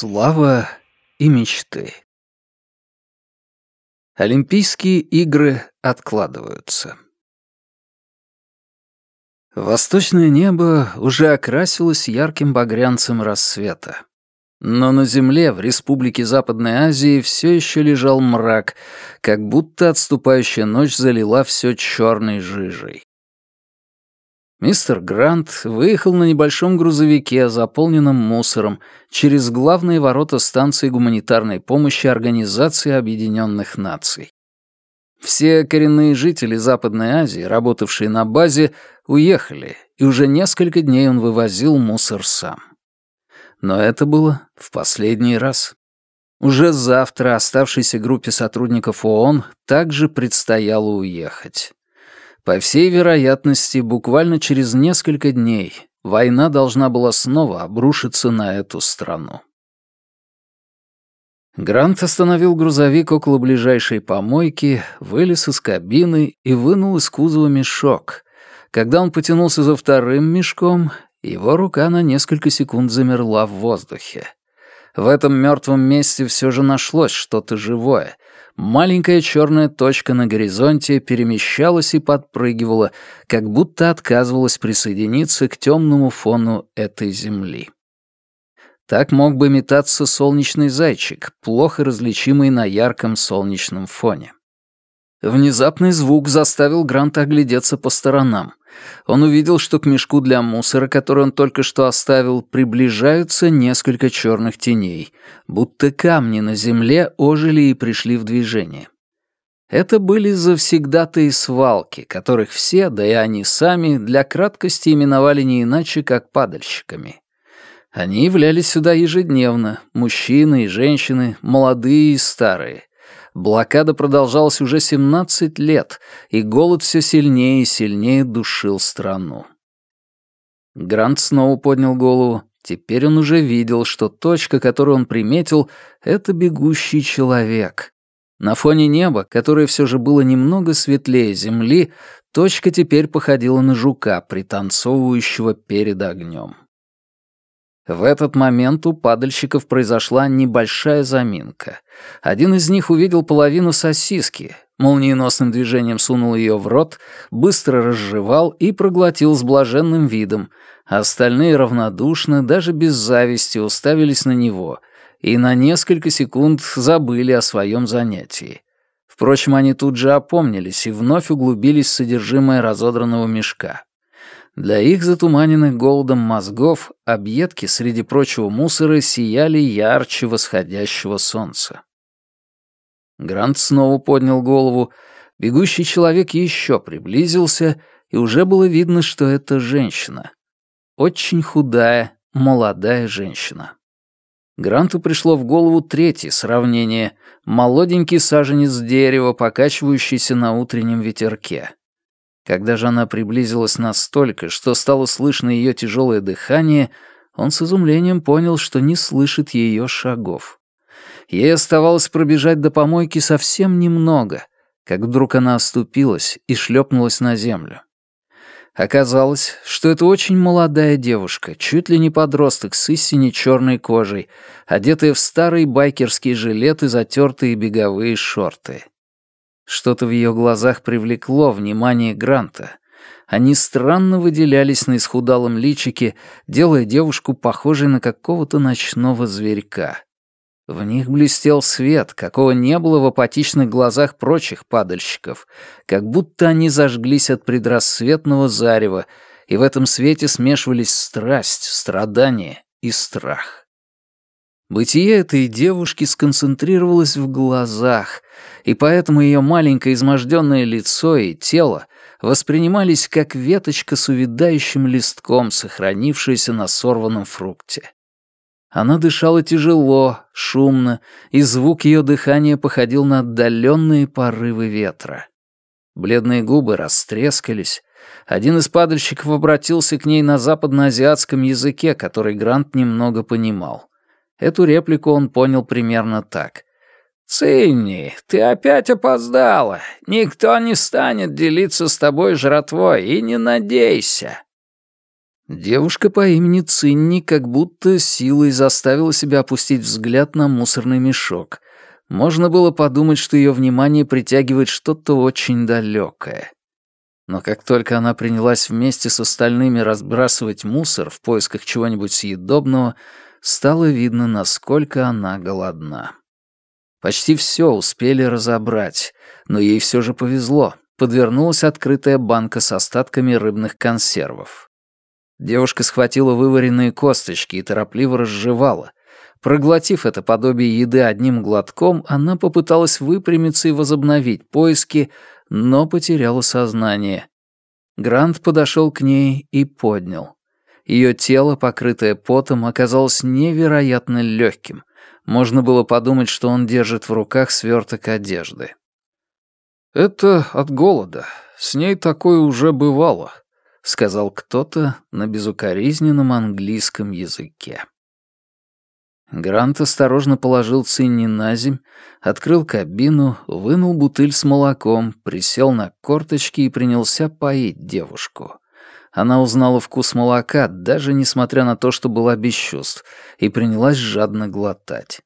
Слава и мечты. Олимпийские игры откладываются. Восточное небо уже окрасилось ярким багрянцем рассвета. Но на земле в Республике Западной Азии все еще лежал мрак, как будто отступающая ночь залила все черной жижей. Мистер Грант выехал на небольшом грузовике, заполненном мусором, через главные ворота станции гуманитарной помощи Организации Объединенных Наций. Все коренные жители Западной Азии, работавшие на базе, уехали, и уже несколько дней он вывозил мусор сам. Но это было в последний раз. Уже завтра оставшейся группе сотрудников ООН также предстояло уехать. По всей вероятности, буквально через несколько дней война должна была снова обрушиться на эту страну. Грант остановил грузовик около ближайшей помойки, вылез из кабины и вынул из кузова мешок. Когда он потянулся за вторым мешком, его рука на несколько секунд замерла в воздухе. В этом мертвом месте все же нашлось что-то живое — Маленькая черная точка на горизонте перемещалась и подпрыгивала, как будто отказывалась присоединиться к темному фону этой земли. Так мог бы метаться солнечный зайчик, плохо различимый на ярком солнечном фоне. Внезапный звук заставил Гранта оглядеться по сторонам. Он увидел, что к мешку для мусора, который он только что оставил, приближаются несколько черных теней, будто камни на земле ожили и пришли в движение. Это были завсегдатые свалки, которых все, да и они сами, для краткости именовали не иначе, как падальщиками. Они являлись сюда ежедневно, мужчины и женщины, молодые и старые. Блокада продолжалась уже 17 лет, и голод все сильнее и сильнее душил страну. Грант снова поднял голову. Теперь он уже видел, что точка, которую он приметил, — это бегущий человек. На фоне неба, которое все же было немного светлее земли, точка теперь походила на жука, пританцовывающего перед огнем. В этот момент у падальщиков произошла небольшая заминка. Один из них увидел половину сосиски, молниеносным движением сунул ее в рот, быстро разжевал и проглотил с блаженным видом, остальные равнодушно, даже без зависти, уставились на него и на несколько секунд забыли о своем занятии. Впрочем, они тут же опомнились и вновь углубились в содержимое разодранного мешка. Для их затуманенных голодом мозгов объедки среди прочего мусора сияли ярче восходящего солнца. Грант снова поднял голову. Бегущий человек еще приблизился, и уже было видно, что это женщина. Очень худая, молодая женщина. Гранту пришло в голову третье сравнение — молоденький саженец дерева, покачивающийся на утреннем ветерке. Когда же она приблизилась настолько, что стало слышно ее тяжелое дыхание, он с изумлением понял, что не слышит ее шагов. Ей оставалось пробежать до помойки совсем немного, как вдруг она оступилась и шлепнулась на землю. Оказалось, что это очень молодая девушка, чуть ли не подросток с истине черной кожей, одетая в старый байкерский жилет и затертые беговые шорты. Что-то в ее глазах привлекло внимание Гранта. Они странно выделялись на исхудалом личике, делая девушку похожей на какого-то ночного зверька. В них блестел свет, какого не было в апатичных глазах прочих падальщиков, как будто они зажглись от предрассветного зарева, и в этом свете смешивались страсть, страдание и страх. Бытие этой девушки сконцентрировалось в глазах, и поэтому ее маленькое изможденное лицо и тело воспринимались как веточка с увядающим листком, сохранившаяся на сорванном фрукте. Она дышала тяжело, шумно, и звук ее дыхания походил на отдаленные порывы ветра. Бледные губы растрескались. Один из падальщиков обратился к ней на западноазиатском языке, который Грант немного понимал. Эту реплику он понял примерно так. «Цинни, ты опять опоздала. Никто не станет делиться с тобой жратвой, и не надейся». Девушка по имени Цинни как будто силой заставила себя опустить взгляд на мусорный мешок. Можно было подумать, что ее внимание притягивает что-то очень далекое. Но как только она принялась вместе с остальными разбрасывать мусор в поисках чего-нибудь съедобного, стало видно, насколько она голодна. Почти все успели разобрать, но ей все же повезло. Подвернулась открытая банка с остатками рыбных консервов. Девушка схватила вываренные косточки и торопливо разжевала. Проглотив это подобие еды одним глотком, она попыталась выпрямиться и возобновить поиски, но потеряла сознание. Грант подошел к ней и поднял. Ее тело, покрытое потом, оказалось невероятно легким. Можно было подумать, что он держит в руках сверток одежды. «Это от голода. С ней такое уже бывало», — сказал кто-то на безукоризненном английском языке. Грант осторожно положил Цинни на земь, открыл кабину, вынул бутыль с молоком, присел на корточки и принялся поить девушку. Она узнала вкус молока, даже несмотря на то, что была без чувств, и принялась жадно глотать.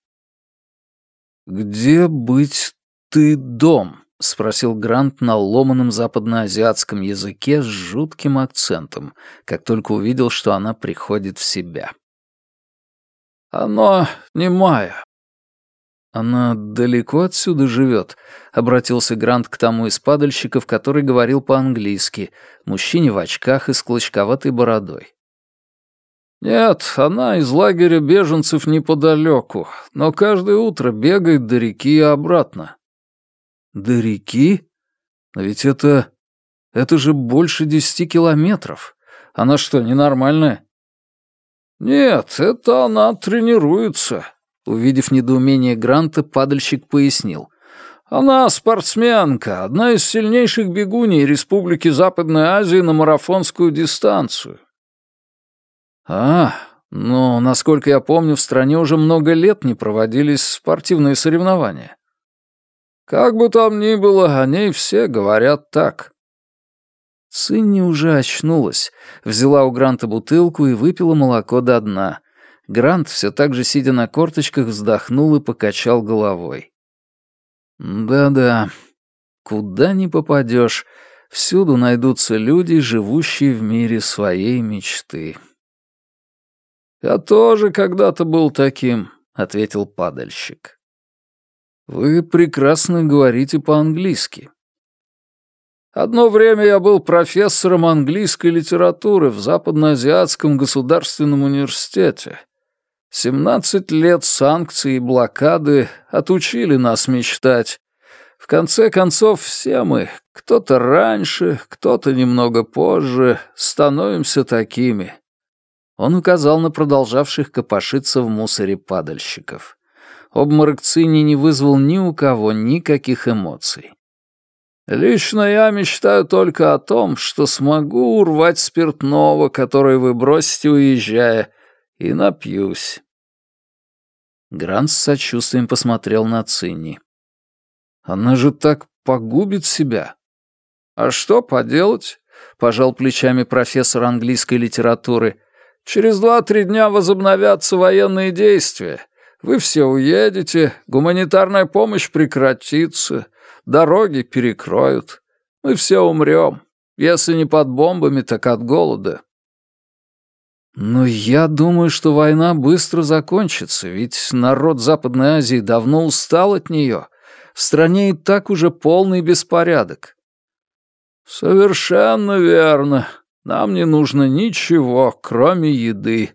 «Где быть ты дом?» — спросил Грант на ломаном западноазиатском языке с жутким акцентом, как только увидел, что она приходит в себя. «Оно не мое». «Она далеко отсюда живет?» — обратился Грант к тому из падальщиков, который говорил по-английски, мужчине в очках и с клочковатой бородой. «Нет, она из лагеря беженцев неподалеку, но каждое утро бегает до реки и обратно. До реки? Но ведь это... Это же больше десяти километров. Она что, ненормальная? Нет, это она тренируется. Увидев недоумение Гранта, падальщик пояснил. Она спортсменка, одна из сильнейших бегуней Республики Западной Азии на марафонскую дистанцию. А, ну, насколько я помню, в стране уже много лет не проводились спортивные соревнования. Как бы там ни было, о ней все говорят так. Цинни уже очнулась, взяла у Гранта бутылку и выпила молоко до дна. Грант, все так же сидя на корточках, вздохнул и покачал головой. «Да-да, куда ни попадешь, всюду найдутся люди, живущие в мире своей мечты». «Я тоже когда-то был таким», — ответил падальщик. Вы прекрасно говорите по-английски. Одно время я был профессором английской литературы в Западноазиатском государственном университете. Семнадцать лет санкций и блокады отучили нас мечтать. В конце концов, все мы, кто-то раньше, кто-то немного позже, становимся такими. Он указал на продолжавших копошиться в мусоре падальщиков обморок Цини не вызвал ни у кого никаких эмоций. «Лично я мечтаю только о том, что смогу урвать спиртного, которое вы бросите, уезжая, и напьюсь». Грант с сочувствием посмотрел на Цинни. «Она же так погубит себя». «А что поделать?» — пожал плечами профессор английской литературы. «Через два-три дня возобновятся военные действия. Вы все уедете, гуманитарная помощь прекратится, дороги перекроют. Мы все умрем. Если не под бомбами, так от голода. Но я думаю, что война быстро закончится, ведь народ Западной Азии давно устал от нее. В стране и так уже полный беспорядок. Совершенно верно. Нам не нужно ничего, кроме еды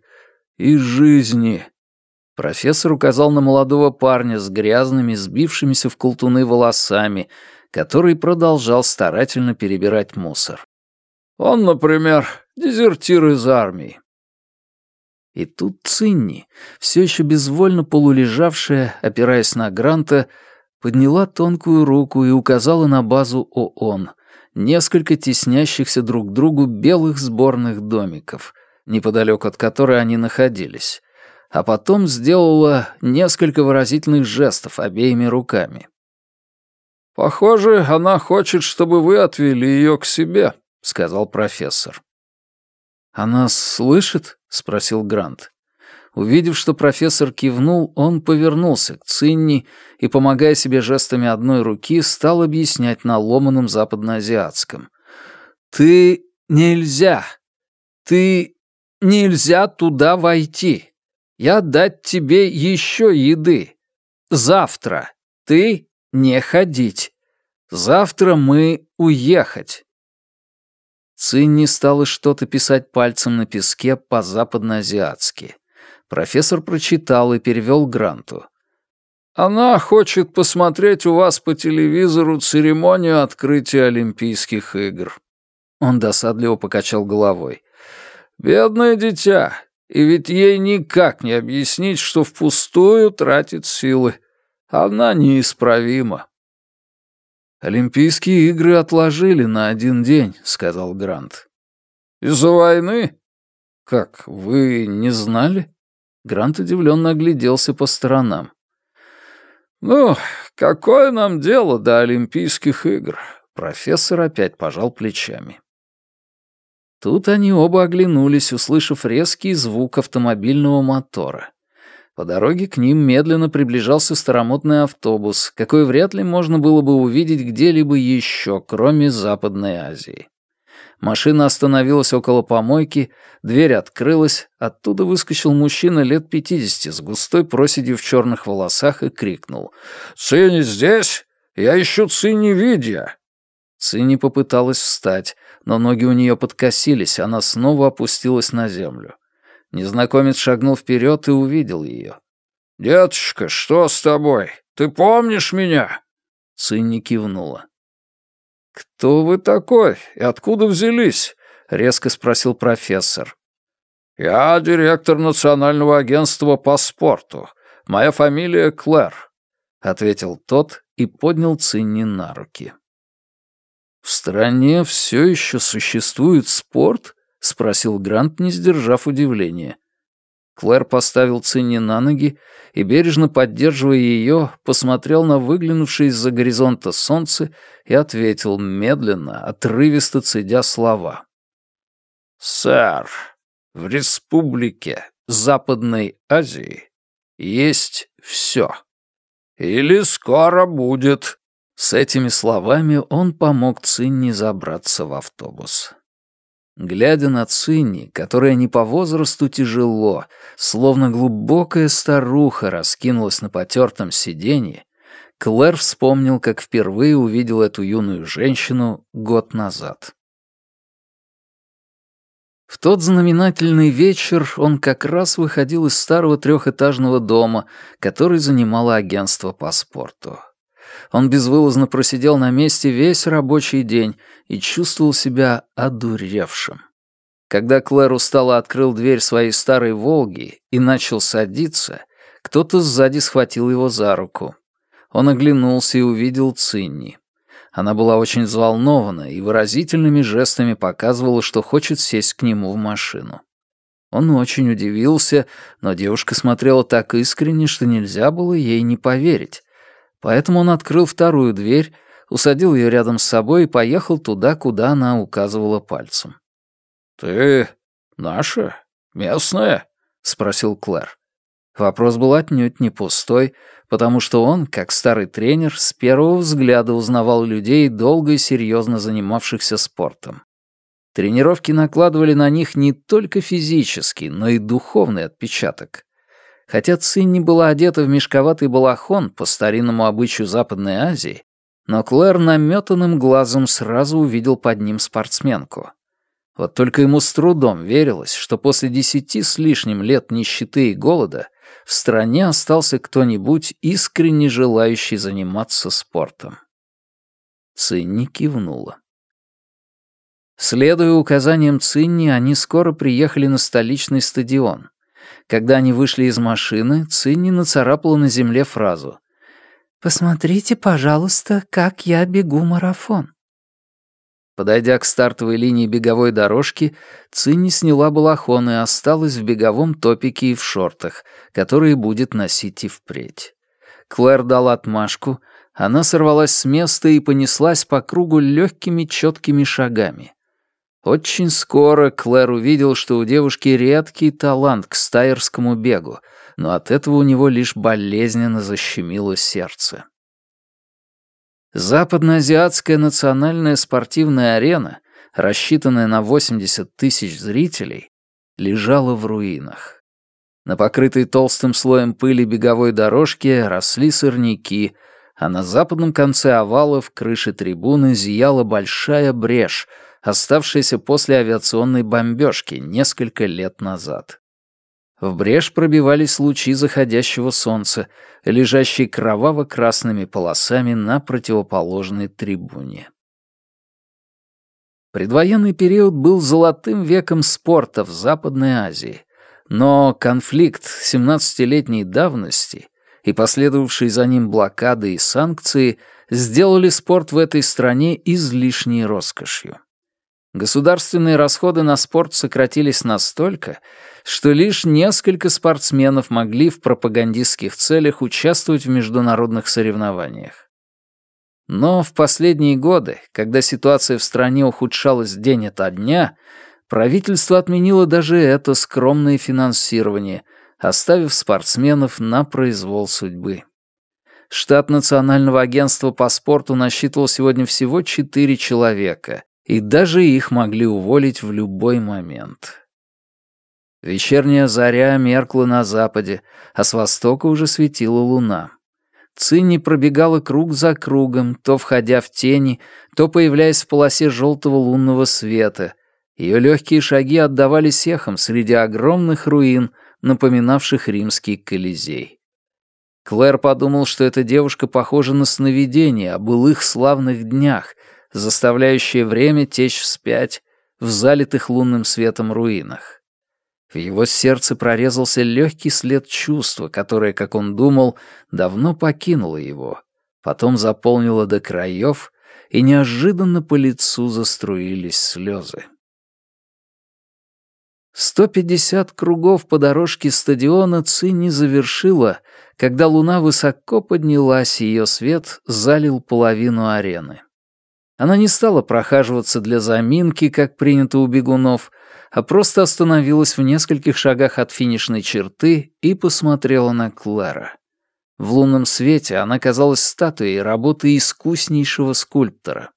и жизни. Профессор указал на молодого парня с грязными, сбившимися в колтуны волосами, который продолжал старательно перебирать мусор. «Он, например, дезертир из армии». И тут Цинни, все еще безвольно полулежавшая, опираясь на Гранта, подняла тонкую руку и указала на базу ООН, несколько теснящихся друг к другу белых сборных домиков, неподалеку от которой они находились, а потом сделала несколько выразительных жестов обеими руками. «Похоже, она хочет, чтобы вы отвели ее к себе», — сказал профессор. «Она слышит?» — спросил Грант. Увидев, что профессор кивнул, он повернулся к Цинни и, помогая себе жестами одной руки, стал объяснять на ломаном западноазиатском. «Ты нельзя! Ты нельзя туда войти! Я дать тебе еще еды! Завтра ты не ходить! Завтра мы уехать!» Цинни стала что-то писать пальцем на песке по-западноазиатски. Профессор прочитал и перевел Гранту. «Она хочет посмотреть у вас по телевизору церемонию открытия Олимпийских игр». Он досадливо покачал головой. «Бедное дитя, и ведь ей никак не объяснить, что впустую тратит силы. Она неисправима». «Олимпийские игры отложили на один день», — сказал Грант. «Из-за войны?» «Как, вы не знали?» Грант удивленно огляделся по сторонам. «Ну, какое нам дело до Олимпийских игр?» Профессор опять пожал плечами. Тут они оба оглянулись, услышав резкий звук автомобильного мотора. По дороге к ним медленно приближался старомодный автобус, какой вряд ли можно было бы увидеть где-либо еще, кроме Западной Азии. Машина остановилась около помойки, дверь открылась, оттуда выскочил мужчина лет пятидесяти с густой проседью в черных волосах и крикнул. «Цинни здесь? Я ищу Цинни Видья!» Цинни попыталась встать, но ноги у нее подкосились, она снова опустилась на землю. Незнакомец шагнул вперед и увидел ее. «Деточка, что с тобой? Ты помнишь меня?» Цинни кивнула. «Кто вы такой и откуда взялись?» — резко спросил профессор. «Я директор Национального агентства по спорту. Моя фамилия Клэр», — ответил тот и поднял Цинни на руки. «В стране все еще существует спорт?» — спросил Грант, не сдержав удивления. Клэр поставил Цинни на ноги и, бережно поддерживая ее, посмотрел на выглянувшее из-за горизонта солнце и ответил медленно, отрывисто цедя слова. «Сэр, в республике Западной Азии есть все. Или скоро будет». С этими словами он помог Цинни забраться в автобус. Глядя на Цинни, которая не по возрасту тяжело, словно глубокая старуха раскинулась на потертом сиденье, Клэр вспомнил, как впервые увидел эту юную женщину год назад. В тот знаменательный вечер он как раз выходил из старого трехэтажного дома, который занимало агентство по спорту. Он безвылазно просидел на месте весь рабочий день и чувствовал себя одуревшим. Когда Клэр устало открыл дверь своей старой «Волги» и начал садиться, кто-то сзади схватил его за руку. Он оглянулся и увидел Цинни. Она была очень взволнована и выразительными жестами показывала, что хочет сесть к нему в машину. Он очень удивился, но девушка смотрела так искренне, что нельзя было ей не поверить. Поэтому он открыл вторую дверь, усадил ее рядом с собой и поехал туда, куда она указывала пальцем. «Ты наша? Местная?» — спросил Клэр. Вопрос был отнюдь не пустой, потому что он, как старый тренер, с первого взгляда узнавал людей, долго и серьезно занимавшихся спортом. Тренировки накладывали на них не только физический, но и духовный отпечаток. Хотя Цинни была одета в мешковатый балахон по старинному обычаю Западной Азии, но Клэр наметанным глазом сразу увидел под ним спортсменку. Вот только ему с трудом верилось, что после десяти с лишним лет нищеты и голода в стране остался кто-нибудь, искренне желающий заниматься спортом. Цинни кивнула. Следуя указаниям Цинни, они скоро приехали на столичный стадион. Когда они вышли из машины, Цинни нацарапала на земле фразу «Посмотрите, пожалуйста, как я бегу марафон». Подойдя к стартовой линии беговой дорожки, Цинни сняла балахон и осталась в беговом топике и в шортах, которые будет носить и впредь. Клэр дал отмашку, она сорвалась с места и понеслась по кругу легкими четкими шагами. Очень скоро Клэр увидел, что у девушки редкий талант к стайерскому бегу, но от этого у него лишь болезненно защемило сердце. Западноазиатская национальная спортивная арена, рассчитанная на 80 тысяч зрителей, лежала в руинах. На покрытой толстым слоем пыли беговой дорожке росли сорняки, а на западном конце овала в крыше трибуны зияла большая брешь, оставшаяся после авиационной бомбежки несколько лет назад. В брешь пробивались лучи заходящего солнца, лежащие кроваво-красными полосами на противоположной трибуне. Предвоенный период был золотым веком спорта в Западной Азии, но конфликт 17-летней давности и последовавшие за ним блокады и санкции сделали спорт в этой стране излишней роскошью. Государственные расходы на спорт сократились настолько, что лишь несколько спортсменов могли в пропагандистских целях участвовать в международных соревнованиях. Но в последние годы, когда ситуация в стране ухудшалась день ото дня, правительство отменило даже это скромное финансирование, оставив спортсменов на произвол судьбы. Штат Национального агентства по спорту насчитывал сегодня всего четыре человека, и даже их могли уволить в любой момент. Вечерняя заря меркла на западе, а с востока уже светила луна. Цинни пробегала круг за кругом, то входя в тени, то появляясь в полосе желтого лунного света. Ее легкие шаги отдавались эхом среди огромных руин, напоминавших римский Колизей. Клэр подумал, что эта девушка похожа на сновидение о былых славных днях, заставляющее время течь вспять в залитых лунным светом руинах. В его сердце прорезался легкий след чувства, которое, как он думал, давно покинуло его, потом заполнило до краев, и неожиданно по лицу заструились слезы. 150 кругов по дорожке стадиона Цинни завершила, когда луна высоко поднялась, и ее свет залил половину арены. Она не стала прохаживаться для заминки, как принято у бегунов, а просто остановилась в нескольких шагах от финишной черты и посмотрела на Клара. В лунном свете она казалась статуей работы искуснейшего скульптора.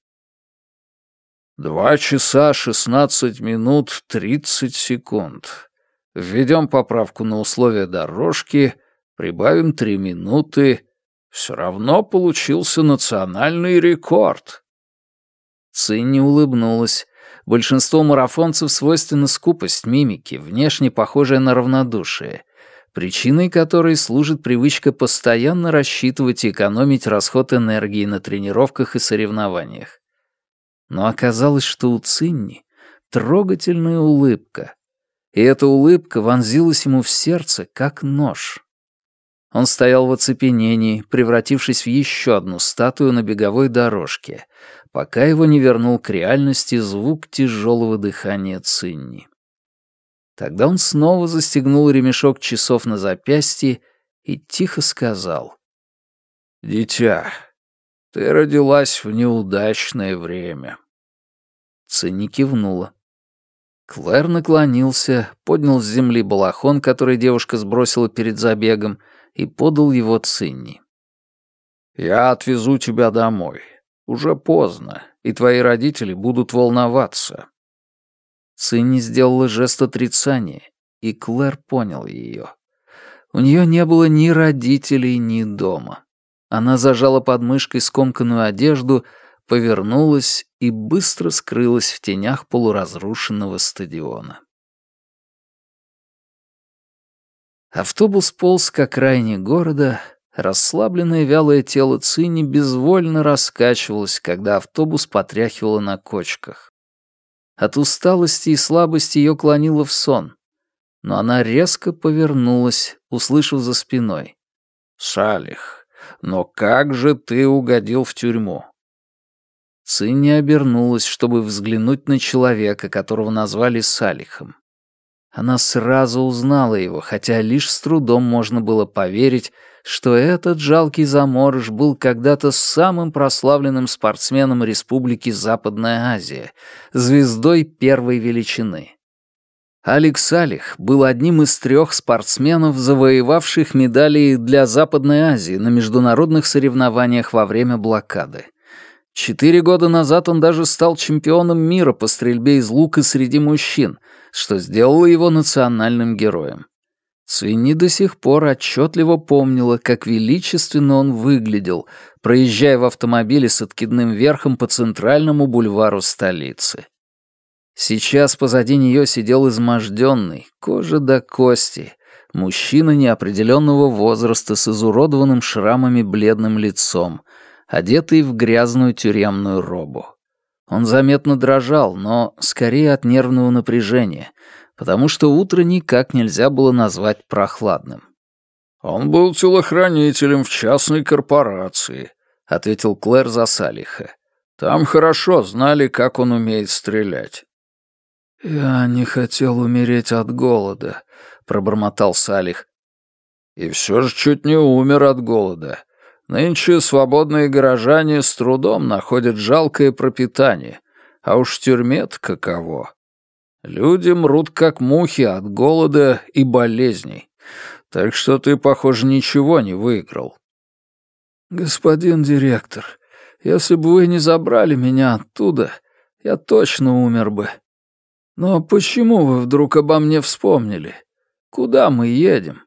«Два часа шестнадцать минут тридцать секунд. Введем поправку на условия дорожки, прибавим три минуты. Все равно получился национальный рекорд», Цинни улыбнулась. Большинству марафонцев свойственна скупость мимики, внешне похожая на равнодушие, причиной которой служит привычка постоянно рассчитывать и экономить расход энергии на тренировках и соревнованиях. Но оказалось, что у Цинни трогательная улыбка, и эта улыбка вонзилась ему в сердце, как нож. Он стоял в оцепенении, превратившись в еще одну статую на беговой дорожке, пока его не вернул к реальности звук тяжелого дыхания Цинни. Тогда он снова застегнул ремешок часов на запястье и тихо сказал. «Дитя, ты родилась в неудачное время». Цинни кивнула. Клэр наклонился, поднял с земли балахон, который девушка сбросила перед забегом, и подал его Цинни. «Я отвезу тебя домой. Уже поздно, и твои родители будут волноваться». Цинни сделала жест отрицания, и Клэр понял ее. У нее не было ни родителей, ни дома. Она зажала под мышкой скомканную одежду, повернулась и быстро скрылась в тенях полуразрушенного стадиона. Автобус полз к окраине города, Расслабленное вялое тело Цини безвольно раскачивалось, когда автобус потряхивало на кочках. От усталости и слабости ее клонило в сон. Но она резко повернулась, услышав за спиной. «Салих, но как же ты угодил в тюрьму?» Цинни обернулась, чтобы взглянуть на человека, которого назвали Салихом. Она сразу узнала его, хотя лишь с трудом можно было поверить, что этот жалкий заморыш был когда-то самым прославленным спортсменом Республики Западная Азия, звездой первой величины. Алекс Алих был одним из трех спортсменов, завоевавших медали для Западной Азии на международных соревнованиях во время блокады. Четыре года назад он даже стал чемпионом мира по стрельбе из лука среди мужчин, что сделало его национальным героем. Свини до сих пор отчетливо помнила, как величественно он выглядел, проезжая в автомобиле с откидным верхом по центральному бульвару столицы. Сейчас позади нее сидел изможденный, кожа до кости, мужчина неопределенного возраста с изуродованным шрамами бледным лицом, одетый в грязную тюремную робу. Он заметно дрожал, но скорее от нервного напряжения, потому что утро никак нельзя было назвать прохладным. «Он был телохранителем в частной корпорации», — ответил Клэр за Салиха. «Там хорошо знали, как он умеет стрелять». «Я не хотел умереть от голода», — пробормотал Салих. «И все же чуть не умер от голода. Нынче свободные горожане с трудом находят жалкое пропитание, а уж в тюрьме-то каково. Люди мрут как мухи от голода и болезней. Так что ты, похоже, ничего не выиграл. Господин директор, если бы вы не забрали меня оттуда, я точно умер бы. Но почему вы вдруг обо мне вспомнили? Куда мы едем?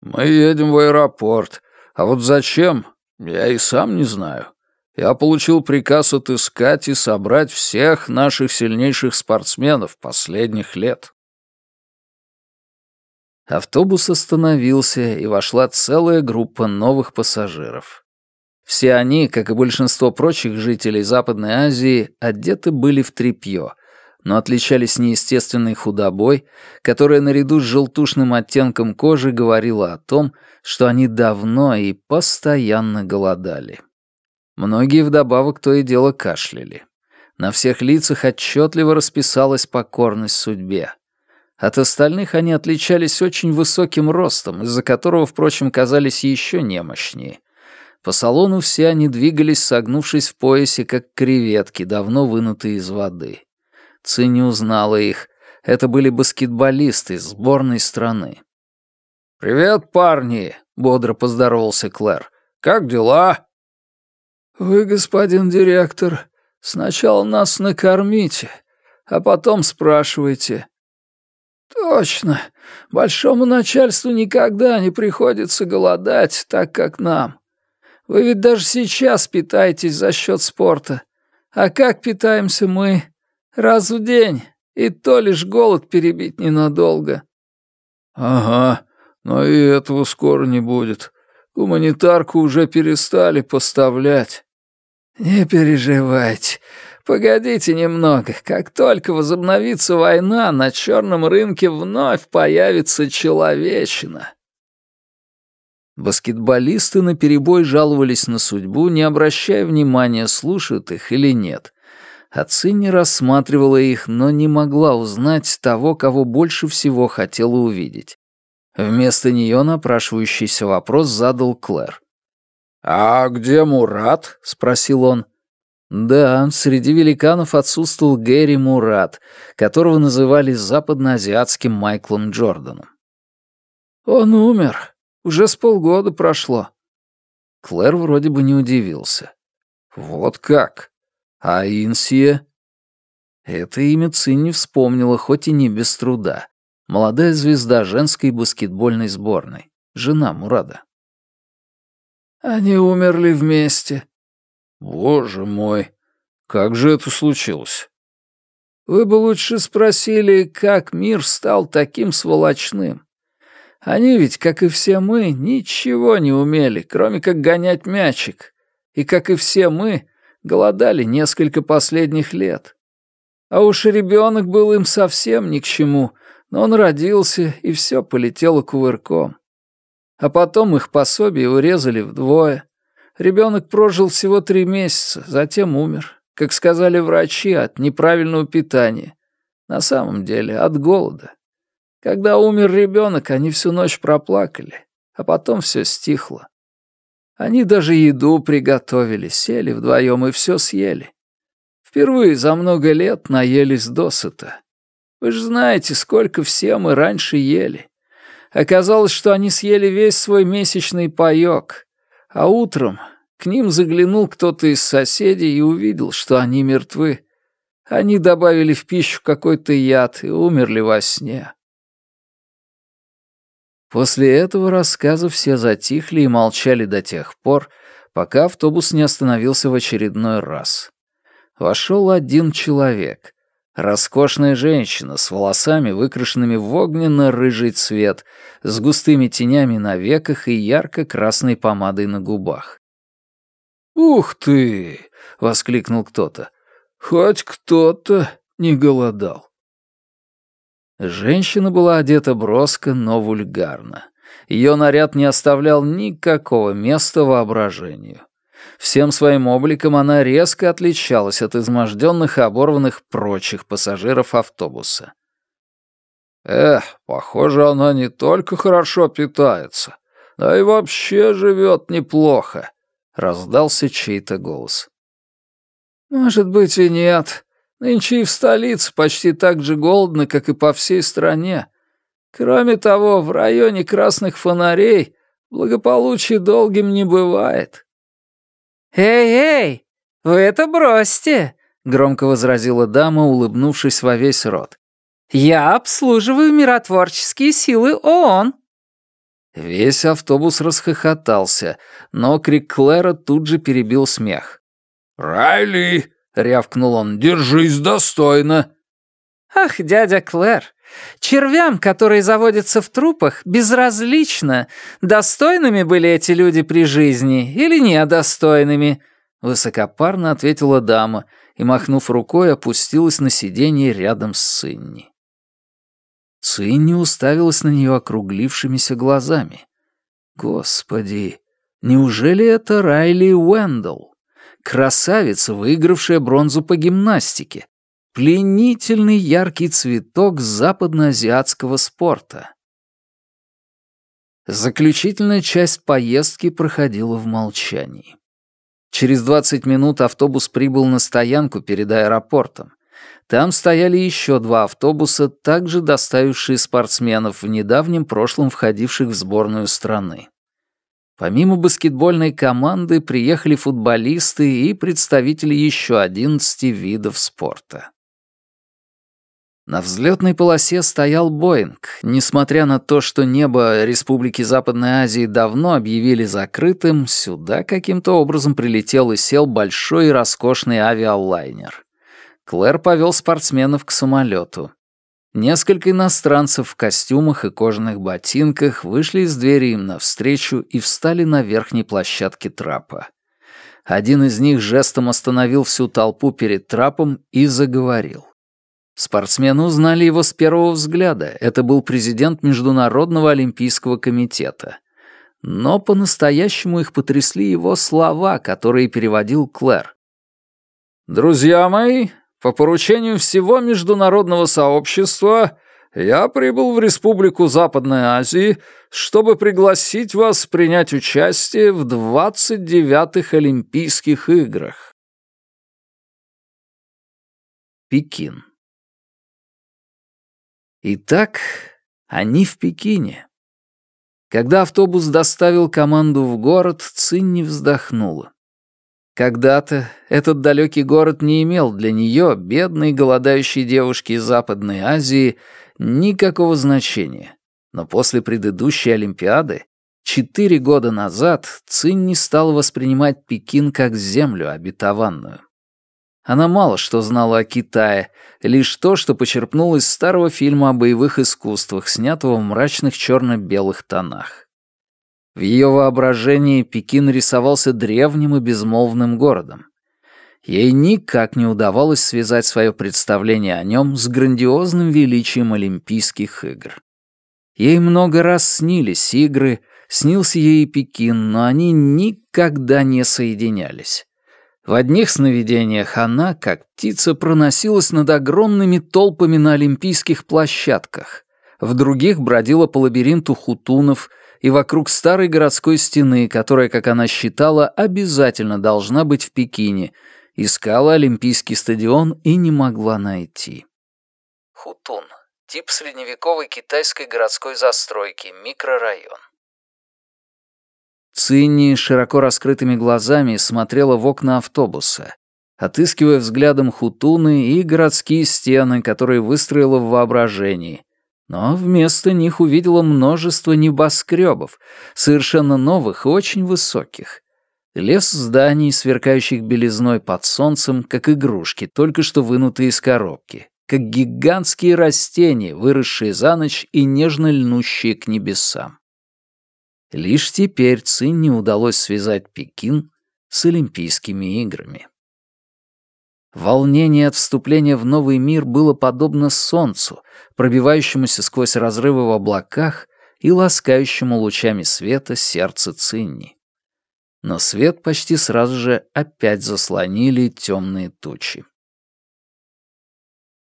Мы едем в аэропорт, а вот зачем, я и сам не знаю. Я получил приказ отыскать и собрать всех наших сильнейших спортсменов последних лет. Автобус остановился, и вошла целая группа новых пассажиров. Все они, как и большинство прочих жителей Западной Азии, одеты были в тряпье — но отличались неестественной худобой, которая наряду с желтушным оттенком кожи говорила о том, что они давно и постоянно голодали. Многие вдобавок то и дело кашляли. На всех лицах отчетливо расписалась покорность судьбе. От остальных они отличались очень высоким ростом, из-за которого, впрочем, казались еще немощнее. По салону все они двигались, согнувшись в поясе, как креветки, давно вынутые из воды. Ци не узнала их. Это были баскетболисты сборной страны. «Привет, парни!» — бодро поздоровался Клэр. «Как дела?» «Вы, господин директор, сначала нас накормите, а потом спрашивайте». «Точно. Большому начальству никогда не приходится голодать, так как нам. Вы ведь даже сейчас питаетесь за счет спорта. А как питаемся мы? Раз в день, и то лишь голод перебить ненадолго». «Ага, но и этого скоро не будет. Гуманитарку уже перестали поставлять». «Не переживайте. Погодите немного. Как только возобновится война, на черном рынке вновь появится человечина». Баскетболисты наперебой жаловались на судьбу, не обращая внимания, слушают их или нет. Отцы не рассматривала их, но не могла узнать того, кого больше всего хотела увидеть. Вместо нее напрашивающийся вопрос задал Клэр. «А где Мурат?» — спросил он. Да, среди великанов отсутствовал Гэри Мурат, которого называли западноазиатским Майклом Джорданом. «Он умер. Уже с полгода прошло». Клэр вроде бы не удивился. «Вот как?» А Инсия? Это имя Цинни вспомнила, хоть и не без труда. Молодая звезда женской баскетбольной сборной. Жена Мурада. Они умерли вместе. Боже мой, как же это случилось? Вы бы лучше спросили, как мир стал таким сволочным. Они ведь, как и все мы, ничего не умели, кроме как гонять мячик. И, как и все мы, голодали несколько последних лет. А уж ребенок был им совсем ни к чему, но он родился, и все полетело кувырком. А потом их пособие урезали вдвое. Ребенок прожил всего три месяца, затем умер, как сказали врачи, от неправильного питания. На самом деле, от голода. Когда умер ребенок, они всю ночь проплакали. а потом все стихло. Они даже еду приготовили, сели вдвоем и все съели. Впервые за много лет наелись досыта. Вы же знаете, сколько все мы раньше ели. Оказалось, что они съели весь свой месячный паёк, а утром к ним заглянул кто-то из соседей и увидел, что они мертвы. Они добавили в пищу какой-то яд и умерли во сне. После этого рассказа все затихли и молчали до тех пор, пока автобус не остановился в очередной раз. Вошел один человек. Роскошная женщина с волосами, выкрашенными в огненно-рыжий цвет, с густыми тенями на веках и ярко-красной помадой на губах. «Ух ты!» — воскликнул кто-то. «Хоть кто-то не голодал». Женщина была одета броско, но вульгарно. Ее наряд не оставлял никакого места воображению. Всем своим обликом она резко отличалась от изможденных и оборванных прочих пассажиров автобуса. «Эх, похоже, она не только хорошо питается, но и вообще живет неплохо», — раздался чей-то голос. «Может быть и нет», Нынче и в столице почти так же голодно, как и по всей стране. Кроме того, в районе красных фонарей благополучие долгим не бывает». «Эй-эй, вы это бросьте!» — громко возразила дама, улыбнувшись во весь рот. «Я обслуживаю миротворческие силы ООН». Весь автобус расхохотался, но крик Клэра тут же перебил смех. «Райли, — рявкнул он. «Держись достойно!» «Ах, дядя Клэр, червям, которые заводятся в трупах, безразлично, достойными были эти люди при жизни или недостойными», — высокопарно ответила дама и, махнув рукой, опустилась на сиденье рядом с Цинни. Цинни уставилась на нее округлившимися глазами. «Господи, неужели это Райли Уэндалл?» красавица, выигравшая бронзу по гимнастике, пленительный яркий цветок западноазиатского спорта. Заключительная часть поездки проходила в молчании. Через 20 минут автобус прибыл на стоянку перед аэропортом. Там стояли еще два автобуса, также доставившие спортсменов в недавнем прошлом входивших в сборную страны. Помимо баскетбольной команды приехали футболисты и представители еще 11 видов спорта. На взлетной полосе стоял Боинг. Несмотря на то, что небо Республики Западной Азии давно объявили закрытым, сюда каким-то образом прилетел и сел большой и роскошный авиалайнер. Клэр повел спортсменов к самолету. Несколько иностранцев в костюмах и кожаных ботинках вышли из двери им навстречу и встали на верхней площадке трапа. Один из них жестом остановил всю толпу перед трапом и заговорил. Спортсмены узнали его с первого взгляда. Это был президент Международного олимпийского комитета. Но по-настоящему их потрясли его слова, которые переводил Клэр. «Друзья мои, по поручению всего международного сообщества я прибыл в Республику Западной Азии, чтобы пригласить вас принять участие в 29-х Олимпийских играх. Пекин. Итак, они в Пекине. Когда автобус доставил команду в город, Цинни вздохнула. Когда-то этот далекий город не имел для нее, бедной голодающей девушки из Западной Азии, никакого значения. Но после предыдущей Олимпиады, четыре года назад, Цинни стала воспринимать Пекин как землю обетованную. Она мало что знала о Китае, лишь то, что почерпнула из старого фильма о боевых искусствах, снятого в мрачных черно-белых тонах. В ее воображении Пекин рисовался древним и безмолвным городом. Ей никак не удавалось связать свое представление о нем с грандиозным величием Олимпийских игр. Ей много раз снились игры, снился ей и Пекин, но они никогда не соединялись. В одних сновидениях она, как птица, проносилась над огромными толпами на олимпийских площадках, в других бродила по лабиринту хутунов — и вокруг старой городской стены, которая, как она считала, обязательно должна быть в Пекине, искала Олимпийский стадион и не могла найти. Хутун. Тип средневековой китайской городской застройки, микрорайон. Цинни широко раскрытыми глазами смотрела в окна автобуса, отыскивая взглядом хутуны и городские стены, которые выстроила в воображении. Но вместо них увидела множество небоскребов, совершенно новых и очень высоких. Лес зданий, сверкающих белизной под солнцем, как игрушки, только что вынутые из коробки, как гигантские растения, выросшие за ночь и нежно льнущие к небесам. Лишь теперь Цинне удалось связать Пекин с Олимпийскими играми. Волнение от вступления в новый мир было подобно солнцу, пробивающемуся сквозь разрывы в облаках и ласкающему лучами света сердце Цинни. Но свет почти сразу же опять заслонили темные тучи.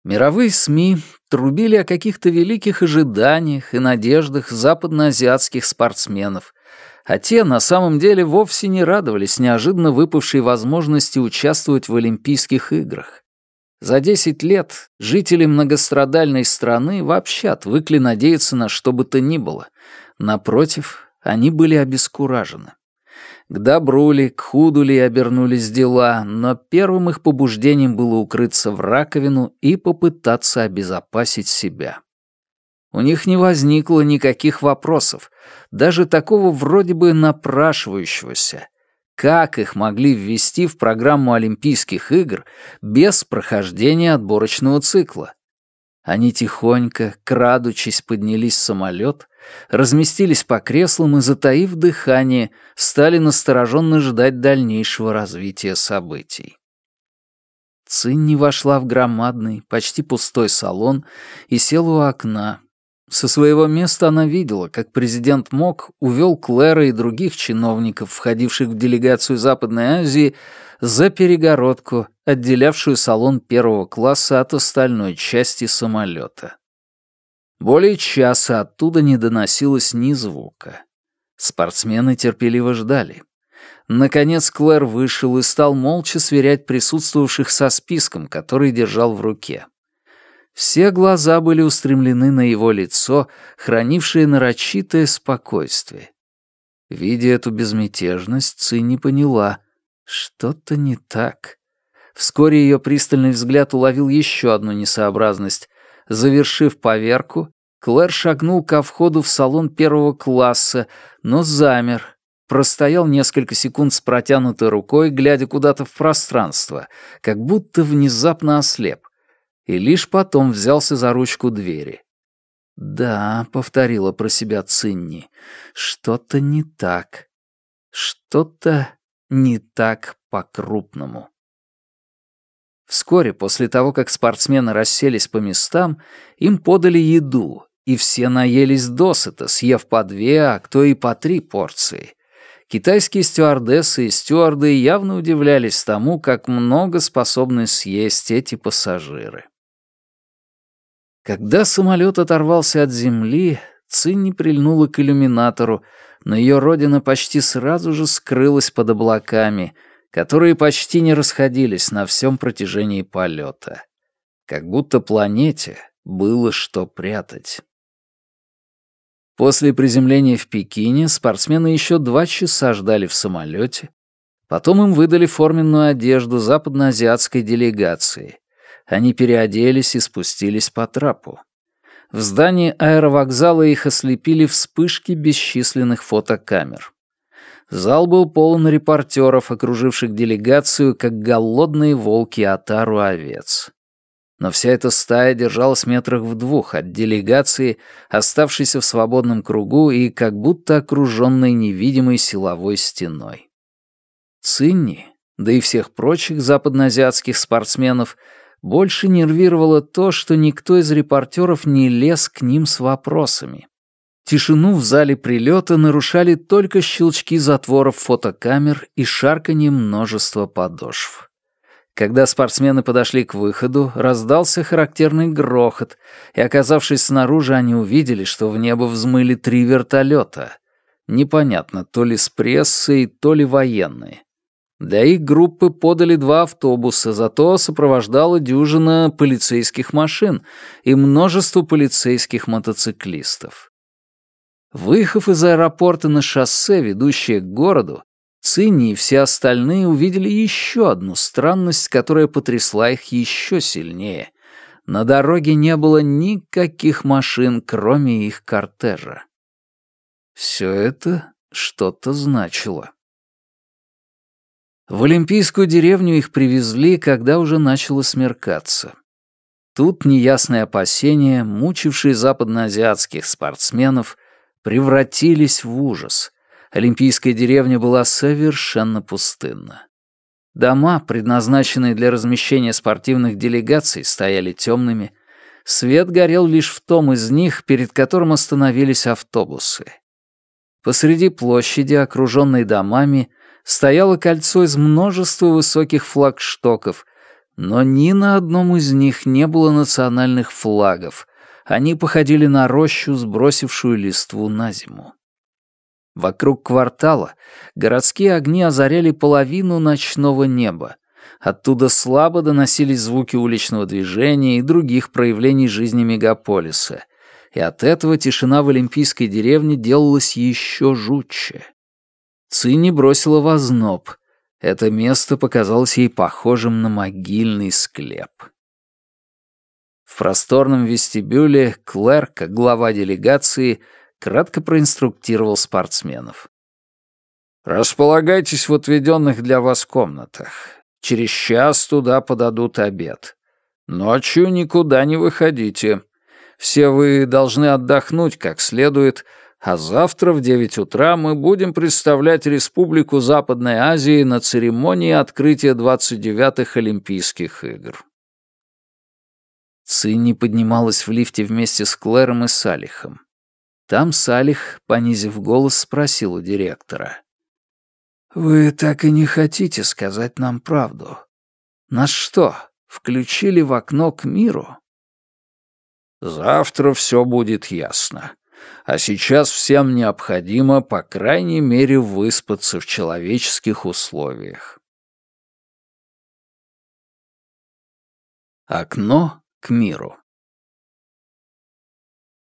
Мировые СМИ трубили о каких-то великих ожиданиях и надеждах западноазиатских спортсменов, а те на самом деле вовсе не радовались неожиданно выпавшей возможности участвовать в Олимпийских играх. За 10 лет жители многострадальной страны вообще отвыкли надеяться на что бы то ни было. Напротив, они были обескуражены. К добру ли, к худу ли обернулись дела, но первым их побуждением было укрыться в раковину и попытаться обезопасить себя. У них не возникло никаких вопросов, даже такого вроде бы напрашивающегося. Как их могли ввести в программу Олимпийских игр без прохождения отборочного цикла? Они тихонько, крадучись, поднялись в самолет, разместились по креслам и, затаив дыхание, стали настороженно ждать дальнейшего развития событий. Цинни вошла в громадный, почти пустой салон и села у окна. Со своего места она видела, как президент МОК увел Клэра и других чиновников, входивших в делегацию Западной Азии, за перегородку, отделявшую салон первого класса от остальной части самолета. Более часа оттуда не доносилось ни звука. Спортсмены терпеливо ждали. Наконец Клэр вышел и стал молча сверять присутствовавших со списком, который держал в руке. Все глаза были устремлены на его лицо, хранившее нарочитое спокойствие. Видя эту безмятежность, Ци не поняла, что-то не так. Вскоре ее пристальный взгляд уловил еще одну несообразность. Завершив поверку, Клэр шагнул ко входу в салон первого класса, но замер, простоял несколько секунд с протянутой рукой, глядя куда-то в пространство, как будто внезапно ослеп, и лишь потом взялся за ручку двери. «Да», — повторила про себя Цинни, — «что-то не так. Что-то не так по-крупному». Вскоре после того, как спортсмены расселись по местам, им подали еду, и все наелись досыта, съев по две, а кто и по три порции. Китайские стюардессы и стюарды явно удивлялись тому, как много способны съесть эти пассажиры. Когда самолет оторвался от земли, Цинни прильнула к иллюминатору, но ее родина почти сразу же скрылась под облаками — которые почти не расходились на всем протяжении полета. Как будто планете было что прятать. После приземления в Пекине спортсмены еще два часа ждали в самолете. Потом им выдали форменную одежду западноазиатской делегации. Они переоделись и спустились по трапу. В здании аэровокзала их ослепили вспышки бесчисленных фотокамер. Зал был полон репортеров, окруживших делегацию, как голодные волки отару овец. Но вся эта стая держалась метрах в двух от делегации, оставшейся в свободном кругу и как будто окруженной невидимой силовой стеной. Цинни, да и всех прочих западноазиатских спортсменов, больше нервировало то, что никто из репортеров не лез к ним с вопросами. Тишину в зале прилета нарушали только щелчки затворов фотокамер и шарканье множества подошв. Когда спортсмены подошли к выходу, раздался характерный грохот, и, оказавшись снаружи, они увидели, что в небо взмыли три вертолета. Непонятно, то ли с прессой, то ли военные. Для их группы подали два автобуса, зато сопровождала дюжина полицейских машин и множество полицейских мотоциклистов. Выехав из аэропорта на шоссе, ведущее к городу, Цинни и все остальные увидели еще одну странность, которая потрясла их еще сильнее. На дороге не было никаких машин, кроме их кортежа. Все это что-то значило. В Олимпийскую деревню их привезли, когда уже начало смеркаться. Тут неясные опасения, мучившие западноазиатских спортсменов, превратились в ужас. Олимпийская деревня была совершенно пустынна. Дома, предназначенные для размещения спортивных делегаций, стояли темными. Свет горел лишь в том из них, перед которым остановились автобусы. Посреди площади, окруженной домами, стояло кольцо из множества высоких флагштоков, но ни на одном из них не было национальных флагов. Они походили на рощу, сбросившую листву на зиму. Вокруг квартала городские огни озаряли половину ночного неба. Оттуда слабо доносились звуки уличного движения и других проявлений жизни мегаполиса. И от этого тишина в Олимпийской деревне делалась еще жутче. Цинни бросила в озноб. Это место показалось ей похожим на могильный склеп. В просторном вестибюле Клэр, как глава делегации, кратко проинструктировал спортсменов. «Располагайтесь в отведенных для вас комнатах. Через час туда подадут обед. Ночью никуда не выходите. Все вы должны отдохнуть как следует, а завтра в девять утра мы будем представлять Республику Западной Азии на церемонии открытия 29-х Олимпийских игр». Цинни поднималась в лифте вместе с Клэром и Салихом. Там Салих, понизив голос, спросил у директора. «Вы так и не хотите сказать нам правду? Нас что, включили в окно к миру?» «Завтра все будет ясно. А сейчас всем необходимо, по крайней мере, выспаться в человеческих условиях». Окно к миру.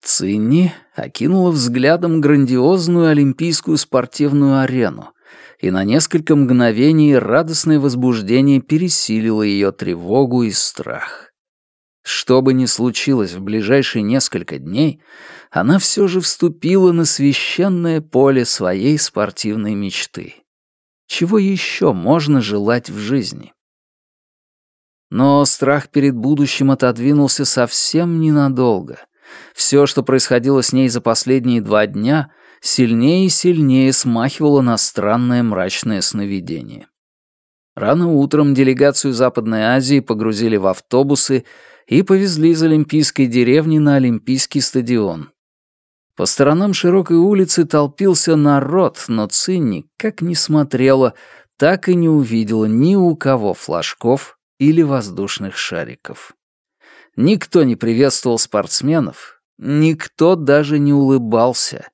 Цинни окинула взглядом грандиозную олимпийскую спортивную арену, и на несколько мгновений радостное возбуждение пересилило ее тревогу и страх. Что бы ни случилось в ближайшие несколько дней, она все же вступила на священное поле своей спортивной мечты. Чего еще можно желать в жизни? Но страх перед будущим отодвинулся совсем ненадолго — все, что происходило с ней за последние два дня, сильнее и сильнее смахивало на странное мрачное сновидение. Рано утром делегацию Западной Азии погрузили в автобусы и повезли из Олимпийской деревни на Олимпийский стадион. По сторонам широкой улицы толпился народ, но Цинни, как ни смотрела, так и не увидела ни у кого флажков или воздушных шариков. Никто не приветствовал спортсменов, никто даже не улыбался.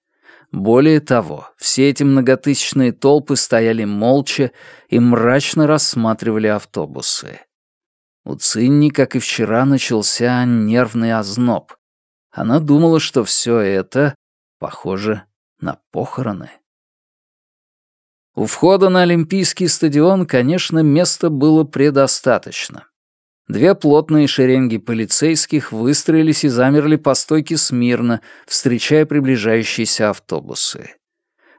Более того, все эти многотысячные толпы стояли молча и мрачно рассматривали автобусы. У Цинни, как и вчера, начался нервный озноб. Она думала, что все это похоже на похороны. У входа на Олимпийский стадион, конечно, места было предостаточно. Две плотные шеренги полицейских выстроились и замерли по стойке смирно, встречая приближающиеся автобусы.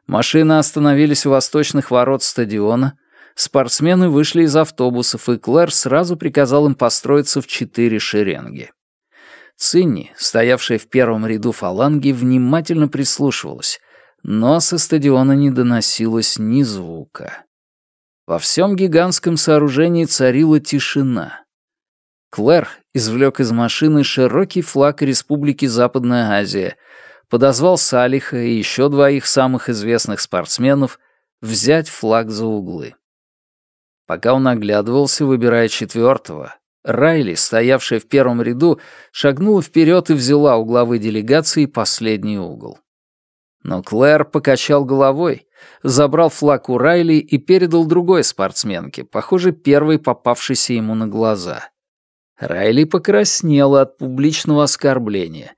Машины остановились у восточных ворот стадиона, спортсмены вышли из автобусов, и Клэр сразу приказал им построиться в четыре шеренги. Цинни, стоявшая в первом ряду фаланги, внимательно прислушивалась, но со стадиона не доносилось ни звука. Во всем гигантском сооружении царила тишина. Клэр извлек из машины широкий флаг Республики Западная Азия, подозвал Салиха и еще двоих самых известных спортсменов взять флаг за углы. Пока он оглядывался, выбирая четвертого, Райли, стоявшая в первом ряду, шагнула вперед и взяла у главы делегации последний угол. Но Клэр покачал головой, забрал флаг у Райли и передал другой спортсменке, похоже, первой попавшейся ему на глаза. Райли покраснела от публичного оскорбления.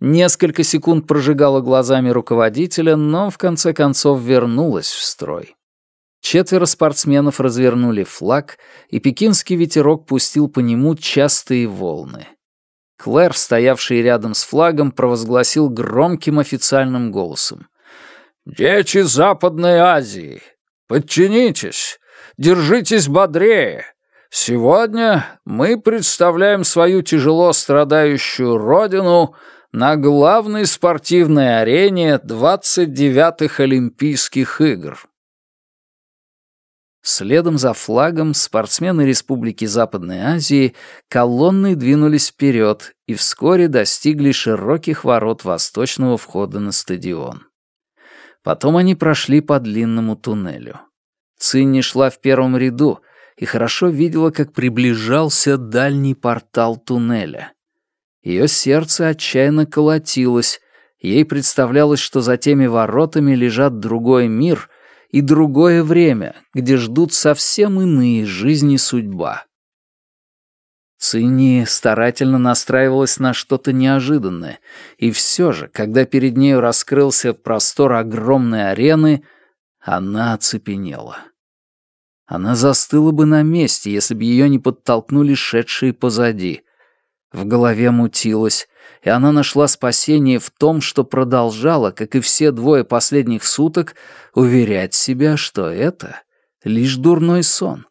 Несколько секунд прожигала глазами руководителя, но в конце концов вернулась в строй. Четверо спортсменов развернули флаг, и пекинский ветерок пустил по нему частые волны. Клэр, стоявший рядом с флагом, провозгласил громким официальным голосом. «Дети Западной Азии, подчинитесь, держитесь бодрее. Сегодня мы представляем свою тяжело страдающую родину на главной спортивной арене 29-х Олимпийских игр. Следом за флагом спортсмены Республики Западной Азии колонной двинулись вперед и вскоре достигли широких ворот восточного входа на стадион. Потом они прошли по длинному туннелю. Цинни шла в первом ряду — и хорошо видела, как приближался дальний портал туннеля. Ее сердце отчаянно колотилось, ей представлялось, что за теми воротами лежат другой мир и другое время, где ждут совсем иные жизни судьба. Цинни старательно настраивалась на что-то неожиданное, и все же, когда перед нею раскрылся простор огромной арены, она оцепенела. Она застыла бы на месте, если бы ее не подтолкнули шедшие позади. В голове мутилось, и она нашла спасение в том, что продолжала, как и все двое последних суток, уверять себя, что это лишь дурной сон.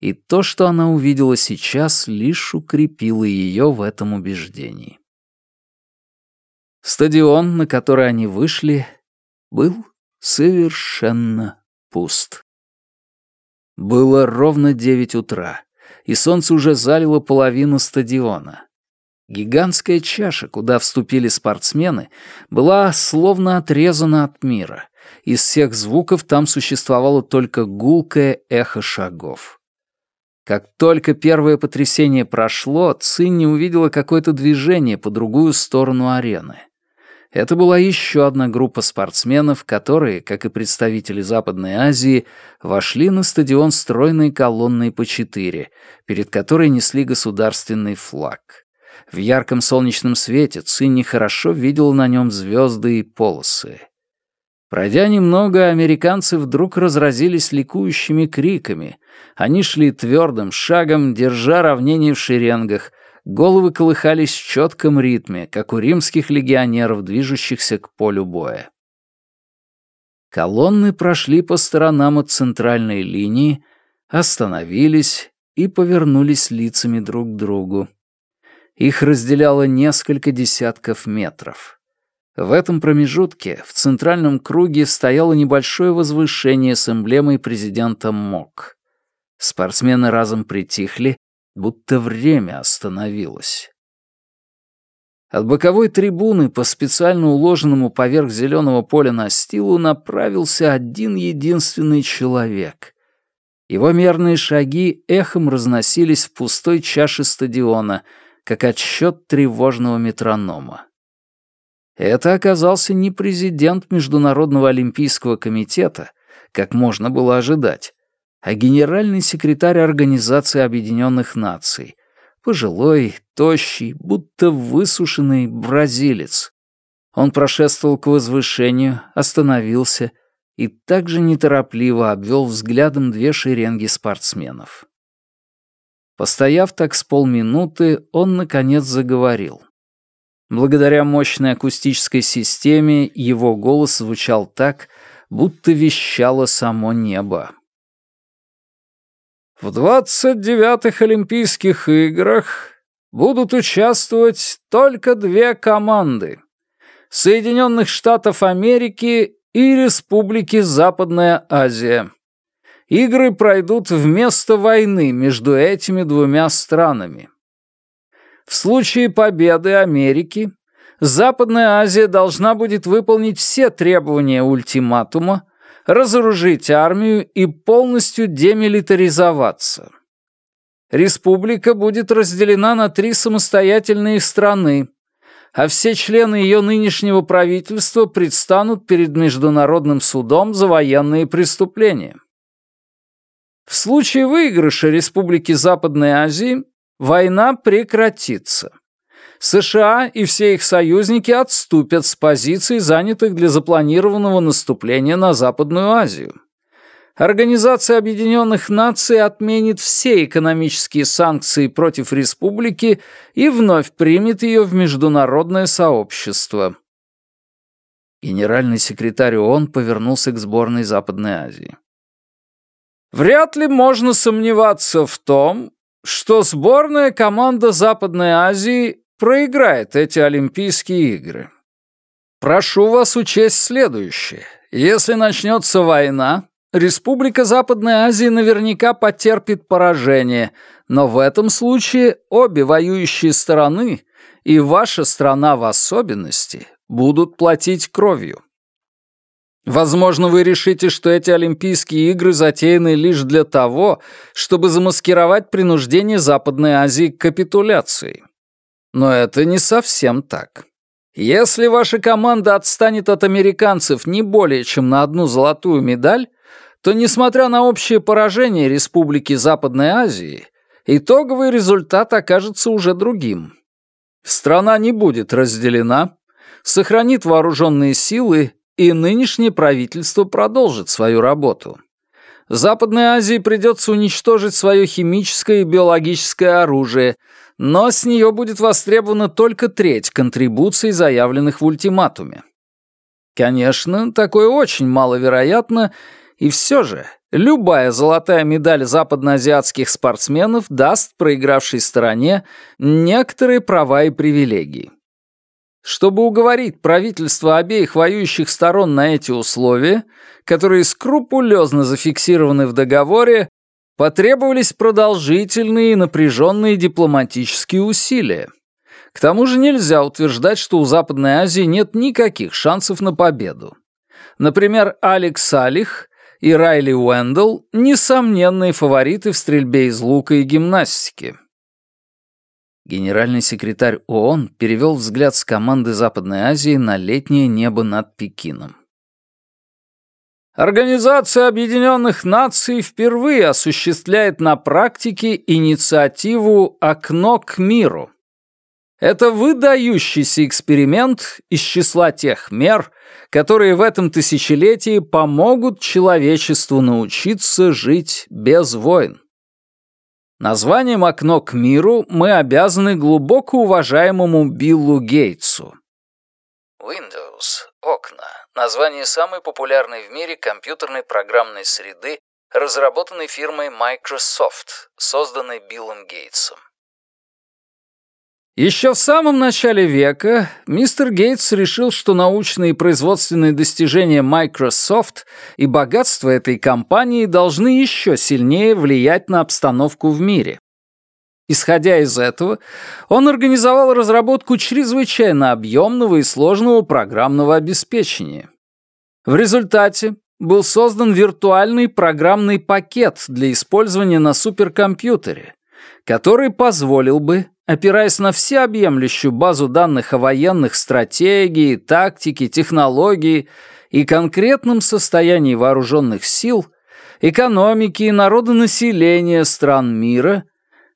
И то, что она увидела сейчас, лишь укрепило ее в этом убеждении. Стадион, на который они вышли, был совершенно пуст. Было ровно девять утра, и солнце уже залило половину стадиона. Гигантская чаша, куда вступили спортсмены, была словно отрезана от мира. Из всех звуков там существовало только гулкое эхо шагов. Как только первое потрясение прошло, Цинни увидела какое-то движение по другую сторону арены. Это была еще одна группа спортсменов, которые, как и представители Западной Азии, вошли на стадион стройной колонной по четыре, перед которой несли государственный флаг. В ярком солнечном свете Цинни хорошо видела на нем звезды и полосы. Пройдя немного, американцы вдруг разразились ликующими криками. Они шли твердым шагом, держа равнение в шеренгах, головы колыхались в четком ритме, как у римских легионеров, движущихся к полю боя. Колонны прошли по сторонам от центральной линии, остановились и повернулись лицами друг к другу. Их разделяло несколько десятков метров. В этом промежутке в центральном круге стояло небольшое возвышение с эмблемой президента МОК. Спортсмены разом притихли будто время остановилось. От боковой трибуны по специально уложенному поверх зеленого поля настилу направился один единственный человек. Его мерные шаги эхом разносились в пустой чаше стадиона, как отсчет тревожного метронома. Это оказался не президент Международного олимпийского комитета, как можно было ожидать, а генеральный секретарь Организации Объединенных Наций, пожилой, тощий, будто высушенный бразилец. Он прошествовал к возвышению, остановился и также неторопливо обвел взглядом две шеренги спортсменов. Постояв так с полминуты, он, наконец, заговорил. Благодаря мощной акустической системе его голос звучал так, будто вещало само небо. В 29-х Олимпийских играх будут участвовать только две команды — Соединенных Штатов Америки и Республики Западная Азия. Игры пройдут вместо войны между этими двумя странами. В случае победы Америки Западная Азия должна будет выполнить все требования ультиматума, разоружить армию и полностью демилитаризоваться. Республика будет разделена на три самостоятельные страны. а все члены ее нынешнего правительства предстанут перед Международным судом за военные преступления. В случае выигрыша Республики Западной Азии война прекратится. США и все их союзники отступят с позиций, занятых для запланированного наступления на Западную Азию. Организация Объединенных Наций отменит все экономические санкции против республики и вновь примет ее в международное сообщество. Генеральный секретарь ООН повернулся к сборной Западной Азии. Вряд ли можно сомневаться в том, что сборная команда Западной Азии проиграет эти Олимпийские игры. Прошу вас учесть следующее. Если начнется война, Республика Западной Азии наверняка потерпит поражение, но в этом случае обе воюющие стороны, и ваша страна в особенности, будут платить кровью. Возможно, вы решите, что эти Олимпийские игры затеяны лишь для того, чтобы замаскировать принуждение Западной Азии к капитуляции. Но это не совсем так. Если ваша команда отстанет от американцев не более чем на одну золотую медаль, то, несмотря на общее поражение Республики Западной Азии, итоговый результат окажется уже другим. Страна не будет разделена, сохранит вооруженные силы, и нынешнее правительство продолжит свою работу. Западной Азии придется уничтожить свое химическое и биологическое оружие – но с нее будет востребована только треть контрибуций, заявленных в ультиматуме. Конечно, такое очень маловероятно, и все же любая золотая медаль западноазиатских спортсменов даст проигравшей стороне некоторые права и привилегии. Чтобы уговорить правительство обеих воюющих сторон на эти условия, которые скрупулезно зафиксированы в договоре, Потребовались продолжительные и напряженные дипломатические усилия. К тому же нельзя утверждать, что у Западной Азии нет никаких шансов на победу. Например, Алекс Салих и Райли Уэндл – несомненные фавориты в стрельбе из лука и гимнастике. Генеральный секретарь ООН перевел взгляд с команды Западной Азии на летнее небо над Пекином. Организация Объединенных Наций впервые осуществляет на практике инициативу «Окно к миру». Это выдающийся эксперимент из числа тех мер, которые в этом тысячелетии помогут человечеству научиться жить без войн. Названием «Окно к миру» мы обязаны глубоко уважаемому Биллу Гейтсу. Windows — окна название самой популярной в мире компьютерной программной среды, разработанной фирмой Microsoft, созданной Биллом Гейтсом. Еще в самом начале века мистер Гейтс решил, что научные и производственные достижения Microsoft и богатство этой компании должны еще сильнее влиять на обстановку в мире. Исходя из этого, он организовал разработку чрезвычайно объемного и сложного программного обеспечения. В результате был создан виртуальный программный пакет для использования на суперкомпьютере, который позволил бы, опираясь на всеобъемлющую базу данных о военных стратегии, тактике, технологии и конкретном состоянии вооруженных сил, экономики и народонаселения стран мира –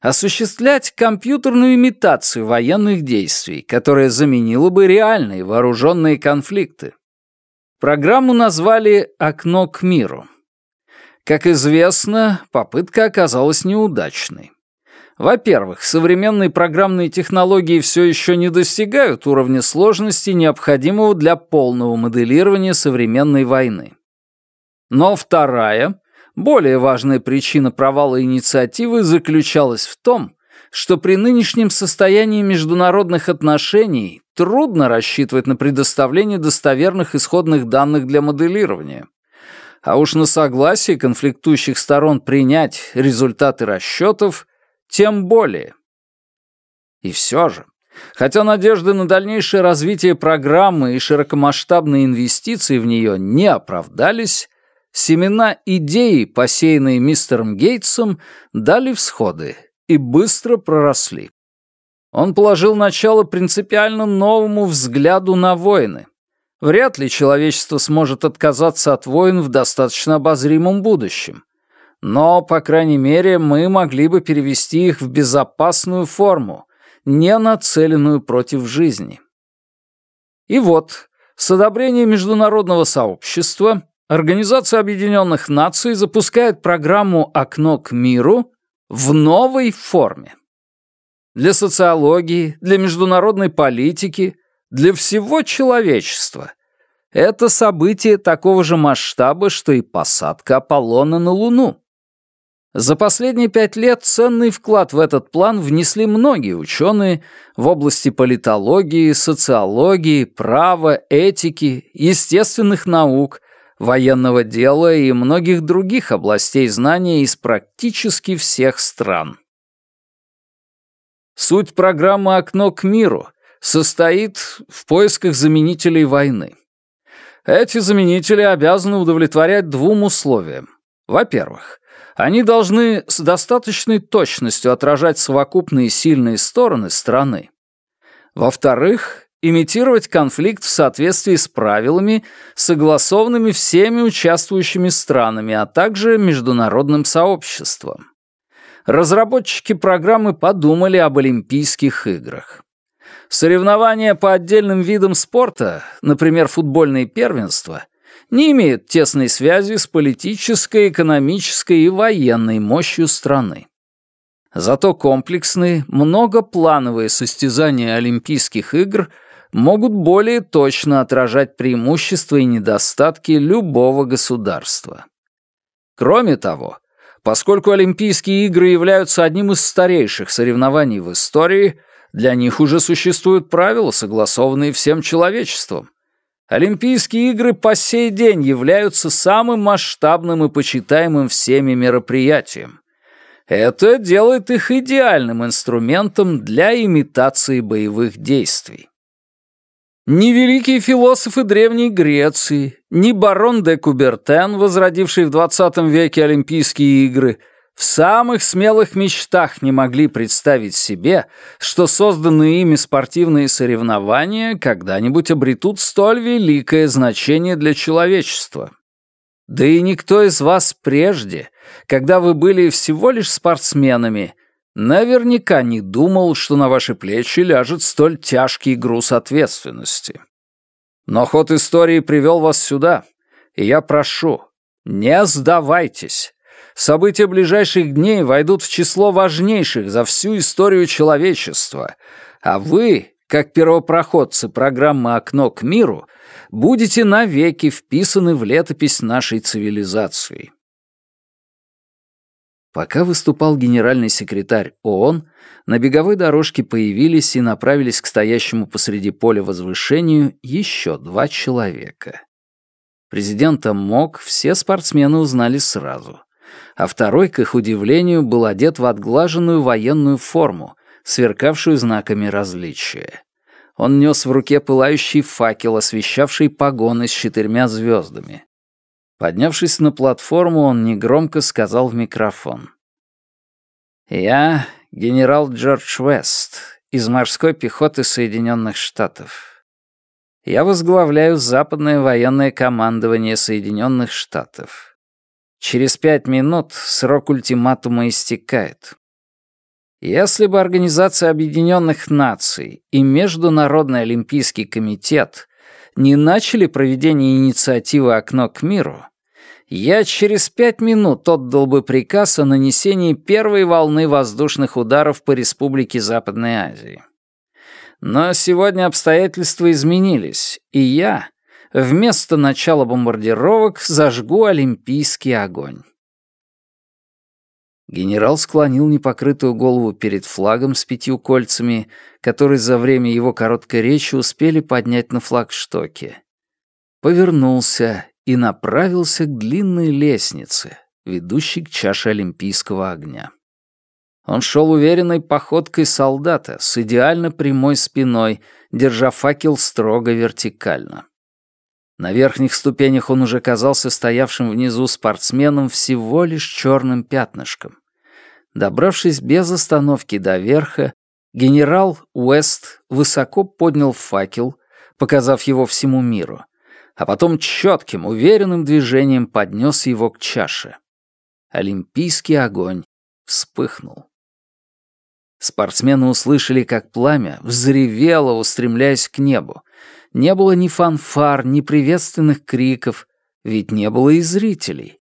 осуществлять компьютерную имитацию военных действий, которая заменила бы реальные вооруженные конфликты. Программу назвали «Окно к миру». Как известно, попытка оказалась неудачной. Во-первых, современные программные технологии все еще не достигают уровня сложности, необходимого для полного моделирования современной войны. Но вторая, более важная причина провала инициативы заключалась в том, что при нынешнем состоянии международных отношений трудно рассчитывать на предоставление достоверных исходных данных для моделирования. А уж на согласие конфликтующих сторон принять результаты расчетов тем более. И все же, хотя надежды на дальнейшее развитие программы и широкомасштабные инвестиции в нее не оправдались, Семена идеи, посеянные мистером Гейтсом, дали всходы и быстро проросли. Он положил начало принципиально новому взгляду на войны. Вряд ли человечество сможет отказаться от войн в достаточно обозримом будущем. Но, по крайней мере, мы могли бы перевести их в безопасную форму, не нацеленную против жизни. И вот, с одобрения международного сообщества, Организация Объединенных Наций запускает программу «Окно к миру» в новой форме. Для социологии, для международной политики, для всего человечества. Это событие такого же масштаба, что и посадка Аполлона на Луну. За последние пять лет ценный вклад в этот план внесли многие ученые в области политологии, социологии, права, этики, естественных наук, военного дела и многих других областей знания из практически всех стран. Суть программы «Окно к миру» состоит в поисках заменителей войны. Эти заменители обязаны удовлетворять двум условиям. Во-первых, они должны с достаточной точностью отражать совокупные сильные стороны страны. Во-вторых, имитировать конфликт в соответствии с правилами, согласованными всеми участвующими странами, а также международным сообществом. Разработчики программы подумали об Олимпийских играх. Соревнования по отдельным видам спорта, например, футбольные первенства, не имеют тесной связи с политической, экономической и военной мощью страны. Зато комплексные, многоплановые состязания Олимпийских игр могут более точно отражать преимущества и недостатки любого государства. Кроме того, поскольку Олимпийские игры являются одним из старейших соревнований в истории, для них уже существуют правила, согласованные всем человечеством. Олимпийские игры по сей день являются самым масштабным и почитаемым всеми мероприятием. Это делает их идеальным инструментом для имитации боевых действий. Ни великие философы Древней Греции, ни барон де Кубертен, возродивший в 20 веке Олимпийские игры – в самых смелых мечтах не могли представить себе, что созданные ими спортивные соревнования когда-нибудь обретут столь великое значение для человечества. Да и никто из вас прежде, когда вы были всего лишь спортсменами, наверняка не думал, что на ваши плечи ляжет столь тяжкий груз ответственности. Но ход истории привел вас сюда, и я прошу, не сдавайтесь. События ближайших дней войдут в число важнейших за всю историю человечества, а вы, как первопроходцы программы «Окно к миру», будете навеки вписаны в летопись нашей цивилизации. Пока выступал генеральный секретарь ООН, на беговой дорожке появились и направились к стоящему посреди поля возвышению еще два человека. Президента МОК все спортсмены узнали сразу а второй, к их удивлению, был одет в отглаженную военную форму, сверкавшую знаками различия. Он нес в руке пылающий факел, освещавший погоны с четырьмя звездами. Поднявшись на платформу, он негромко сказал в микрофон. «Я генерал Джордж Вест из морской пехоты Соединенных Штатов. Я возглавляю Западное военное командование Соединенных Штатов. Через пять минут срок ультиматума истекает. Если бы Организация Объединенных Наций и Международный Олимпийский комитет не начали проведение инициативы «Окно к миру», я через пять минут отдал бы приказ о нанесении первой волны воздушных ударов по Республике Западной Азии. Но сегодня обстоятельства изменились, и я, вместо начала бомбардировок зажгу олимпийский огонь. Генерал склонил непокрытую голову перед флагом с пятью кольцами, который за время его короткой речи успели поднять на флагштоке. Повернулся и направился к длинной лестнице, ведущей к чаше олимпийского огня. Он шел уверенной походкой солдата с идеально прямой спиной, держа факел строго вертикально. На верхних ступенях он уже казался стоявшим внизу спортсменом всего лишь черным пятнышком. Добравшись без остановки до верха, Генерал Уэст высоко поднял факел, показав его всему миру, а потом четким, уверенным движением поднес его к чаше. Олимпийский огонь вспыхнул. Спортсмены услышали, как пламя взревело, устремляясь к небу. Не было ни фанфар, ни приветственных криков, ведь не было и зрителей.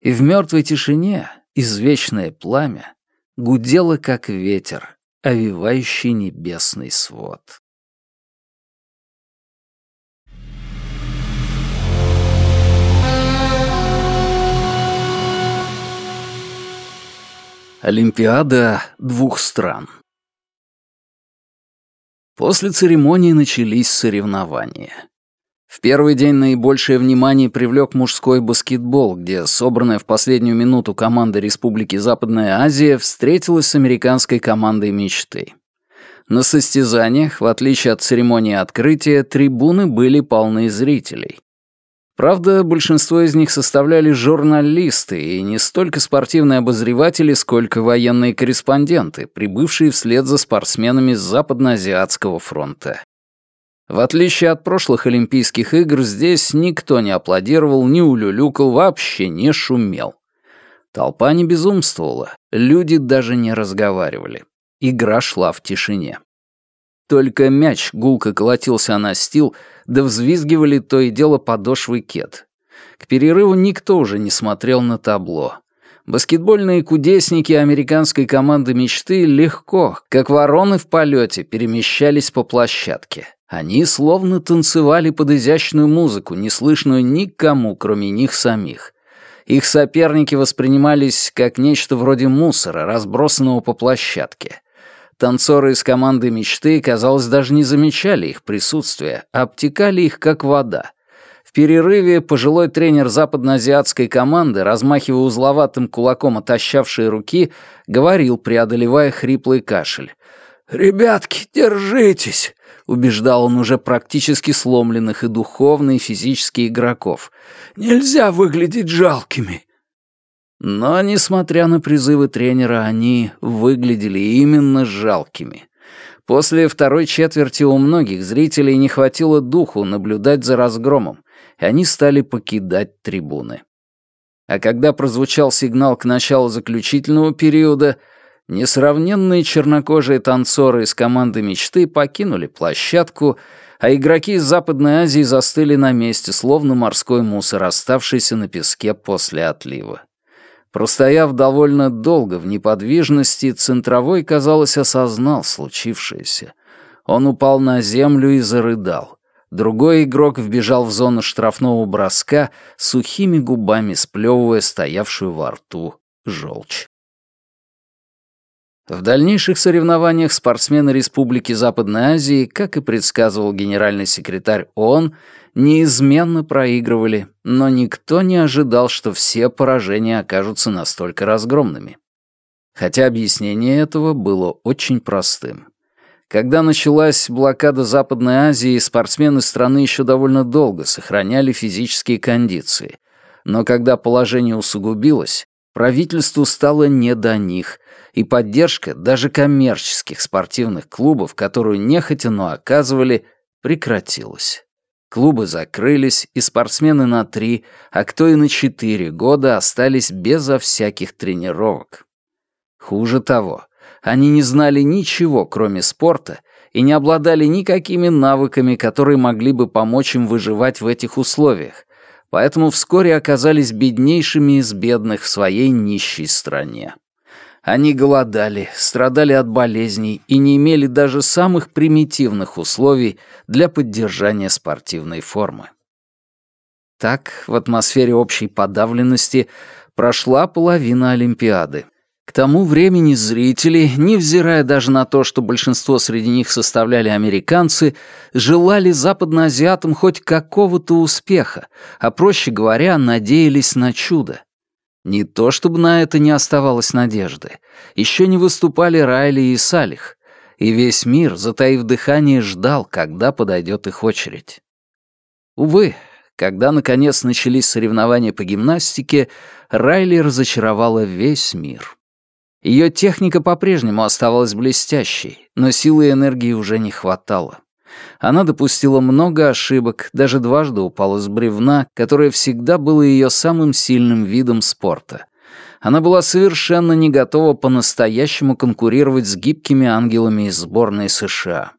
И в мертвой тишине извечное пламя гудело, как ветер, овивающий небесный свод. Олимпиада двух стран. После церемонии начались соревнования. В первый день наибольшее внимание привлек мужской баскетбол, где собранная в последнюю минуту команда Республики Западная Азия встретилась с американской командой мечты. На состязаниях, в отличие от церемонии открытия, трибуны были полны зрителей. Правда, большинство из них составляли журналисты и не столько спортивные обозреватели, сколько военные корреспонденты, прибывшие вслед за спортсменами с Западноазиатского фронта. В отличие от прошлых Олимпийских игр, здесь никто не аплодировал, не улюлюкал, вообще не шумел. Толпа не безумствовала, люди даже не разговаривали. Игра шла в тишине. Только мяч гулко колотился на стил, да взвизгивали то и дело подошвы кет. К перерыву никто уже не смотрел на табло. Баскетбольные кудесники американской команды мечты легко, как вороны в полете, перемещались по площадке. Они словно танцевали под изящную музыку, не слышную никому, кроме них самих. Их соперники воспринимались как нечто вроде мусора, разбросанного по площадке. Танцоры из команды «Мечты», казалось, даже не замечали их присутствия, а обтекали их как вода. В перерыве пожилой тренер западноазиатской команды, размахивая узловатым кулаком отощавшие руки, говорил, преодолевая хриплый кашель. «Ребятки, держитесь!» — убеждал он уже практически сломленных и духовно, и физически игроков. «Нельзя выглядеть жалкими. Но, несмотря на призывы тренера, они выглядели именно жалкими. После второй четверти у многих зрителей не хватило духу наблюдать за разгромом, и они стали покидать трибуны. А когда прозвучал сигнал к началу заключительного периода, несравненные чернокожие танцоры из команды «Мечты» покинули площадку, а игроки из Западной Азии застыли на месте, словно морской мусор, оставшийся на песке после отлива. Простояв довольно долго в неподвижности, центровой, казалось, осознал случившееся. Он упал на землю и зарыдал. Другой игрок вбежал в зону штрафного броска, сухими губами сплевывая стоявшую во рту желчь. В дальнейших соревнованиях спортсмены Республики Западной Азии, как и предсказывал генеральный секретарь ООН, неизменно проигрывали, но никто не ожидал, что все поражения окажутся настолько разгромными. Хотя объяснение этого было очень простым. Когда началась блокада Западной Азии, спортсмены страны еще довольно долго сохраняли физические кондиции. Но когда положение усугубилось, правительству стало не до них, и поддержка даже коммерческих спортивных клубов, которую нехотя, но оказывали, прекратилась. Клубы закрылись, и спортсмены на три, а кто и на четыре года остались безо всяких тренировок. Хуже того, они не знали ничего, кроме спорта, и не обладали никакими навыками, которые могли бы помочь им выживать в этих условиях, поэтому вскоре оказались беднейшими из бедных в своей нищей стране. Они голодали, страдали от болезней и не имели даже самых примитивных условий для поддержания спортивной формы. Так, в атмосфере общей подавленности прошла половина Олимпиады. К тому времени зрители, невзирая даже на то, что большинство среди них составляли американцы, желали западноазиатам хоть какого-то успеха, а, проще говоря, надеялись на чудо. Не то чтобы на это не оставалось надежды. Еще не выступали Райли и Салих, и весь мир, затаив дыхание, ждал, когда подойдет их очередь. Увы, когда наконец начались соревнования по гимнастике, Райли разочаровала весь мир. Ее техника по-прежнему оставалась блестящей, но силы и энергии уже не хватало. Она допустила много ошибок, даже дважды упала с бревна, которое всегда было ее самым сильным видом спорта. Она была совершенно не готова по-настоящему конкурировать с гибкими ангелами из сборной США.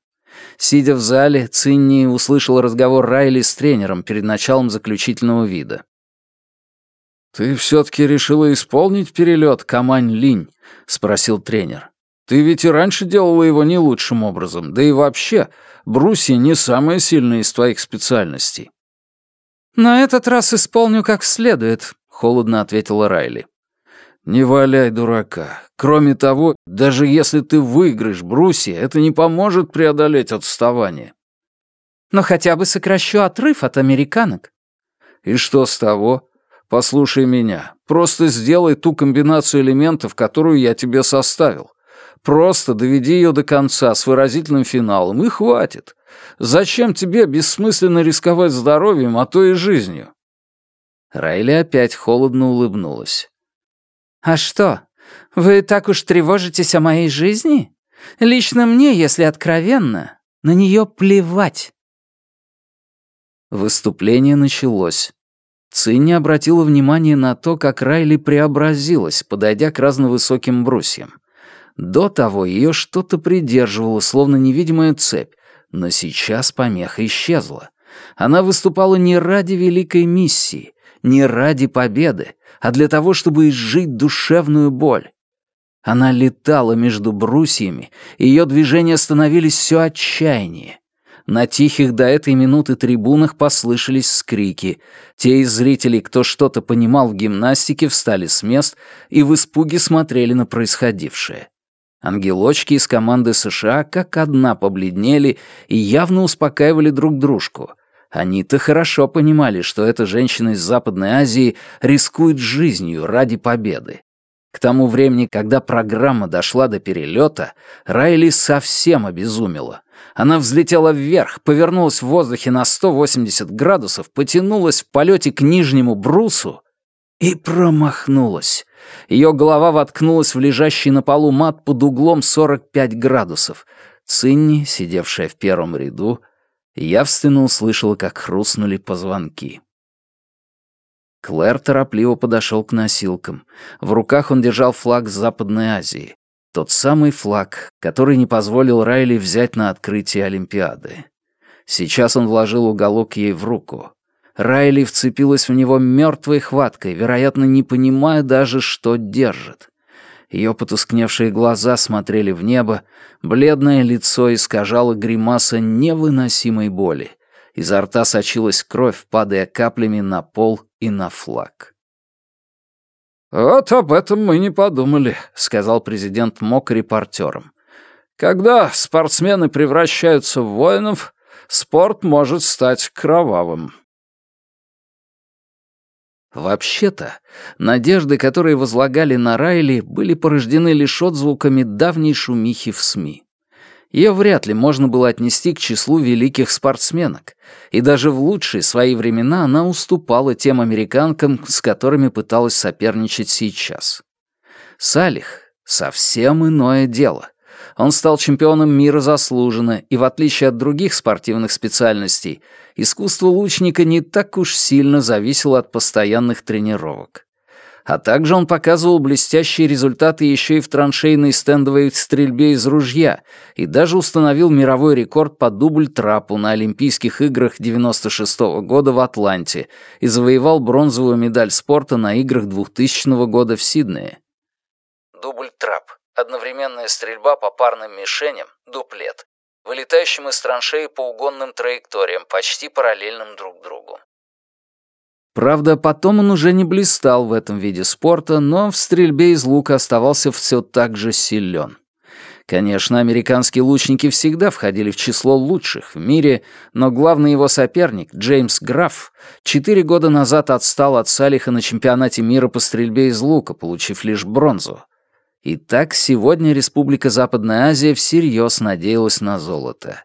Сидя в зале, Цинни услышал разговор Райли с тренером перед началом заключительного вида. «Ты все-таки решила исполнить перелет Камань-Линь?» — спросил тренер. «Ты ведь и раньше делала его не лучшим образом, да и вообще, брусья не самая сильная из твоих специальностей». «На этот раз исполню как следует», — холодно ответила Райли. «Не валяй дурака. Кроме того, даже если ты выиграешь брусья, это не поможет преодолеть отставание». «Но хотя бы сокращу отрыв от американок». «И что с того? Послушай меня. Просто сделай ту комбинацию элементов, которую я тебе составил. Просто доведи ее до конца с выразительным финалом, и хватит. Зачем тебе бессмысленно рисковать здоровьем, а то и жизнью?» Райли опять холодно улыбнулась. «А что, вы так уж тревожитесь о моей жизни? Лично мне, если откровенно, на нее плевать». Выступление началось. Цинни обратила внимание на то, как Райли преобразилась, подойдя к разновысоким брусьям. До того ее что-то придерживало, словно невидимая цепь, но сейчас помеха исчезла. Она выступала не ради великой миссии, не ради победы, а для того, чтобы изжить душевную боль. Она летала между брусьями, ее движения становились все отчаяннее. На тихих до этой минуты трибунах послышались скрики. Те из зрителей, кто что-то понимал в гимнастике, встали с мест и в испуге смотрели на происходившее. Ангелочки из команды США как одна побледнели и явно успокаивали друг дружку. Они-то хорошо понимали, что эта женщина из Западной Азии рискует жизнью ради победы. К тому времени, когда программа дошла до перелета, Райли совсем обезумела. Она взлетела вверх, повернулась в воздухе на 180 градусов, потянулась в полете к нижнему брусу и промахнулась. Ее голова воткнулась в лежащий на полу мат под углом 45 градусов. Цинни, сидевшая в первом ряду, явственно услышала, как хрустнули позвонки. Клэр торопливо подошел к носилкам. В руках он держал флаг Западной Азии. Тот самый флаг, который не позволил Райли взять на открытие Олимпиады. Сейчас он вложил уголок ей в руку. Райли вцепилась в него мертвой хваткой, вероятно, не понимая даже, что держит. Ее потускневшие глаза смотрели в небо, бледное лицо искажало гримаса невыносимой боли. Изо рта сочилась кровь, падая каплями на пол и на флаг. «Вот об этом мы не подумали», — сказал президент МОК репортерам. «Когда спортсмены превращаются в воинов, спорт может стать кровавым». Вообще-то, надежды, которые возлагали на Райли, были порождены лишь отзвуками давней шумихи в СМИ. Ее вряд ли можно было отнести к числу великих спортсменок, и даже в лучшие свои времена она уступала тем американкам, с которыми пыталась соперничать сейчас. Салих — совсем иное дело. Он стал чемпионом мира заслуженно, и в отличие от других спортивных специальностей, искусство лучника не так уж сильно зависело от постоянных тренировок. А также он показывал блестящие результаты еще и в траншейной стендовой стрельбе из ружья и даже установил мировой рекорд по дубль-трапу на Олимпийских играх 96 -го года в Атланте и завоевал бронзовую медаль спорта на играх 2000 года в Сиднее. Дубль-трап — одновременная стрельба по парным мишеням, дуплет, вылетающим из траншеи по угонным траекториям, почти параллельным друг другу. Правда, потом он уже не блистал в этом виде спорта, но в стрельбе из лука оставался все так же силен. Конечно, американские лучники всегда входили в число лучших в мире, но главный его соперник, Джеймс Граф, четыре года назад отстал от Салиха на чемпионате мира по стрельбе из лука, получив лишь бронзу. Итак, сегодня Республика Западная Азия всерьез надеялась на золото.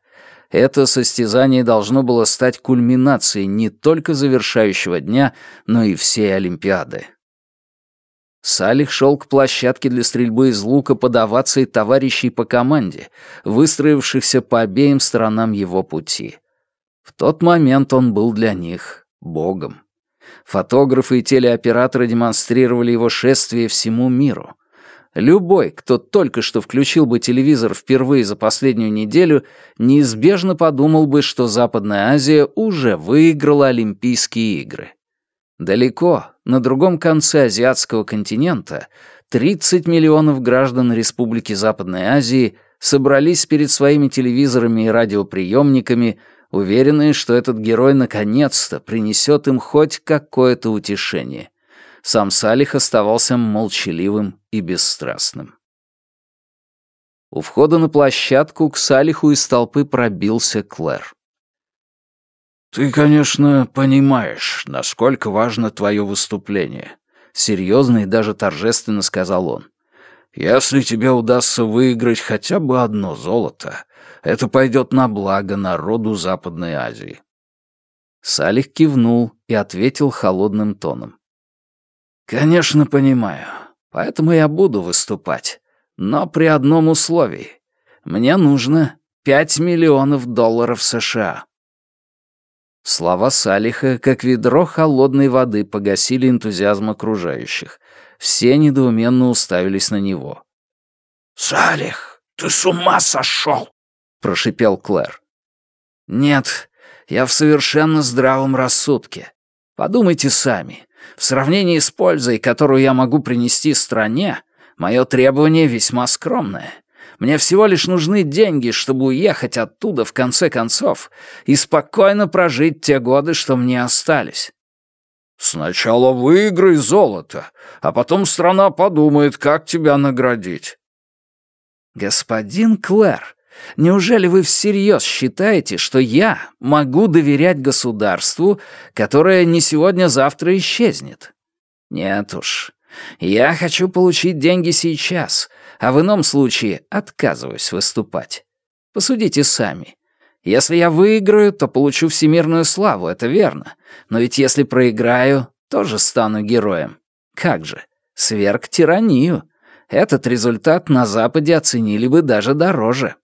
Это состязание должно было стать кульминацией не только завершающего дня, но и всей Олимпиады. Салих шел к площадке для стрельбы из лука под овацией товарищей по команде, выстроившихся по обеим сторонам его пути. В тот момент он был для них богом. Фотографы и телеоператоры демонстрировали его шествие всему миру. Любой, кто только что включил бы телевизор впервые за последнюю неделю, неизбежно подумал бы, что Западная Азия уже выиграла Олимпийские игры. Далеко, на другом конце азиатского континента, 30 миллионов граждан Республики Западной Азии собрались перед своими телевизорами и радиоприемниками, уверенные, что этот герой наконец-то принесет им хоть какое-то утешение. Сам Салих оставался молчаливым и бесстрастным. У входа на площадку к Салиху из толпы пробился Клэр. «Ты, конечно, понимаешь, насколько важно твое выступление», — серьезно и даже торжественно сказал он. «Если тебе удастся выиграть хотя бы одно золото, это пойдет на благо народу Западной Азии». Салих кивнул и ответил холодным тоном. «Конечно, понимаю. Поэтому я буду выступать. Но при одном условии. Мне нужно пять миллионов долларов США». Слова Салиха, как ведро холодной воды, погасили энтузиазм окружающих. Все недоуменно уставились на него. «Салих, ты с ума сошел!» — прошипел Клэр. «Нет, я в совершенно здравом рассудке. Подумайте сами. В сравнении с пользой, которую я могу принести стране, мое требование весьма скромное. Мне всего лишь нужны деньги, чтобы уехать оттуда в конце концов и спокойно прожить те годы, что мне остались. Сначала выиграй золото, а потом страна подумает, как тебя наградить. Господин Клэр, неужели вы всерьез считаете, что я могу доверять государству, которое не сегодня-завтра исчезнет? Нет уж. Я хочу получить деньги сейчас, а в ином случае отказываюсь выступать. Посудите сами. Если я выиграю, то получу всемирную славу, это верно. Но ведь если проиграю, тоже стану героем. Как же? Сверг тиранию. Этот результат на Западе оценили бы даже дороже.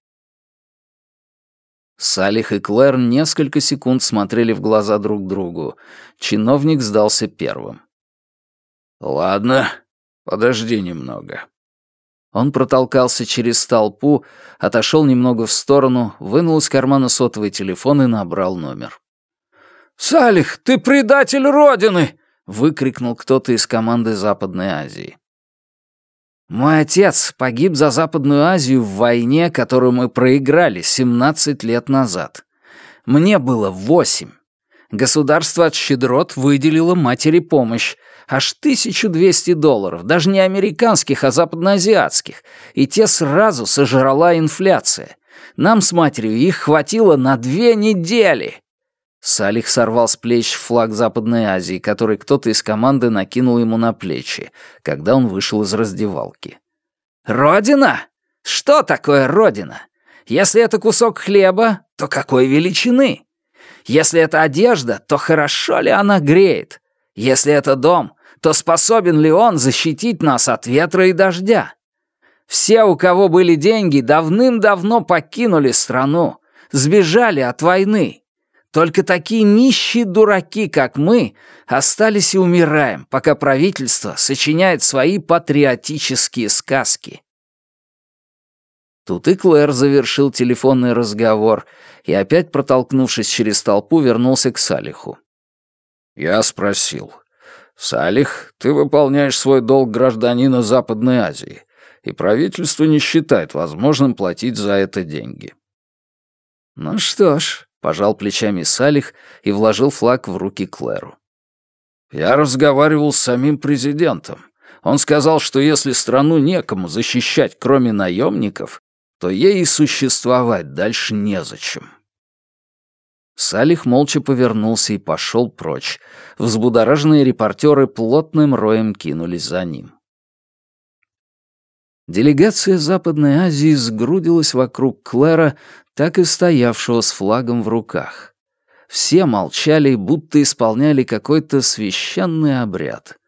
Салих и Клэр несколько секунд смотрели в глаза друг другу. Чиновник сдался первым. «Ладно, подожди немного. Он протолкался через толпу, отошел немного в сторону, вынул из кармана сотовый телефон и набрал номер. «Салих, ты предатель Родины!» — выкрикнул кто-то из команды Западной Азии. «Мой отец погиб за Западную Азию в войне, которую мы проиграли 17 лет назад. Мне было восемь. Государство от щедрот выделило матери помощь, Аж 1200 долларов, даже не американских, а западноазиатских. И те сразу сожрала инфляция. Нам с матерью их хватило на две недели. Салих сорвал с плеч флаг Западной Азии, который кто-то из команды накинул ему на плечи, когда он вышел из раздевалки. «Родина? Что такое Родина? Если это кусок хлеба, то какой величины? Если это одежда, то хорошо ли она греет? Если это дом, то способен ли он защитить нас от ветра и дождя? Все, у кого были деньги, давным-давно покинули страну, сбежали от войны. Только такие нищие дураки, как мы, остались и умираем, пока правительство сочиняет свои патриотические сказки. Тут и Клэр завершил телефонный разговор и, опять протолкнувшись через толпу, вернулся к Салиху. «Я спросил, «Салих, ты выполняешь свой долг гражданина Западной Азии, и правительство не считает возможным платить за это деньги». «Ну что ж», — пожал плечами Салих и вложил флаг в руки Клэру. «Я разговаривал с самим президентом. Он сказал, что если страну некому защищать, кроме наемников, то ей и существовать дальше незачем». Салих молча повернулся и пошел прочь. Взбудораженные репортеры плотным роем кинулись за ним. Делегация Западной Азии сгрудилась вокруг Клэра, так и стоявшего с флагом в руках. Все молчали, будто исполняли какой-то священный обряд.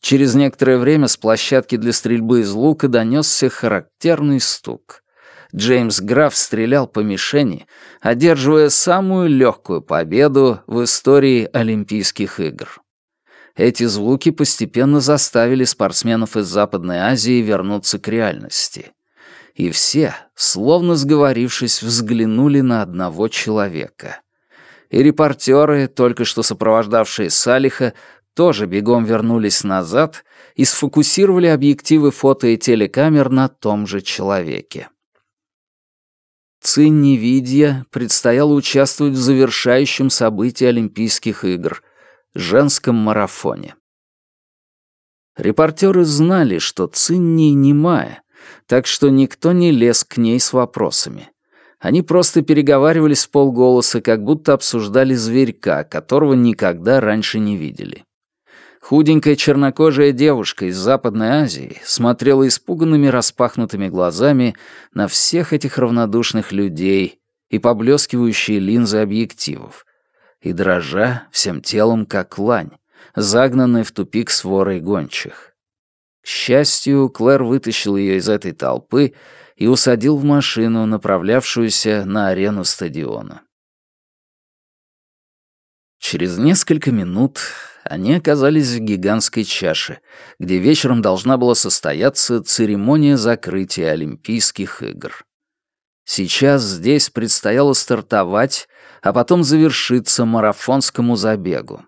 Через некоторое время с площадки для стрельбы из лука донесся характерный стук. Джеймс Граф стрелял по мишени, одерживая самую легкую победу в истории Олимпийских игр. Эти звуки постепенно заставили спортсменов из Западной Азии вернуться к реальности. И все, словно сговорившись, взглянули на одного человека. И репортеры, только что сопровождавшие Салиха, тоже бегом вернулись назад и сфокусировали объективы фото и телекамер на том же человеке. Цинни Видья предстояло участвовать в завершающем событии Олимпийских игр — женском марафоне. Репортеры знали, что Цинни немая, так что никто не лез к ней с вопросами. Они просто переговаривались в полголоса, как будто обсуждали зверька, которого никогда раньше не видели. Худенькая чернокожая девушка из Западной Азии смотрела испуганными распахнутыми глазами на всех этих равнодушных людей и поблескивающие линзы объективов, и дрожа всем телом, как лань, загнанная в тупик сворой гончих. К счастью, Клэр вытащил ее из этой толпы и усадил в машину, направлявшуюся на арену стадиона. Через несколько минут они оказались в гигантской чаше, где вечером должна была состояться церемония закрытия Олимпийских игр. Сейчас здесь предстояло стартовать, а потом завершиться марафонскому забегу.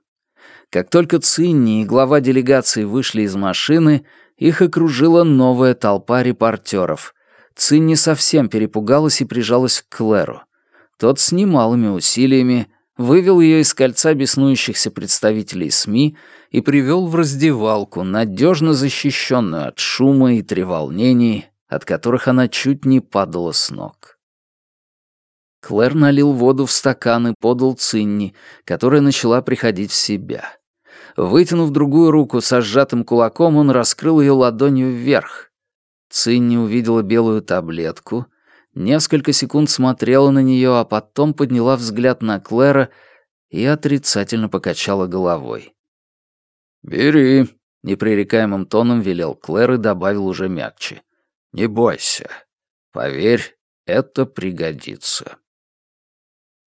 Как только Цинни и глава делегации вышли из машины, их окружила новая толпа репортеров. Цинни совсем перепугалась и прижалась к Клэру. Тот с немалыми усилиями вывел ее из кольца беснующихся представителей СМИ и привел в раздевалку, надежно защищенную от шума и треволнений, от которых она чуть не падала с ног. Клэр налил воду в стакан и подал Цинни, которая начала приходить в себя. Вытянув другую руку со сжатым кулаком, он раскрыл ее ладонью вверх. Цинни увидела белую таблетку — несколько секунд смотрела на нее, а потом подняла взгляд на Клэра и отрицательно покачала головой. «Бери», — непререкаемым тоном велел Клэр и добавил уже мягче. «Не бойся. Поверь, это пригодится».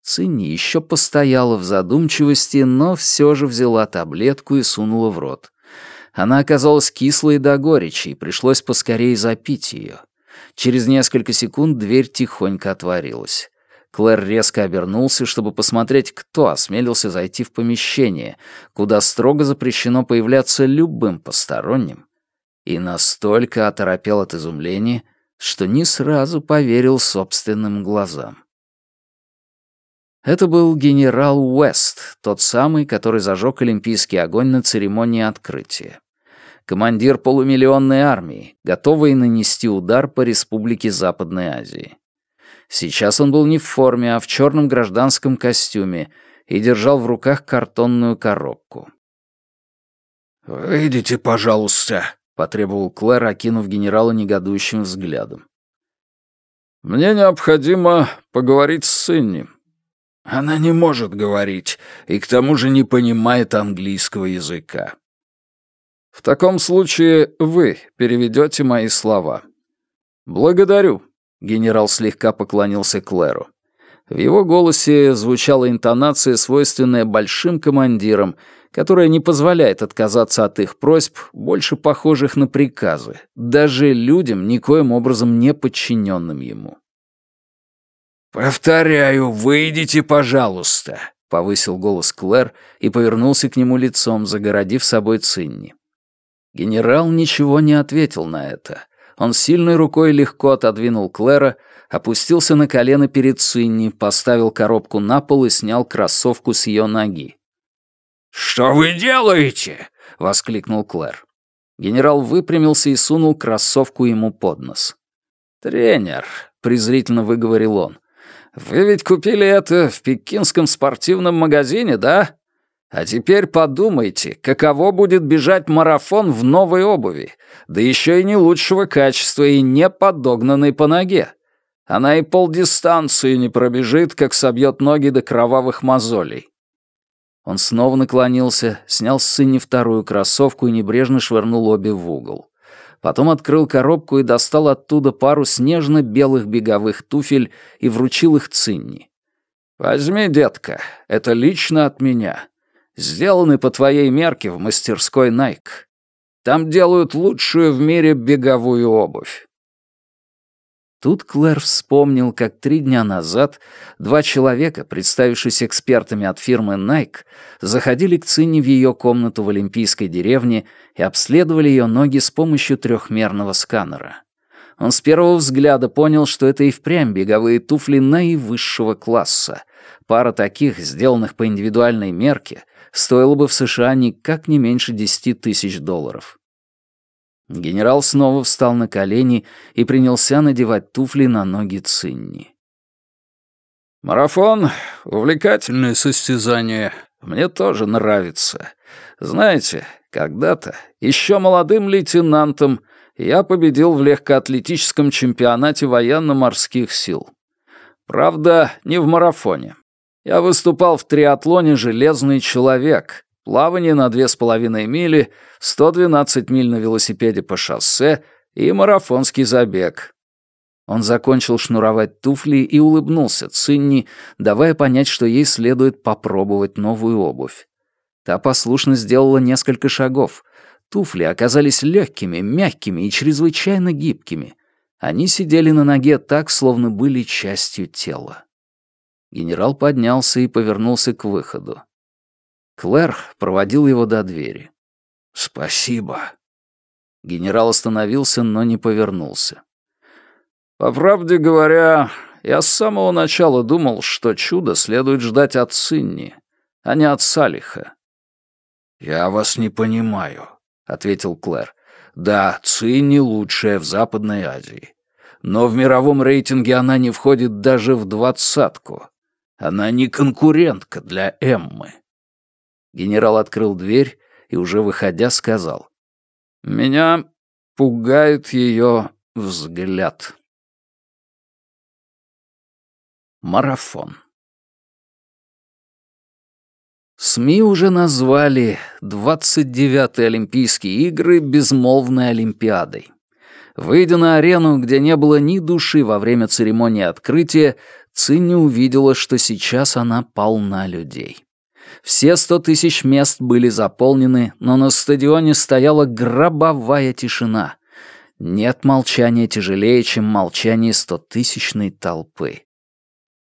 Цинни еще постояла в задумчивости, но все же взяла таблетку и сунула в рот. Она оказалась кислой до горечи, и пришлось поскорее запить ее. Через несколько секунд дверь тихонько отворилась. Клэр резко обернулся, чтобы посмотреть, кто осмелился зайти в помещение, куда строго запрещено появляться любым посторонним, и настолько оторопел от изумления, что не сразу поверил собственным глазам. Это был генерал Уэст, тот самый, который зажег олимпийский огонь на церемонии открытия командир полумиллионной армии, готовый нанести удар по Республике Западной Азии. Сейчас он был не в форме, а в черном гражданском костюме и держал в руках картонную коробку. «Выйдите, пожалуйста», — потребовал Клэр, окинув генерала негодующим взглядом. «Мне необходимо поговорить с Синни. Она не может говорить, и к тому же не понимает английского языка. В таком случае вы переведете мои слова. Благодарю. Генерал слегка поклонился Клэру. В его голосе звучала интонация, свойственная большим командирам, которая не позволяет отказаться от их просьб, больше похожих на приказы, даже людям, никоим образом не подчиненным ему. «Повторяю, выйдите, пожалуйста», — повысил голос Клэр и повернулся к нему лицом, загородив собой Цинни. Генерал ничего не ответил на это. Он сильной рукой легко отодвинул Клэра, опустился на колено перед Цинни, поставил коробку на пол и снял кроссовку с ее ноги. «Что вы делаете?» — воскликнул Клэр. Генерал выпрямился и сунул кроссовку ему под нос. «Тренер», — презрительно выговорил он, — «вы ведь купили это в пекинском спортивном магазине, да? А теперь подумайте, каково будет бежать марафон в новой обуви, да еще и не лучшего качества и не подогнанной по ноге. Она и полдистанции не пробежит, как собьет ноги до кровавых мозолей. Он снова наклонился, снял с Цинни вторую кроссовку и небрежно швырнул обе в угол. Потом открыл коробку и достал оттуда пару снежно-белых беговых туфель и вручил их Цинни. «Возьми, детка, это лично от меня. Сделаны по твоей мерке в мастерской Nike. Там делают лучшую в мире беговую обувь. Тут Клэр вспомнил, как три дня назад два человека, представившись экспертами от фирмы Nike, заходили к Цинне в ее комнату в Олимпийской деревне и обследовали ее ноги с помощью трехмерного сканера. Он с первого взгляда понял, что это и впрямь беговые туфли наивысшего класса. Пара таких, сделанных по индивидуальной мерке, стоила бы в США никак не меньше 10 тысяч долларов. Генерал снова встал на колени и принялся надевать туфли на ноги Цинни. «Марафон — увлекательное состязание. Мне тоже нравится. Знаете, когда-то, еще молодым лейтенантом, я победил в легкоатлетическом чемпионате военно-морских сил. Правда, не в марафоне. Я выступал в триатлоне «Железный человек», плавание на две с половиной мили, 112 миль на велосипеде по шоссе и марафонский забег. Он закончил шнуровать туфли и улыбнулся Цинни, давая понять, что ей следует попробовать новую обувь. Та послушно сделала несколько шагов. Туфли оказались легкими, мягкими и чрезвычайно гибкими. Они сидели на ноге так, словно были частью тела. Генерал поднялся и повернулся к выходу. Клэр проводил его до двери. «Спасибо». Генерал остановился, но не повернулся. «По правде говоря, я с самого начала думал, что чудо следует ждать от Синни, а не от Салиха». «Я вас не понимаю», — ответил Клэр. «Да, Цинни лучшая в Западной Азии. Но в мировом рейтинге она не входит даже в двадцатку. Она не конкурентка для Эммы». Генерал открыл дверь и, уже выходя, сказал. «Меня пугает ее взгляд». Марафон. СМИ уже назвали 29-е Олимпийские игры безмолвной Олимпиадой. Выйдя на арену, где не было ни души во время церемонии открытия, Цинни увидела, что сейчас она полна людей. Все сто тысяч мест были заполнены, но на стадионе стояла гробовая тишина. Нет молчания тяжелее, чем молчание стотысячной толпы.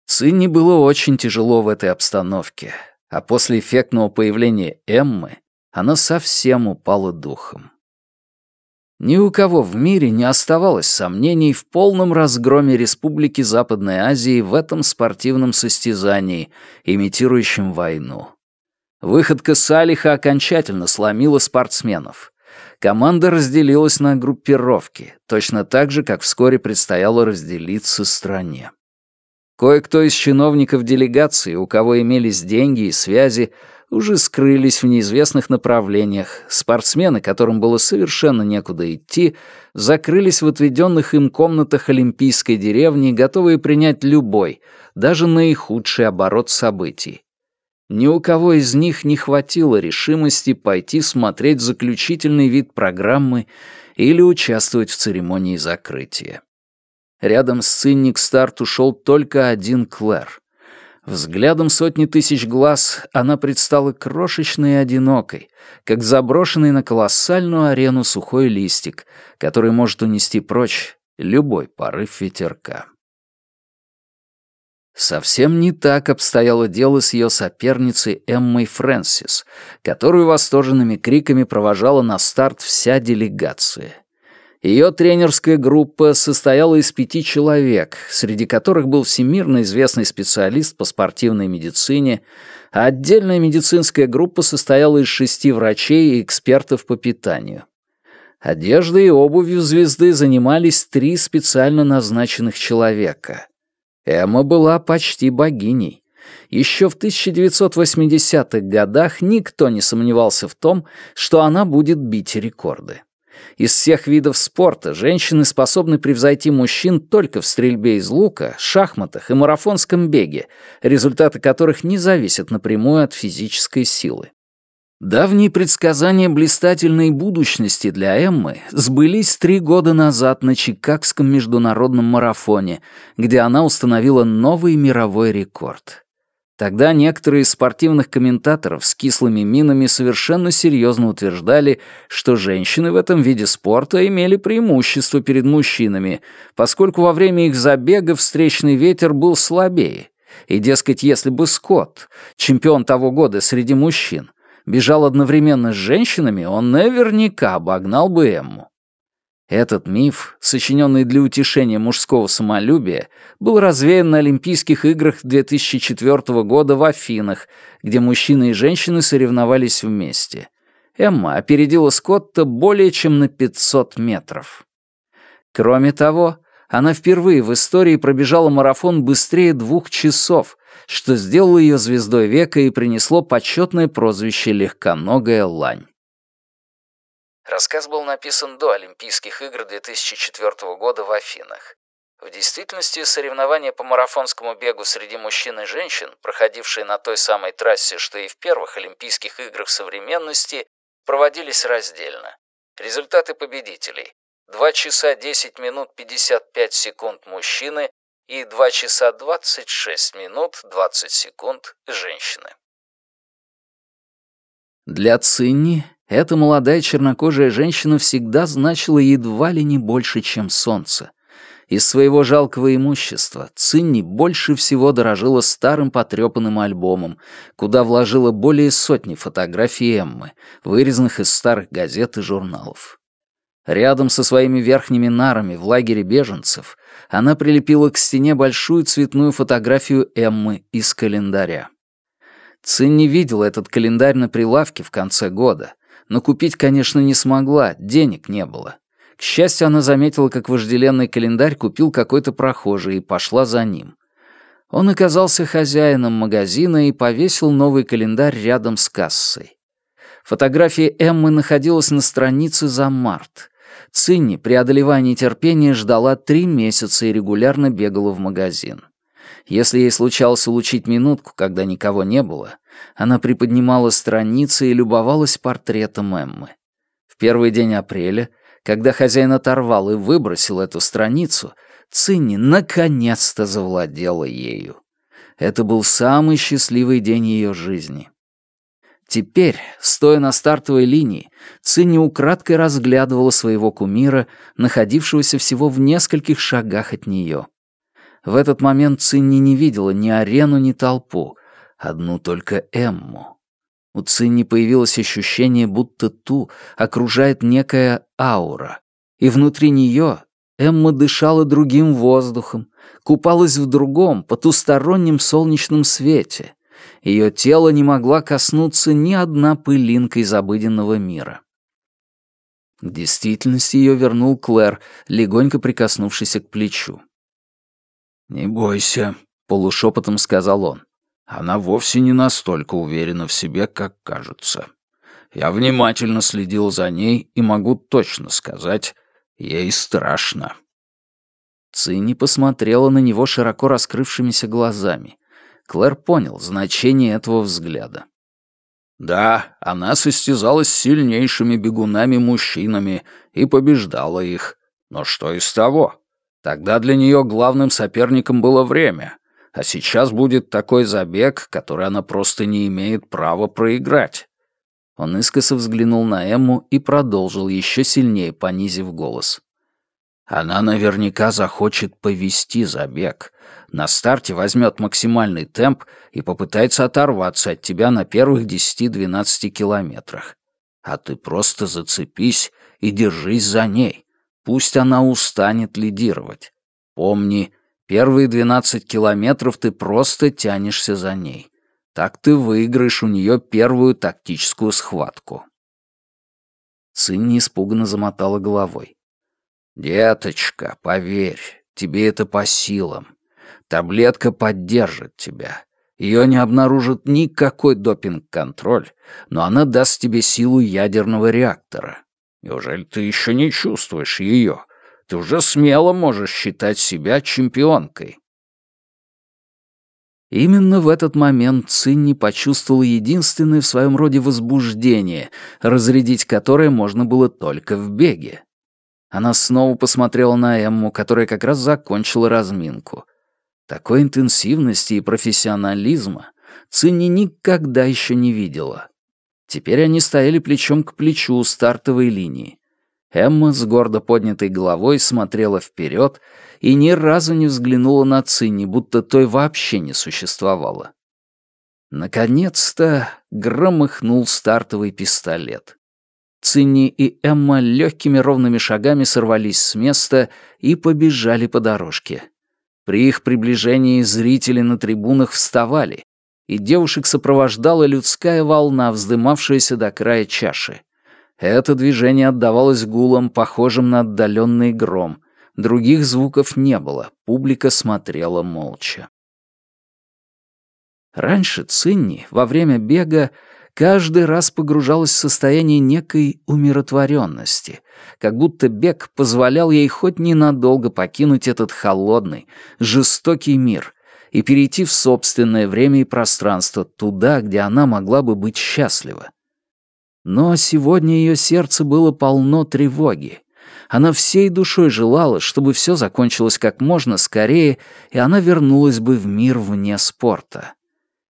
Цинни было очень тяжело в этой обстановке, а после эффектного появления Эммы она совсем упала духом. Ни у кого в мире не оставалось сомнений в полном разгроме Республики Западной Азии в этом спортивном состязании, имитирующем войну. Выходка Салиха окончательно сломила спортсменов. Команда разделилась на группировки, точно так же, как вскоре предстояло разделиться стране. Кое-кто из чиновников делегации, у кого имелись деньги и связи, уже скрылись в неизвестных направлениях. Спортсмены, которым было совершенно некуда идти, закрылись в отведенных им комнатах Олимпийской деревни, готовые принять любой, даже наихудший оборот событий. Ни у кого из них не хватило решимости пойти смотреть заключительный вид программы или участвовать в церемонии закрытия. Рядом с Цинни к старту шел только один Клэр. Взглядом сотни тысяч глаз она предстала крошечной и одинокой, как заброшенный на колоссальную арену сухой листик, который может унести прочь любой порыв ветерка. Совсем не так обстояло дело с ее соперницей Эммой Фрэнсис, которую восторженными криками провожала на старт вся делегация. Ее тренерская группа состояла из пяти человек, среди которых был всемирно известный специалист по спортивной медицине, а отдельная медицинская группа состояла из шести врачей и экспертов по питанию. Одеждой и обувью звезды занимались три специально назначенных человека. Эмма была почти богиней. Еще в 1980-х годах никто не сомневался в том, что она будет бить рекорды. Из всех видов спорта женщины способны превзойти мужчин только в стрельбе из лука, шахматах и марафонском беге, результаты которых не зависят напрямую от физической силы. Давние предсказания блистательной будущности для Эммы сбылись три года назад на Чикагском международном марафоне, где она установила новый мировой рекорд. Тогда некоторые из спортивных комментаторов с кислыми минами совершенно серьезно утверждали, что женщины в этом виде спорта имели преимущество перед мужчинами, поскольку во время их забега встречный ветер был слабее. И, дескать, если бы Скотт, чемпион того года среди мужчин, бежал одновременно с женщинами, он наверняка обогнал бы Эмму. Этот миф, сочиненный для утешения мужского самолюбия, был развеян на Олимпийских играх 2004 года в Афинах, где мужчины и женщины соревновались вместе. Эмма опередила Скотта более чем на 500 метров. Кроме того, она впервые в истории пробежала марафон быстрее двух часов, что сделало ее звездой века и принесло почетное прозвище «Легконогая лань». Рассказ был написан до Олимпийских игр 2004 года в Афинах. В действительности соревнования по марафонскому бегу среди мужчин и женщин, проходившие на той самой трассе, что и в первых Олимпийских играх современности, проводились раздельно. Результаты победителей. 2 часа 10 минут 55 секунд мужчины и 2 часа 26 минут 20 секунд женщины. Для Цинни эта молодая чернокожая женщина всегда значила едва ли не больше, чем солнце. Из своего жалкого имущества Цинни больше всего дорожила старым потрепанным альбомом, куда вложила более сотни фотографий Эммы, вырезанных из старых газет и журналов. Рядом со своими верхними нарами в лагере беженцев она прилепила к стене большую цветную фотографию Эммы из календаря. Цинни видела этот календарь на прилавке в конце года, но купить, конечно, не смогла, денег не было. К счастью, она заметила, как вожделенный календарь купил какой-то прохожий и пошла за ним. Он оказался хозяином магазина и повесил новый календарь рядом с кассой. Фотография Эммы находилась на странице за март. Цинни, преодолевая нетерпение, ждала три месяца и регулярно бегала в магазин. Если ей случалось улучить минутку, когда никого не было, она приподнимала страницы и любовалась портретом Эммы. В первый день апреля, когда хозяин оторвал и выбросил эту страницу, Цинни наконец-то завладела ею. Это был самый счастливый день ее жизни. Теперь, стоя на стартовой линии, Цинни украдкой разглядывала своего кумира, находившегося всего в нескольких шагах от нее. В этот момент Цинни не видела ни арену, ни толпу, одну только Эмму. У Цинни появилось ощущение, будто ту окружает некая аура, и внутри нее Эмма дышала другим воздухом, купалась в другом, потустороннем солнечном свете. Ее тело не могла коснуться ни одна пылинка из обыденного мира. К действительности ее вернул Клэр, легонько прикоснувшийся к плечу. «Не бойся», — полушепотом сказал он. «Она вовсе не настолько уверена в себе, как кажется. Я внимательно следил за ней и могу точно сказать, ей страшно». Цинни посмотрела на него широко раскрывшимися глазами. Клэр понял значение этого взгляда. Да, она состязалась с сильнейшими бегунами-мужчинами и побеждала их. Но что из того? Тогда для нее главным соперником было время, а сейчас будет такой забег, который она просто не имеет права проиграть. Он искоса взглянул на Эмму и продолжил, еще сильнее понизив голос. Она наверняка захочет повести забег. На старте возьмет максимальный темп и попытается оторваться от тебя на первых 10-12 километрах. А ты просто зацепись и держись за ней. Пусть она устанет лидировать. Помни, первые 12 километров ты просто тянешься за ней. Так ты выиграешь у нее первую тактическую схватку. Цинни испуганно замотала головой. «Деточка, поверь, тебе это по силам. Таблетка поддержит тебя. Ее не обнаружит никакой допинг-контроль, но она даст тебе силу ядерного реактора. Неужели ты еще не чувствуешь ее? Ты уже смело можешь считать себя чемпионкой». Именно в этот момент Цинни почувствовала единственное в своем роде возбуждение, разрядить которое можно было только в беге. Она снова посмотрела на Эмму, которая как раз закончила разминку. Такой интенсивности и профессионализма Цинни никогда еще не видела. Теперь они стояли плечом к плечу у стартовой линии. Эмма с гордо поднятой головой смотрела вперед и ни разу не взглянула на Цинни, будто той вообще не существовало. Наконец-то громыхнул стартовый пистолет. Цинни и Эмма легкими ровными шагами сорвались с места и побежали по дорожке. При их приближении зрители на трибунах вставали, и девушек сопровождала людская волна, вздымавшаяся до края чаши. Это движение отдавалось гулом, похожим на отдаленный гром. Других звуков не было, публика смотрела молча. Раньше Цинни во время бега каждый раз погружалась в состояние некой умиротворенности, как будто бег позволял ей хоть ненадолго покинуть этот холодный, жестокий мир и перейти в собственное время и пространство, туда, где она могла бы быть счастлива. Но сегодня ее сердце было полно тревоги. Она всей душой желала, чтобы все закончилось как можно скорее, и она вернулась бы в мир вне спорта.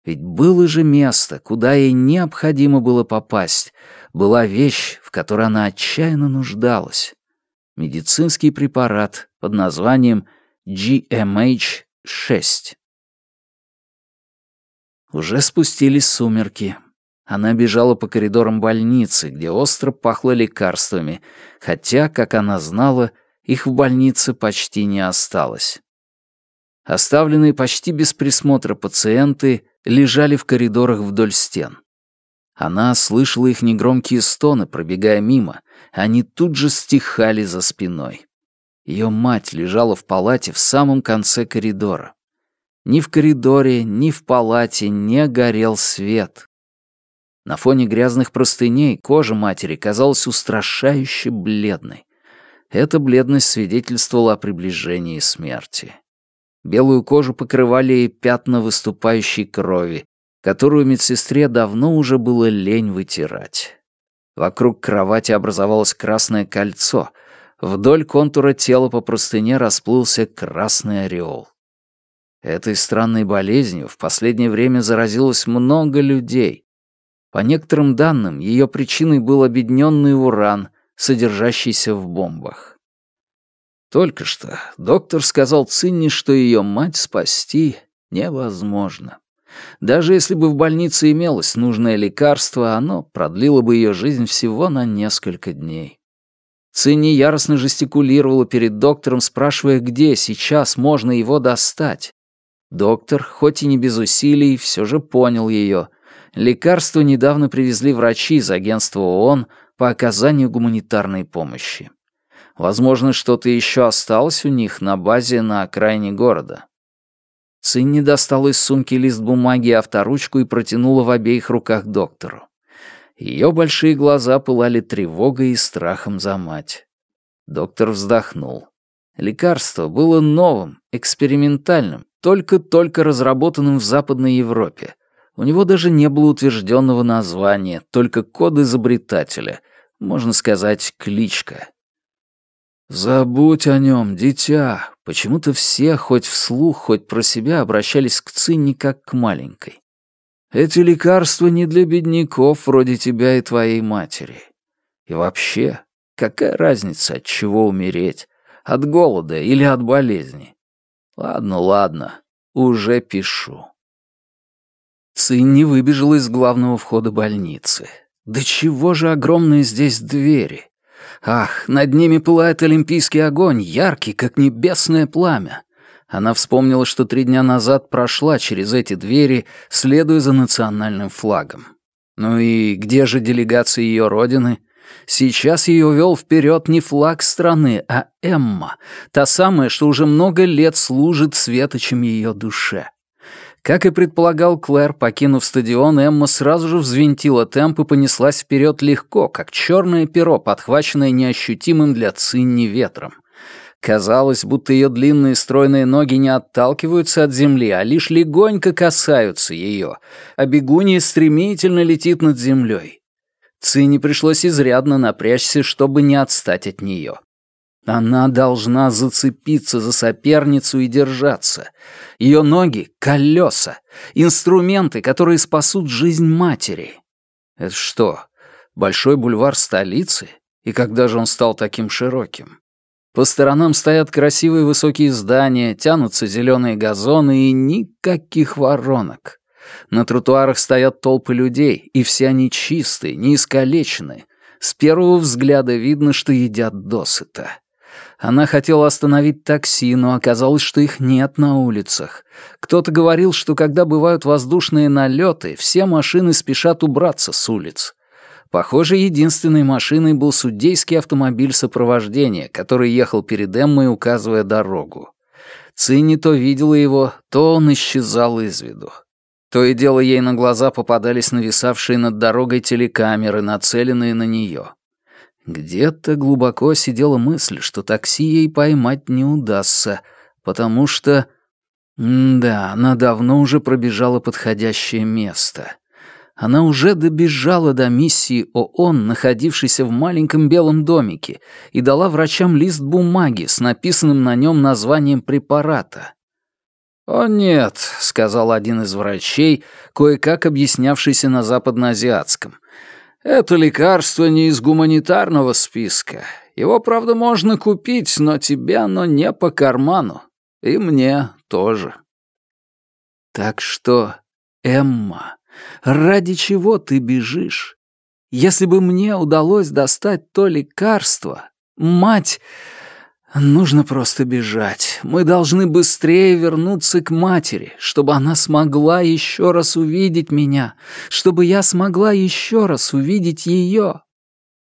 Ведь было же место, куда ей необходимо было попасть, была вещь, в которой она отчаянно нуждалась. Медицинский препарат под названием GMH-6. Уже спустились сумерки. Она бежала по коридорам больницы, где остро пахло лекарствами, хотя, как она знала, их в больнице почти не осталось. Оставленные почти без присмотра пациенты лежали в коридорах вдоль стен. Она слышала их негромкие стоны, пробегая мимо, они тут же стихали за спиной. Ее мать лежала в палате в самом конце коридора. Ни в коридоре, ни в палате не горел свет. На фоне грязных простыней кожа матери казалась устрашающе бледной. Эта бледность свидетельствовала о приближении смерти. Белую кожу покрывали пятна выступающей крови, которую медсестре давно уже было лень вытирать. Вокруг кровати образовалось красное кольцо. Вдоль контура тела по простыне расплылся красный ореол. Этой странной болезнью в последнее время заразилось много людей. По некоторым данным, ее причиной был объединенный уран, содержащийся в бомбах. Только что доктор сказал Цинни, что ее мать спасти невозможно. Даже если бы в больнице имелось нужное лекарство, оно продлило бы ее жизнь всего на несколько дней. Цинни яростно жестикулировала перед доктором, спрашивая, где сейчас можно его достать. Доктор, хоть и не без усилий, все же понял ее. Лекарство недавно привезли врачи из агентства ООН по оказанию гуманитарной помощи. Возможно, что-то еще осталось у них на базе на окраине города. Цинни достала из сумки лист бумаги и авторучку и протянула в обеих руках доктору. Ее большие глаза пылали тревогой и страхом за мать. Доктор вздохнул. Лекарство было новым, экспериментальным, только-только разработанным в Западной Европе. У него даже не было утвержденного названия, только код изобретателя, можно сказать, кличка. «Забудь о нем, дитя!» Почему-то все, хоть вслух, хоть про себя, обращались к Цинни как к маленькой. «Эти лекарства не для бедняков вроде тебя и твоей матери. И вообще, какая разница, от чего умереть? От голода или от болезни? Ладно, ладно, уже пишу». Цинни выбежала из главного входа больницы. «Да чего же огромные здесь двери!» Ах, над ними пылает олимпийский огонь, яркий, как небесное пламя. Она вспомнила, что три дня назад прошла через эти двери, следуя за национальным флагом. Ну и где же делегация ее родины? Сейчас ее вел вперед не флаг страны, а Эмма, та самая, что уже много лет служит светочем ее душе. Как и предполагал Клэр, покинув стадион, Эмма сразу же взвинтила темп и понеслась вперед легко, как черное перо, подхваченное неощутимым для Цинни ветром. Казалось, будто ее длинные стройные ноги не отталкиваются от земли, а лишь легонько касаются ее, а бегунья стремительно летит над землей. Цинни пришлось изрядно напрячься, чтобы не отстать от нее. Она должна зацепиться за соперницу и держаться. Ее ноги — колеса, инструменты, которые спасут жизнь матери. Это что, большой бульвар столицы? И когда же он стал таким широким? По сторонам стоят красивые высокие здания, тянутся зеленые газоны и никаких воронок. На тротуарах стоят толпы людей, и все они чистые, не искалечены. С первого взгляда видно, что едят досыта. Она хотела остановить такси, но оказалось, что их нет на улицах. Кто-то говорил, что когда бывают воздушные налеты, все машины спешат убраться с улиц. Похоже, единственной машиной был судейский автомобиль сопровождения, который ехал перед Эммой, указывая дорогу. Цинни то видела его, то он исчезал из виду. То и дело ей на глаза попадались нависавшие над дорогой телекамеры, нацеленные на нее. Где-то глубоко сидела мысль, что такси ей поймать не удастся, потому что... Да, она давно уже пробежала подходящее место. Она уже добежала до миссии ООН, находившейся в маленьком белом домике, и дала врачам лист бумаги с написанным на нем названием препарата. «О нет», — сказал один из врачей, кое-как объяснявшийся на западноазиатском. «Это лекарство не из гуманитарного списка. Его, правда, можно купить, но тебе оно не по карману. И мне тоже». Так что, Эмма... Ради чего ты бежишь? Если бы мне удалось достать то лекарство... Мать... Нужно просто бежать. Мы должны быстрее вернуться к матери, чтобы она смогла еще раз увидеть меня, чтобы я смогла еще раз увидеть ее.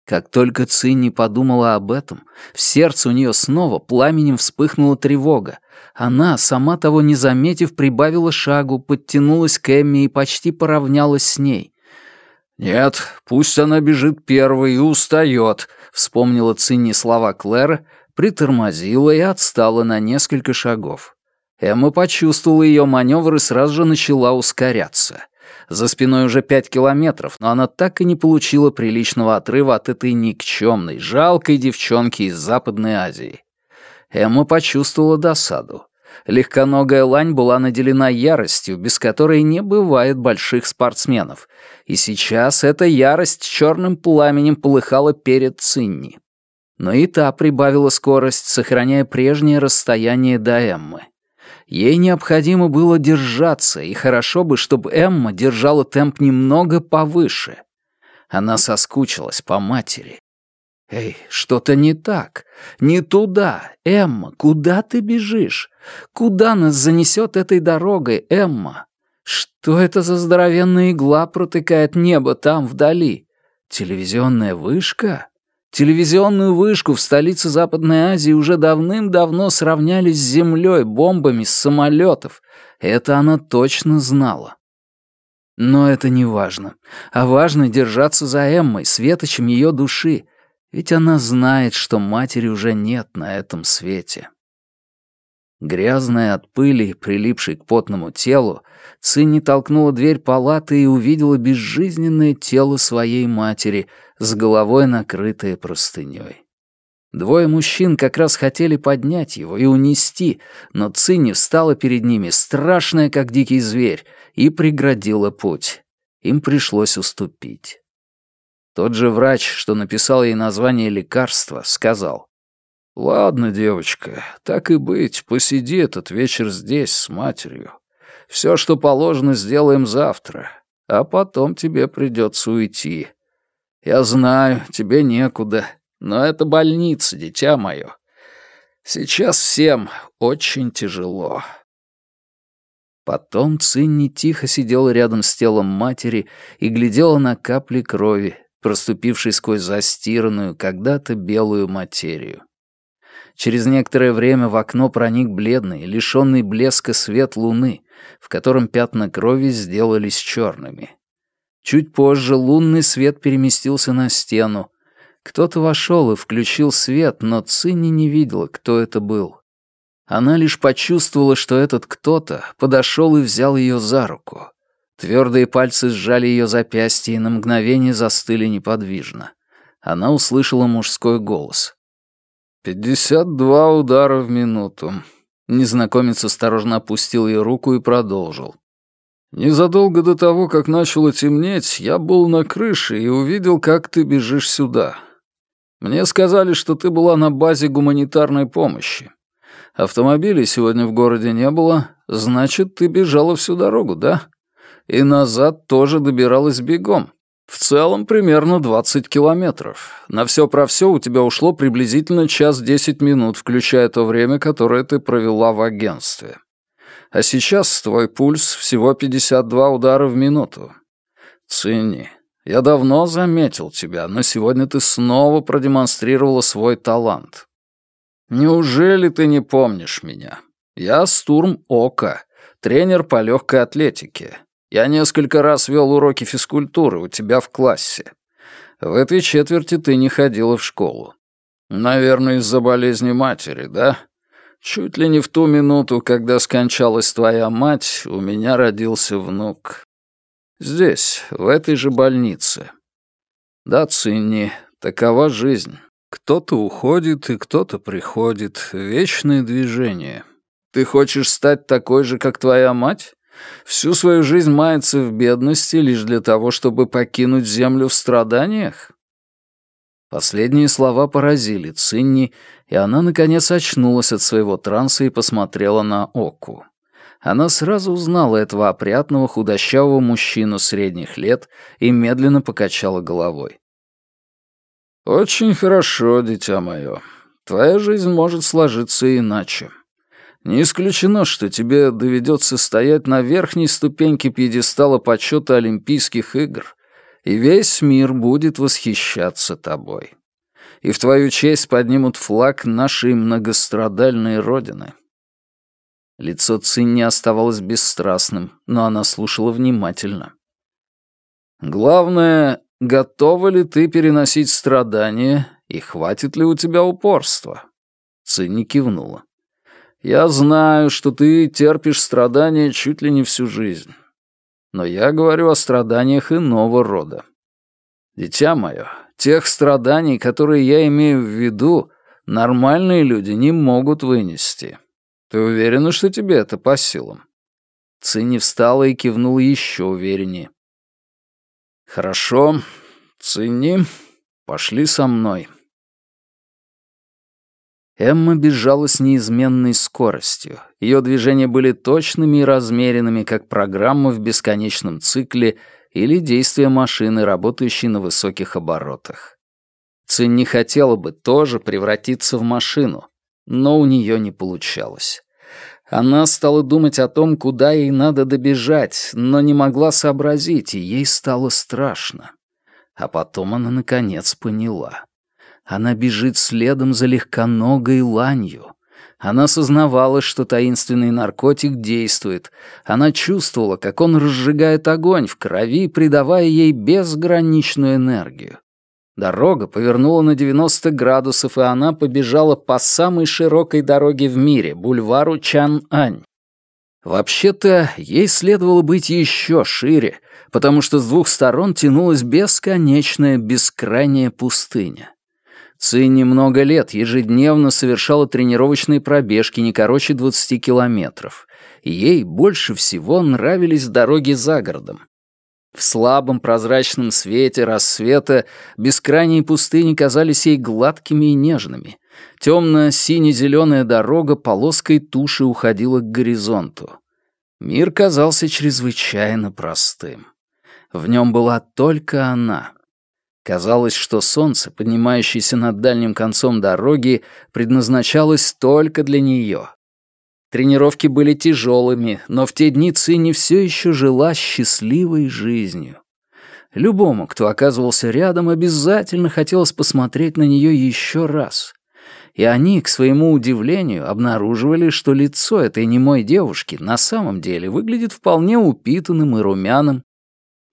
Как только Цинни подумала об этом, в сердце у нее снова пламенем вспыхнула тревога. Она, сама того не заметив, прибавила шагу, подтянулась к Эмми и почти поравнялась с ней. «Нет, пусть она бежит первой и устает», — вспомнила Цинни слова Клэра, притормозила и отстала на несколько шагов. Эмма почувствовала ее маневр и сразу же начала ускоряться. За спиной уже пять километров, но она так и не получила приличного отрыва от этой никчемной, жалкой девчонки из Западной Азии. Эмма почувствовала досаду. Легконогая лань была наделена яростью, без которой не бывает больших спортсменов, и сейчас эта ярость черным пламенем полыхала перед Цинни. Но и та прибавила скорость, сохраняя прежнее расстояние до Эммы. Ей необходимо было держаться, и хорошо бы, чтобы Эмма держала темп немного повыше. Она соскучилась по матери. «Эй, что-то не так. Не туда. Эмма, куда ты бежишь? Куда нас занесет этой дорогой, Эмма? Что это за здоровенная игла протыкает небо там, вдали? Телевизионная вышка?» Телевизионную вышку в столице Западной Азии уже давным-давно сравняли с землей бомбами с самолетов. Это она точно знала. Но это не важно. А важно держаться за Эммой, светочем ее души. Ведь она знает, что матери уже нет на этом свете. Грязная от пыли, прилипшей к потному телу, Цинни толкнула дверь палаты и увидела безжизненное тело своей матери, с головой накрытое простыней. Двое мужчин как раз хотели поднять его и унести, но Цинни встала перед ними, страшная, как дикий зверь, и преградила путь. Им пришлось уступить. Тот же врач, что написал ей название лекарства, сказал, «Ладно, девочка, так и быть, посиди этот вечер здесь с матерью. Все, что положено, сделаем завтра, а потом тебе придется уйти. Я знаю, тебе некуда, но это больница, дитя мое. Сейчас всем очень тяжело». Потом Цинни тихо сидела рядом с телом матери и глядела на капли крови, проступившей сквозь застиранную, когда-то белую материю. Через некоторое время в окно проник бледный, лишенный блеска свет луны, в котором пятна крови сделались черными. Чуть позже лунный свет переместился на стену. Кто-то вошел и включил свет, но Цинни не видела, кто это был. Она лишь почувствовала, что этот кто-то подошел и взял ее за руку. Твердые пальцы сжали ее запястье и на мгновение застыли неподвижно. Она услышала мужской голос. «Пятьдесят два удара в минуту». Незнакомец осторожно опустил ее руку и продолжил. «Незадолго до того, как начало темнеть, я был на крыше и увидел, как ты бежишь сюда. Мне сказали, что ты была на базе гуманитарной помощи. Автомобилей сегодня в городе не было, значит, ты бежала всю дорогу, да? И назад тоже добиралась бегом. В целом примерно 20 километров. На все про все у тебя ушло приблизительно час 10 минут, включая то время, которое ты провела в агентстве. А сейчас твой пульс всего 52 удара в минуту. Цени. Я давно заметил тебя, но сегодня ты снова продемонстрировала свой талант. Неужели ты не помнишь меня? Я Стурм Ока, тренер по легкой атлетике. Я несколько раз вел уроки физкультуры у тебя в классе. В этой четверти ты не ходила в школу. Наверное, из-за болезни матери, да? Чуть ли не в ту минуту, когда скончалась твоя мать, у меня родился внук. Здесь, в этой же больнице. Да, Цинни, такова жизнь. Кто-то уходит и кто-то приходит. Вечное движение. Ты хочешь стать такой же, как твоя мать? Всю свою жизнь мается в бедности лишь для того, чтобы покинуть землю в страданиях? Последние слова поразили Цинни, и она, наконец, очнулась от своего транса и посмотрела на Оку. Она сразу узнала этого опрятного худощавого мужчину средних лет и медленно покачала головой. «Очень хорошо, дитя мое. Твоя жизнь может сложиться иначе. Не исключено, что тебе доведется стоять на верхней ступеньке пьедестала почета Олимпийских игр, и весь мир будет восхищаться тобой. И в твою честь поднимут флаг нашей многострадальной Родины. Лицо Цинни оставалось бесстрастным, но она слушала внимательно. «Главное, готова ли ты переносить страдания и хватит ли у тебя упорства?» Цинни кивнула. Я знаю, что ты терпишь страдания чуть ли не всю жизнь. Но я говорю о страданиях иного рода. Дитя мое, тех страданий, которые я имею в виду, нормальные люди не могут вынести. Ты уверена, что тебе это по силам?» Цинни встала и кивнула еще увереннее. «Хорошо, Цинни, пошли со мной». Эмма бежала с неизменной скоростью. Ее движения были точными и размеренными, как программа в бесконечном цикле или действие машины, работающей на высоких оборотах. Цин не хотела бы тоже превратиться в машину, но у нее не получалось. Она стала думать о том, куда ей надо добежать, но не могла сообразить, и ей стало страшно. А потом она наконец поняла. Она бежит следом за легконогой ланью. Она сознавала, что таинственный наркотик действует. Она чувствовала, как он разжигает огонь в крови, придавая ей безграничную энергию. Дорога повернула на 90 градусов, и она побежала по самой широкой дороге в мире, бульвару Чан-Ань. Вообще-то, ей следовало быть еще шире, потому что с двух сторон тянулась бесконечная, бескрайняя пустыня. Цинни много лет ежедневно совершала тренировочные пробежки не короче 20 километров. ей больше всего нравились дороги за городом. В слабом прозрачном свете рассвета бескрайние пустыни казались ей гладкими и нежными. Темно-сине-зеленая дорога полоской туши уходила к горизонту. Мир казался чрезвычайно простым. В нем была только она — Казалось, что солнце, поднимающееся над дальним концом дороги, предназначалось только для нее. Тренировки были тяжелыми, но в те дни Цинни все еще жила счастливой жизнью. Любому, кто оказывался рядом, обязательно хотелось посмотреть на нее еще раз. и они, к своему удивлению, обнаруживали, что лицо этой немой девушки на самом деле выглядит вполне упитанным и румяным.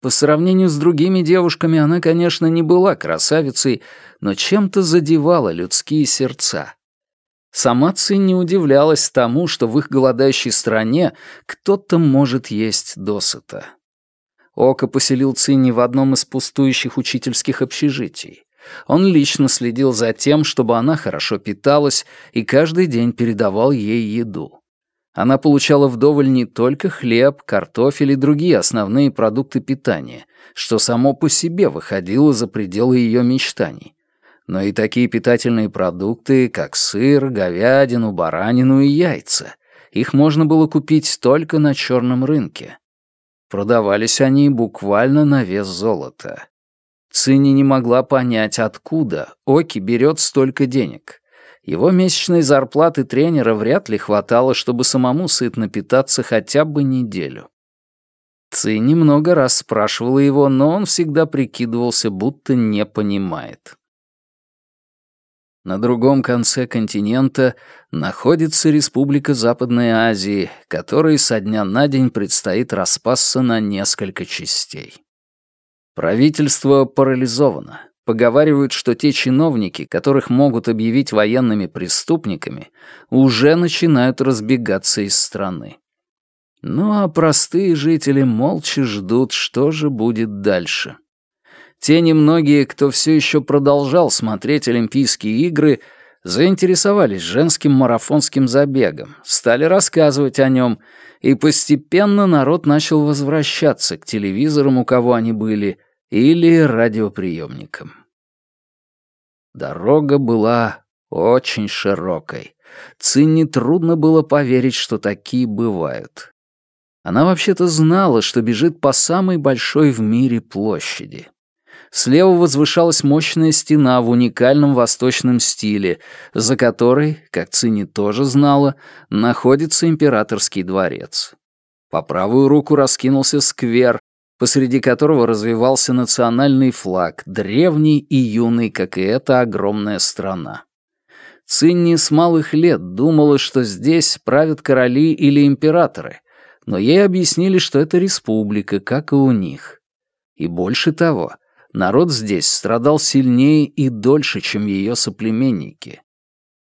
По сравнению с другими девушками она, конечно, не была красавицей, но чем-то задевала людские сердца. Сама Цинь не удивлялась тому, что в их голодающей стране кто-то может есть досыта. Ока поселил Цинни в одном из пустующих учительских общежитий. Он лично следил за тем, чтобы она хорошо питалась, и каждый день передавал ей еду. Она получала вдоволь не только хлеб, картофель и другие основные продукты питания, что само по себе выходило за пределы ее мечтаний, но и такие питательные продукты, как сыр, говядину, баранину и яйца. Их можно было купить только на черном рынке. Продавались они буквально на вес золота. Цинни не могла понять, откуда Оки берет столько денег. Его месячной зарплаты тренера вряд ли хватало, чтобы самому сытно питаться хотя бы неделю. Цинни много раз спрашивала его, но он всегда прикидывался, будто не понимает. На другом конце континента находится Республика Западной Азии, которой со дня на день предстоит распасться на несколько частей. Правительство парализовано. Поговаривают, что те чиновники, которых могут объявить военными преступниками, уже начинают разбегаться из страны. Ну а простые жители молча ждут, что же будет дальше. Те немногие, кто все еще продолжал смотреть Олимпийские игры, заинтересовались женским марафонским забегом, стали рассказывать о нем, и постепенно народ начал возвращаться к телевизорам, у кого они были, или радиоприемникам. Дорога была очень широкой. Цинни трудно было поверить, что такие бывают. Она вообще-то знала, что бежит по самой большой в мире площади. Слева возвышалась мощная стена в уникальном восточном стиле, за которой, как Цини тоже знала, находится императорский дворец. По правую руку раскинулся сквер, посреди которого развивался национальный флаг, древний и юный, как и эта огромная страна. Цинни с малых лет думала, что здесь правят короли или императоры, но ей объяснили, что это республика, как и у них. И больше того, Народ здесь страдал сильнее и дольше, чем ее соплеменники.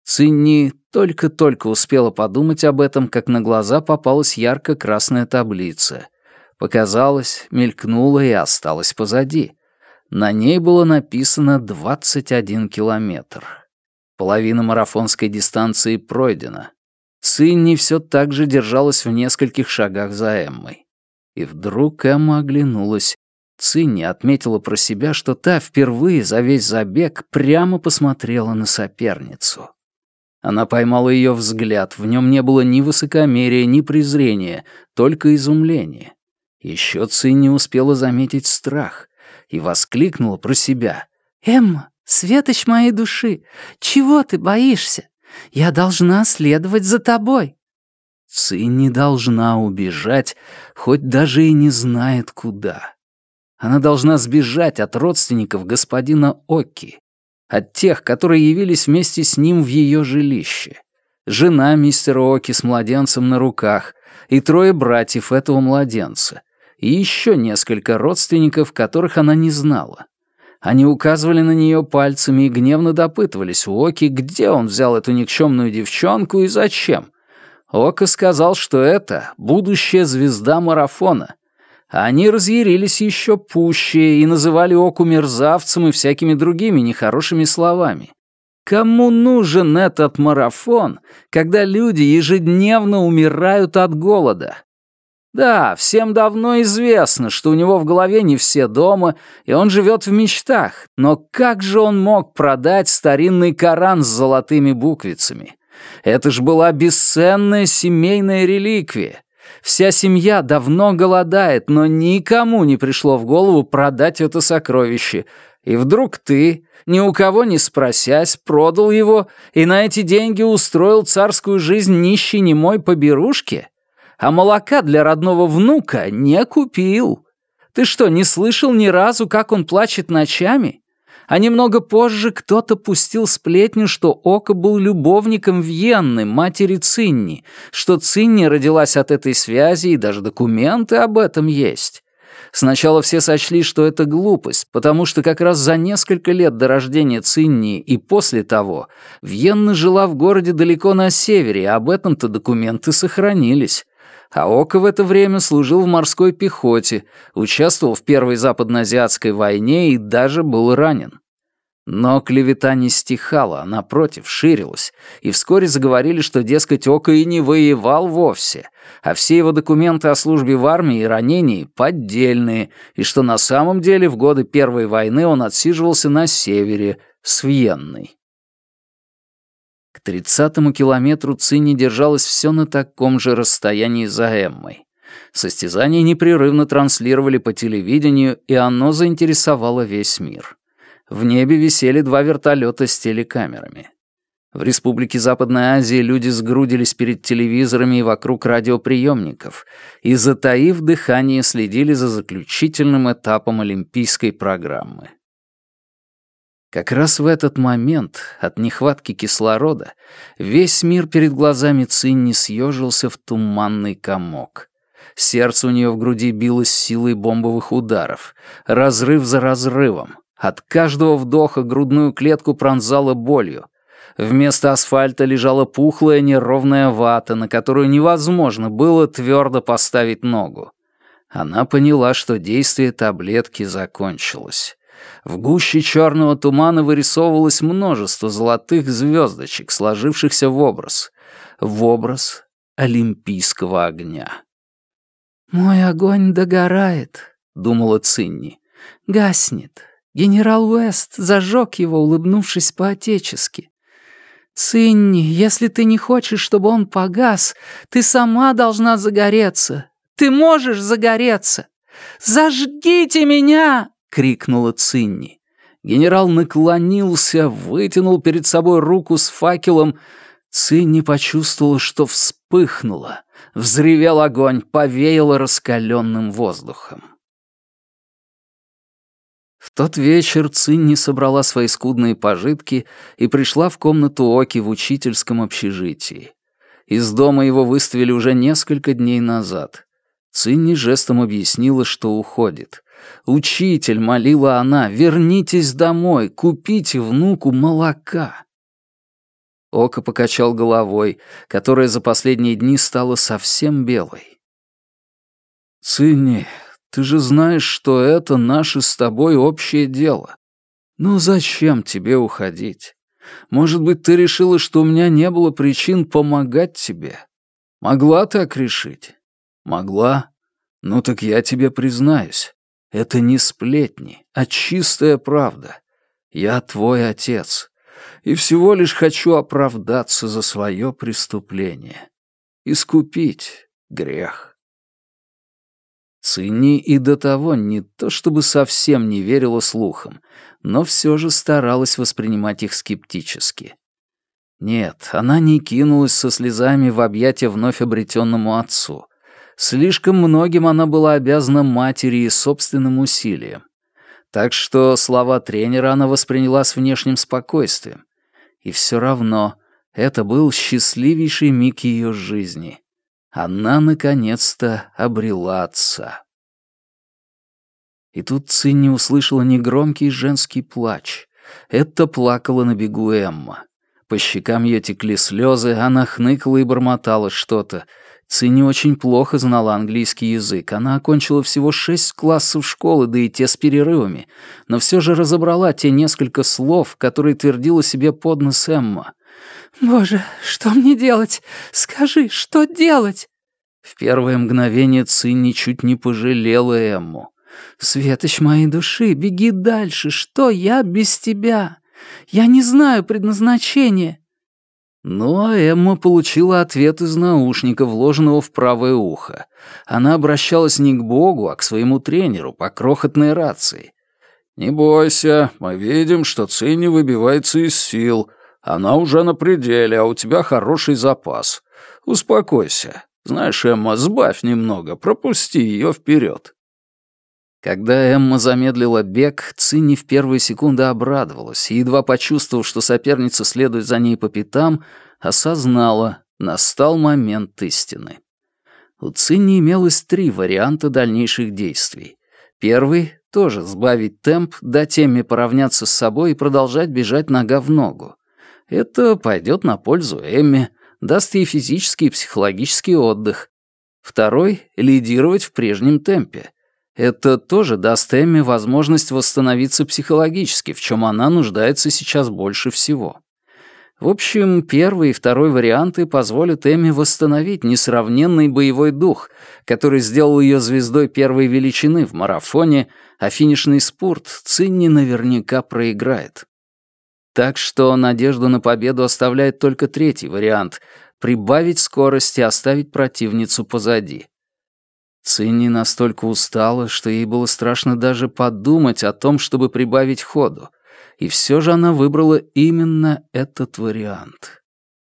Цинни только-только успела подумать об этом, как на глаза попалась ярко-красная таблица. Показалась, мелькнула и осталась позади. На ней было написано 21 километр. Половина марафонской дистанции пройдена. Цинни все так же держалась в нескольких шагах за Эммой. И вдруг Эмма оглянулась Цинни отметила про себя, что та впервые за весь забег прямо посмотрела на соперницу. Она поймала ее взгляд, в нем не было ни высокомерия, ни презрения, только изумление. Еще Цинни успела заметить страх и воскликнула про себя. «Эмма, светоч моей души, чего ты боишься? Я должна следовать за тобой». Цинни должна убежать, хоть даже и не знает куда. Она должна сбежать от родственников господина Оки, от тех, которые явились вместе с ним в ее жилище. Жена мистера Оки с младенцем на руках и трое братьев этого младенца, и еще несколько родственников, которых она не знала. Они указывали на нее пальцами и гневно допытывались у Оки, где он взял эту никчемную девчонку и зачем. Ока сказал, что это будущая звезда марафона — они разъярились еще пуще и называли Оку мерзавцем и всякими другими нехорошими словами. Кому нужен этот марафон, когда люди ежедневно умирают от голода? Да, всем давно известно, что у него в голове не все дома, и он живет в мечтах, но как же он мог продать старинный Коран с золотыми буквицами? Это ж была бесценная семейная реликвия. Вся семья давно голодает, но никому не пришло в голову продать это сокровище. И вдруг ты, ни у кого не спросясь, продал его и на эти деньги устроил царскую жизнь нищей немой поберушки? А молока для родного внука не купил. Ты что, не слышал ни разу, как он плачет ночами? А немного позже кто-то пустил сплетню, что Ока был любовником Вьенны, матери Цинни, что Цинни родилась от этой связи, и даже документы об этом есть. Сначала все сочли, что это глупость, потому что как раз за несколько лет до рождения Цинни и после того Вьенна жила в городе далеко на севере, и об этом-то документы сохранились. А Ока в это время служил в морской пехоте, участвовал в Первой Западноазиатской войне и даже был ранен. Но клевета не стихала, а напротив, ширилась, и вскоре заговорили, что, дескать, Ока и не воевал вовсе, а все его документы о службе в армии и ранении поддельные, и что на самом деле в годы Первой войны он отсиживался на севере, с Вьенной. К тридцатому километру Цинни держалась все на таком же расстоянии за Эммой. Состязание непрерывно транслировали по телевидению, и оно заинтересовало весь мир. В небе висели два вертолета с телекамерами. В Республике Западной Азии люди сгрудились перед телевизорами и вокруг радиоприемников и, затаив дыхание, следили за заключительным этапом олимпийской программы. Как раз в этот момент, от нехватки кислорода, весь мир перед глазами Цинни съежился в туманный комок. Сердце у нее в груди билось силой бомбовых ударов, разрыв за разрывом. От каждого вдоха грудную клетку пронзало болью. Вместо асфальта лежала пухлая неровная вата, на которую невозможно было твердо поставить ногу. Она поняла, что действие таблетки закончилось. В гуще черного тумана вырисовывалось множество золотых звездочек, сложившихся в образ. В образ олимпийского огня. «Мой огонь догорает», — думала Цинни. «Гаснет. Генерал Уэст зажег его, улыбнувшись по-отечески. «Цинни, если ты не хочешь, чтобы он погас, ты сама должна загореться. Ты можешь загореться. Зажгите меня!» — крикнула Цинни. Генерал наклонился, вытянул перед собой руку с факелом. Цинни почувствовала, что вспыхнула. Взревел огонь, повеяло раскаленным воздухом. В тот вечер Цинни собрала свои скудные пожитки и пришла в комнату Оки в учительском общежитии. Из дома его выставили уже несколько дней назад. Цинни жестом объяснила, что уходит. «Учитель», — молила она, — «вернитесь домой, купите внуку молока». Ока покачал головой, которая за последние дни стала совсем белой. «Цинни, ты же знаешь, что это наше с тобой общее дело. Ну зачем тебе уходить? Может быть, ты решила, что у меня не было причин помогать тебе? Могла так решить? Могла? Ну так я тебе признаюсь. Это не сплетни, а чистая правда. Я твой отец. И всего лишь хочу оправдаться за свое преступление. Искупить грех. Цинни и до того не то чтобы совсем не верила слухам, но все же старалась воспринимать их скептически. Нет, она не кинулась со слезами в объятия вновь обретенному отцу. Слишком многим она была обязана матери и собственным усилиям. Так что слова тренера она восприняла с внешним спокойствием. И все равно это был счастливейший миг ее жизни. Она наконец-то обрела отца. И тут Цинни услышала негромкий женский плач. Это плакала на бегу Эмма. По щекам ее текли слезы, она хныкала и бормотала что-то. Цинни очень плохо знала английский язык. Она окончила всего шесть классов школы, да и те с перерывами, но все же разобрала те несколько слов, которые твердила себе под нос Эмма. «Боже, что мне делать? Скажи, что делать?» В первое мгновение Цинни чуть не пожалела Эмму. «Светоч моей души, беги дальше, что я без тебя? Я не знаю предназначения». А Эмма получила ответ из наушника, вложенного в правое ухо. Она обращалась не к Богу, а к своему тренеру по крохотной рации. «Не бойся, мы видим, что Цинни выбивается из сил. Она уже на пределе, а у тебя хороший запас. Успокойся. Знаешь, Эмма, сбавь немного, пропусти ее вперед. Когда Эмма замедлила бег, Цинни в первые секунды обрадовалась и, едва почувствовав, что соперница следует за ней по пятам, осознала, настал момент истины. У Цинни имелось три варианта дальнейших действий. Первый — тоже сбавить темп, дать Эмме поравняться с собой и продолжать бежать нога в ногу. Это пойдет на пользу Эмме, даст ей физический и психологический отдых. Второй — лидировать в прежнем темпе — это тоже даст Эмме возможность восстановиться психологически, в чем она нуждается сейчас больше всего. В общем, первый и второй варианты позволят Эмме восстановить несравненный боевой дух, который сделал ее звездой первой величины в марафоне, а финишный спорт Цинни наверняка проиграет. Так что надежду на победу оставляет только третий вариант — прибавить скорость и оставить противницу позади. Цинни настолько устала, что ей было страшно даже подумать о том, чтобы прибавить ходу. И все же она выбрала именно этот вариант.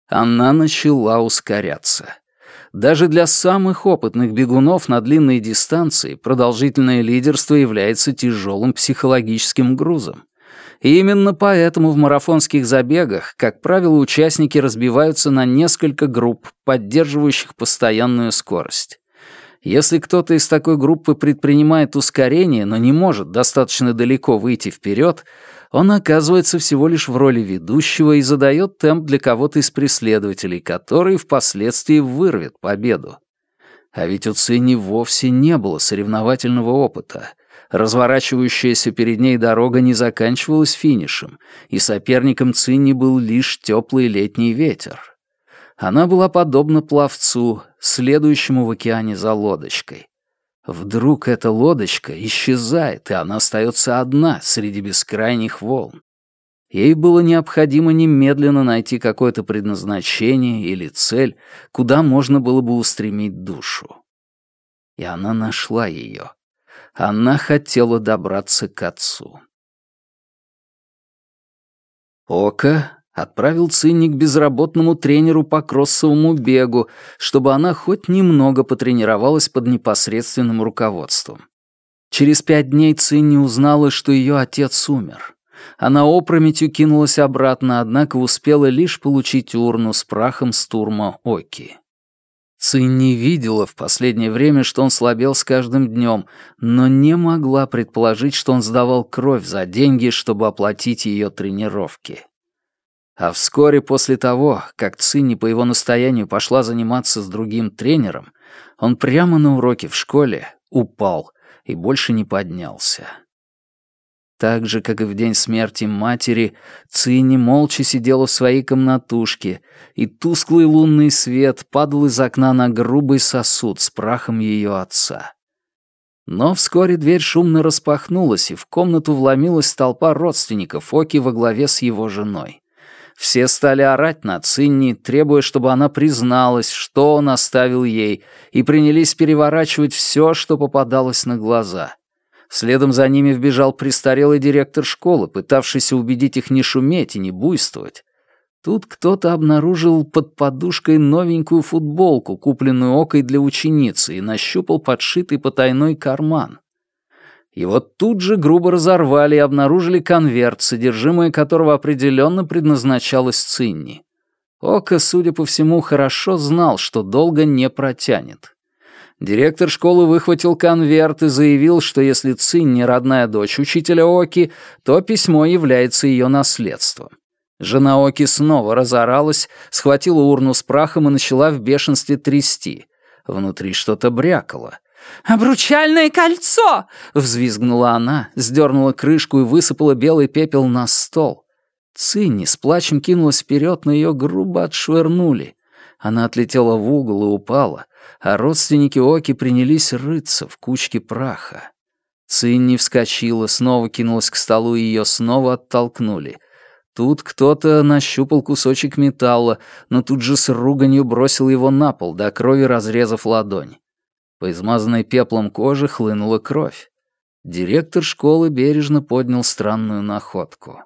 Она начала ускоряться. Даже для самых опытных бегунов на длинные дистанции продолжительное лидерство является тяжелым психологическим грузом. И именно поэтому в марафонских забегах, как правило, участники разбиваются на несколько групп, поддерживающих постоянную скорость. Если кто-то из такой группы предпринимает ускорение, но не может достаточно далеко выйти вперед, он оказывается всего лишь в роли ведущего и задает темп для кого-то из преследователей, который впоследствии вырвет победу. А ведь у Цинни вовсе не было соревновательного опыта. Разворачивающаяся перед ней дорога не заканчивалась финишем, и соперником Цинни был лишь теплый летний ветер. Она была подобна пловцу, следующему в океане за лодочкой. Вдруг эта лодочка исчезает, и она остается одна среди бескрайних волн. Ей было необходимо немедленно найти какое-то предназначение или цель, куда можно было бы устремить душу. И она нашла ее. Она хотела добраться к отцу. Ока отправил цинник безработному тренеру по кроссовому бегу, чтобы она хоть немного потренировалась под непосредственным руководством. Через пять дней Цинни узнала, что ее отец умер. Она опрометью кинулась обратно, однако успела лишь получить урну с прахом с турма Оки. Цинни видела в последнее время, что он слабел с каждым днем, но не могла предположить, что он сдавал кровь за деньги, чтобы оплатить ее тренировки. А вскоре после того, как Цинни по его настоянию пошла заниматься с другим тренером, он прямо на уроке в школе упал и больше не поднялся. Так же, как и в день смерти матери, Цинни молча сидела в своей комнатушке, и тусклый лунный свет падал из окна на грубый сосуд с прахом ее отца. Но вскоре дверь шумно распахнулась, и в комнату вломилась толпа родственников Оки во главе с его женой. Все стали орать на Цинни, требуя, чтобы она призналась, что он оставил ей, и принялись переворачивать все, что попадалось на глаза. Следом за ними вбежал престарелый директор школы, пытавшийся убедить их не шуметь и не буйствовать. Тут кто-то обнаружил под подушкой новенькую футболку, купленную окой для ученицы, и нащупал подшитый потайной карман. Его тут же грубо разорвали и обнаружили конверт, содержимое которого определенно предназначалось Цинни. Ока, судя по всему, хорошо знал, что долго не протянет. Директор школы выхватил конверт и заявил, что если Цинни родная дочь учителя Оки, то письмо является ее наследством. Жена Оки снова разоралась, схватила урну с прахом и начала в бешенстве трясти. Внутри что-то брякало. «Обручальное кольцо!» — взвизгнула она, сдернула крышку и высыпала белый пепел на стол. Цинни с плачем кинулась вперед, но ее грубо отшвырнули. Она отлетела в угол и упала, а родственники Оки принялись рыться в кучке праха. Цинни вскочила, снова кинулась к столу, и ее снова оттолкнули. Тут кто-то нащупал кусочек металла, но тут же с руганью бросил его на пол, до крови разрезав ладонь. По измазанной пеплом коже хлынула кровь. Директор школы бережно поднял странную находку.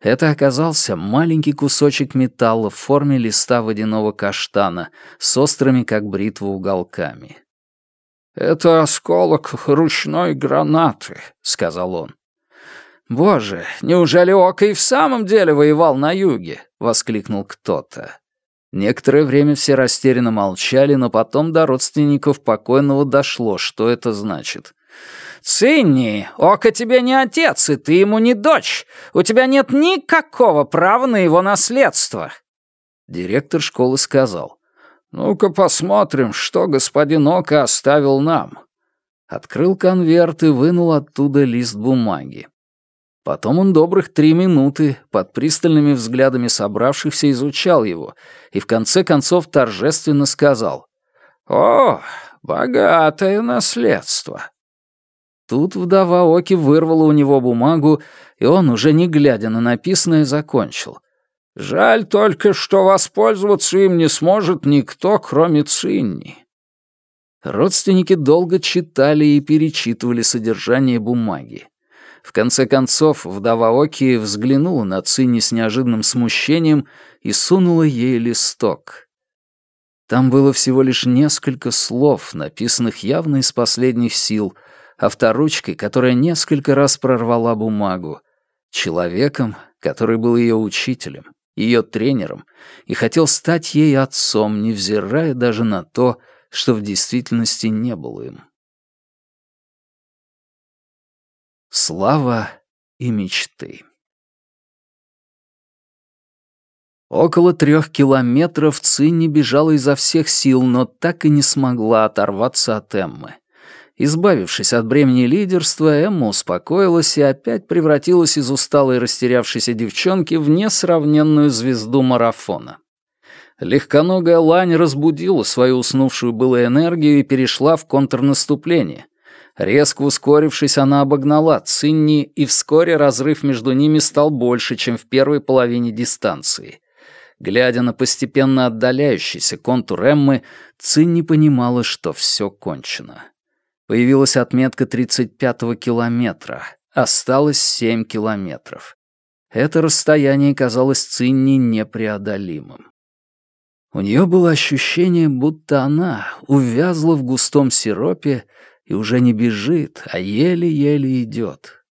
Это оказался маленький кусочек металла в форме листа водяного каштана с острыми, как бритва, уголками. «Это осколок ручной гранаты», — сказал он. «Боже, неужели Ока и в самом деле воевал на юге?» — воскликнул кто-то. Некоторое время все растерянно молчали, но потом до родственников покойного дошло, что это значит. «Цинни, Ока тебе не отец, и ты ему не дочь. У тебя нет никакого права на его наследство». Директор школы сказал. «Ну-ка посмотрим, что господин Ока оставил нам». Открыл конверт и вынул оттуда лист бумаги. Потом он добрых три минуты под пристальными взглядами собравшихся изучал его и в конце концов торжественно сказал «О, богатое наследство!» Тут вдова Оки вырвала у него бумагу, и он, уже не глядя на написанное, закончил. «Жаль только, что воспользоваться им не сможет никто, кроме Цинни». Родственники долго читали и перечитывали содержание бумаги. В конце концов, вдова Оки взглянула на Цинни с неожиданным смущением и сунула ей листок. Там было всего лишь несколько слов, написанных явно из последних сил, авторучкой, которая несколько раз прорвала бумагу, человеком, который был ее учителем, ее тренером и хотел стать ей отцом, невзирая даже на то, что в действительности не был им. Слава и мечты. Около трех километров Цинни бежала изо всех сил, но так и не смогла оторваться от Эммы. Избавившись от бремени лидерства, Эмма успокоилась и опять превратилась из усталой растерявшейся девчонки в несравненную звезду марафона. Легконогая лань разбудила свою уснувшую было энергию и перешла в контрнаступление, Резко ускорившись, она обогнала Цинни, и вскоре разрыв между ними стал больше, чем в первой половине дистанции. Глядя на постепенно отдаляющийся контур Эммы, Цинни понимала, что все кончено. Появилась отметка 35-го километра. Осталось 7 километров. Это расстояние казалось Цинни непреодолимым. У нее было ощущение, будто она увязла в густом сиропе и уже не бежит, а еле-еле идет.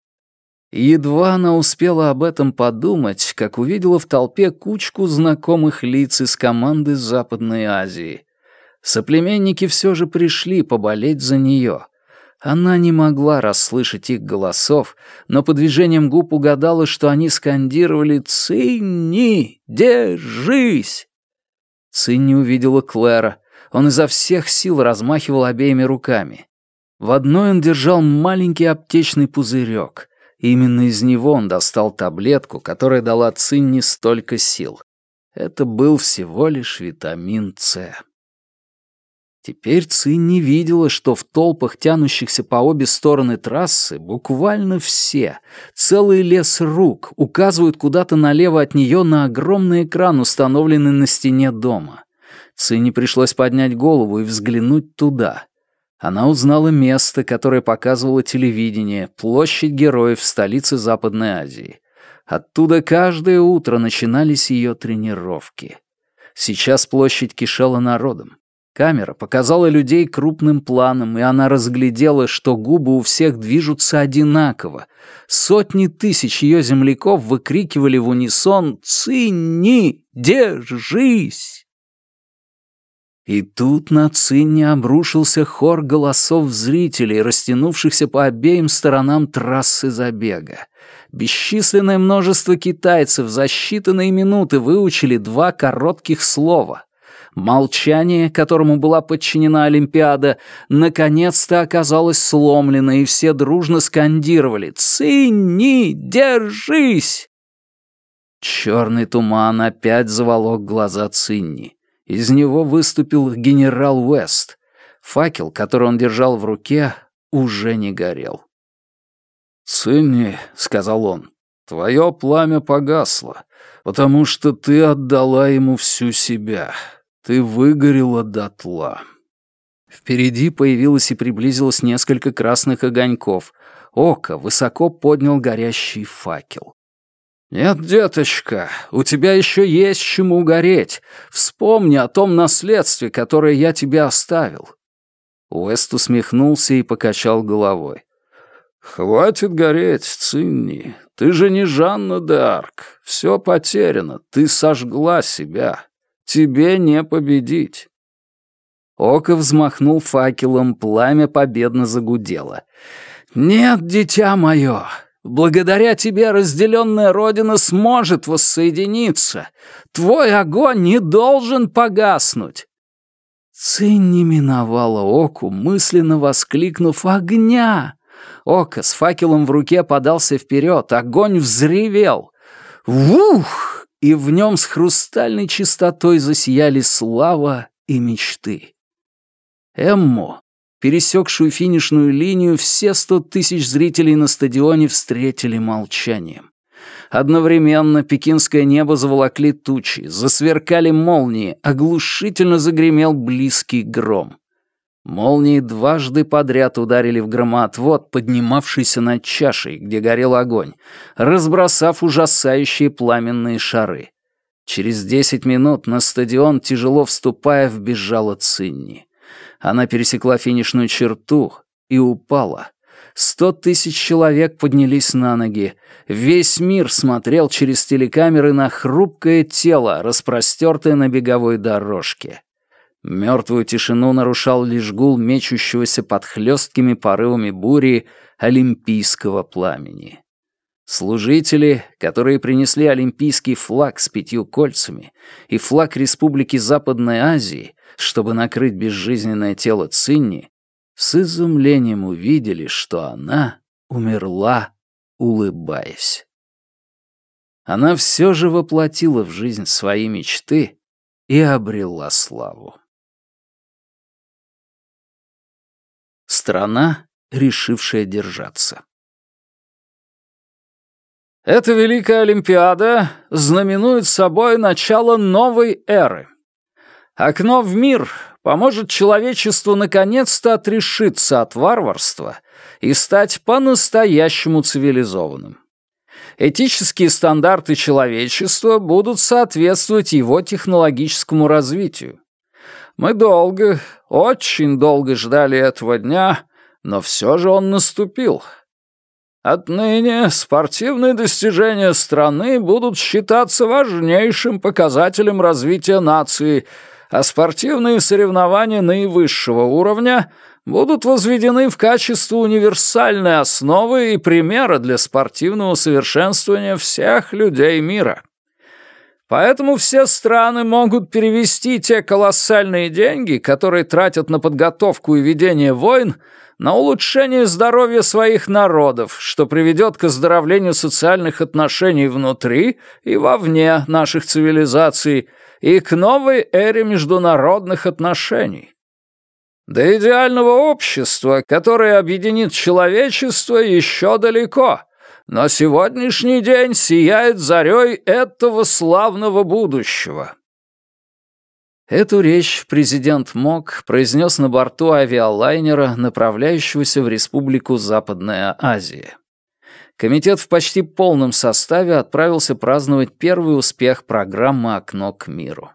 Едва она успела об этом подумать, как увидела в толпе кучку знакомых лиц из команды Западной Азии. Соплеменники все же пришли поболеть за нее. Она не могла расслышать их голосов, но по движениям губ угадала, что они скандировали «Цинни! Держись!». Цинни увидела Клэра. Он изо всех сил размахивал обеими руками. В одной он держал маленький аптечный пузырек. Именно из него он достал таблетку, которая дала Цинни столько сил. Это был всего лишь витамин С. Теперь Цинни видела, что в толпах, тянущихся по обе стороны трассы, буквально все, целый лес рук, указывают куда-то налево от нее на огромный экран, установленный на стене дома. Цинни пришлось поднять голову и взглянуть туда — она узнала место, которое показывало телевидение, площадь героев в столице Западной Азии. Оттуда каждое утро начинались ее тренировки. Сейчас площадь кишела народом. Камера показала людей крупным планом, и она разглядела, что губы у всех движутся одинаково. Сотни тысяч ее земляков выкрикивали в унисон «Цини! Держись!». И тут на Цинне обрушился хор голосов зрителей, растянувшихся по обеим сторонам трассы забега. Бесчисленное множество китайцев за считанные минуты выучили два коротких слова. Молчание, которому была подчинена Олимпиада, наконец-то оказалось сломлено, и все дружно скандировали «Цинни, держись!» Черный туман опять заволок глаза Цинни. Из него выступил генерал Уэст. Факел, который он держал в руке, уже не горел. «Цинни», — сказал он, — «твое пламя погасло, потому что ты отдала ему всю себя. Ты выгорела дотла». Впереди появилось и приблизилось несколько красных огоньков. Око высоко поднял горящий факел. «Нет, деточка, у тебя еще есть чему гореть. Вспомни о том наследстве, которое я тебе оставил». Уэст усмехнулся и покачал головой. «Хватит гореть, Цинни. Ты же не Жанна д'Арк. Все потеряно. Ты сожгла себя. Тебе не победить». Око взмахнул факелом, пламя победно загудело. «Нет, дитя мое, благодаря тебе разделенная Родина сможет воссоединиться. Твой огонь не должен погаснуть». Цинь не миновала Оку, мысленно воскликнув «Огня!». Ока с факелом в руке подался вперед, огонь взревел. Вух! И в нем с хрустальной чистотой засияли слава и мечты. Эмму, пересекшую финишную линию, все сто тысяч зрителей на стадионе встретили молчанием. Одновременно пекинское небо заволокли тучи, засверкали молнии, оглушительно загремел близкий гром. Молнии дважды подряд ударили в громоотвод, поднимавшийся над чашей, где горел огонь, разбросав ужасающие пламенные шары. Через десять минут на стадион, тяжело вступая, вбежала Цинни. Она пересекла финишную черту и упала. Сто тысяч человек поднялись на ноги. Весь мир смотрел через телекамеры на хрупкое тело, распростертое на беговой дорожке. Мертвую тишину нарушал лишь гул мечущегося под хлесткими порывами бури олимпийского пламени. Служители, которые принесли олимпийский флаг с пятью кольцами и флаг Республики Западной Азии, чтобы накрыть безжизненное тело Цинни, с изумлением увидели, что она умерла, улыбаясь. Она все же воплотила в жизнь свои мечты и обрела славу. Страна, решившая держаться. Эта Великая Олимпиада знаменует собой начало новой эры — Окно в мир поможет человечеству наконец-то отрешиться от варварства и стать по-настоящему цивилизованным. Этические стандарты человечества будут соответствовать его технологическому развитию. Мы долго, очень долго ждали этого дня, но все же он наступил. Отныне спортивные достижения страны будут считаться важнейшим показателем развития нации — а спортивные соревнования наивысшего уровня будут возведены в качество универсальной основы и примера для спортивного совершенствования всех людей мира. Поэтому все страны могут перевести те колоссальные деньги, которые тратят на подготовку и ведение войн, на улучшение здоровья своих народов, что приведет к оздоровлению социальных отношений внутри и вовне наших цивилизаций – и к новой эре международных отношений. До идеального общества, которое объединит человечество, еще далеко, но сегодняшний день сияет зарей этого славного будущего. Эту речь президент МОК произнес на борту авиалайнера, направляющегося в Республику Западная Азия комитет в почти полном составе отправился праздновать первый успех программы «Окно к миру».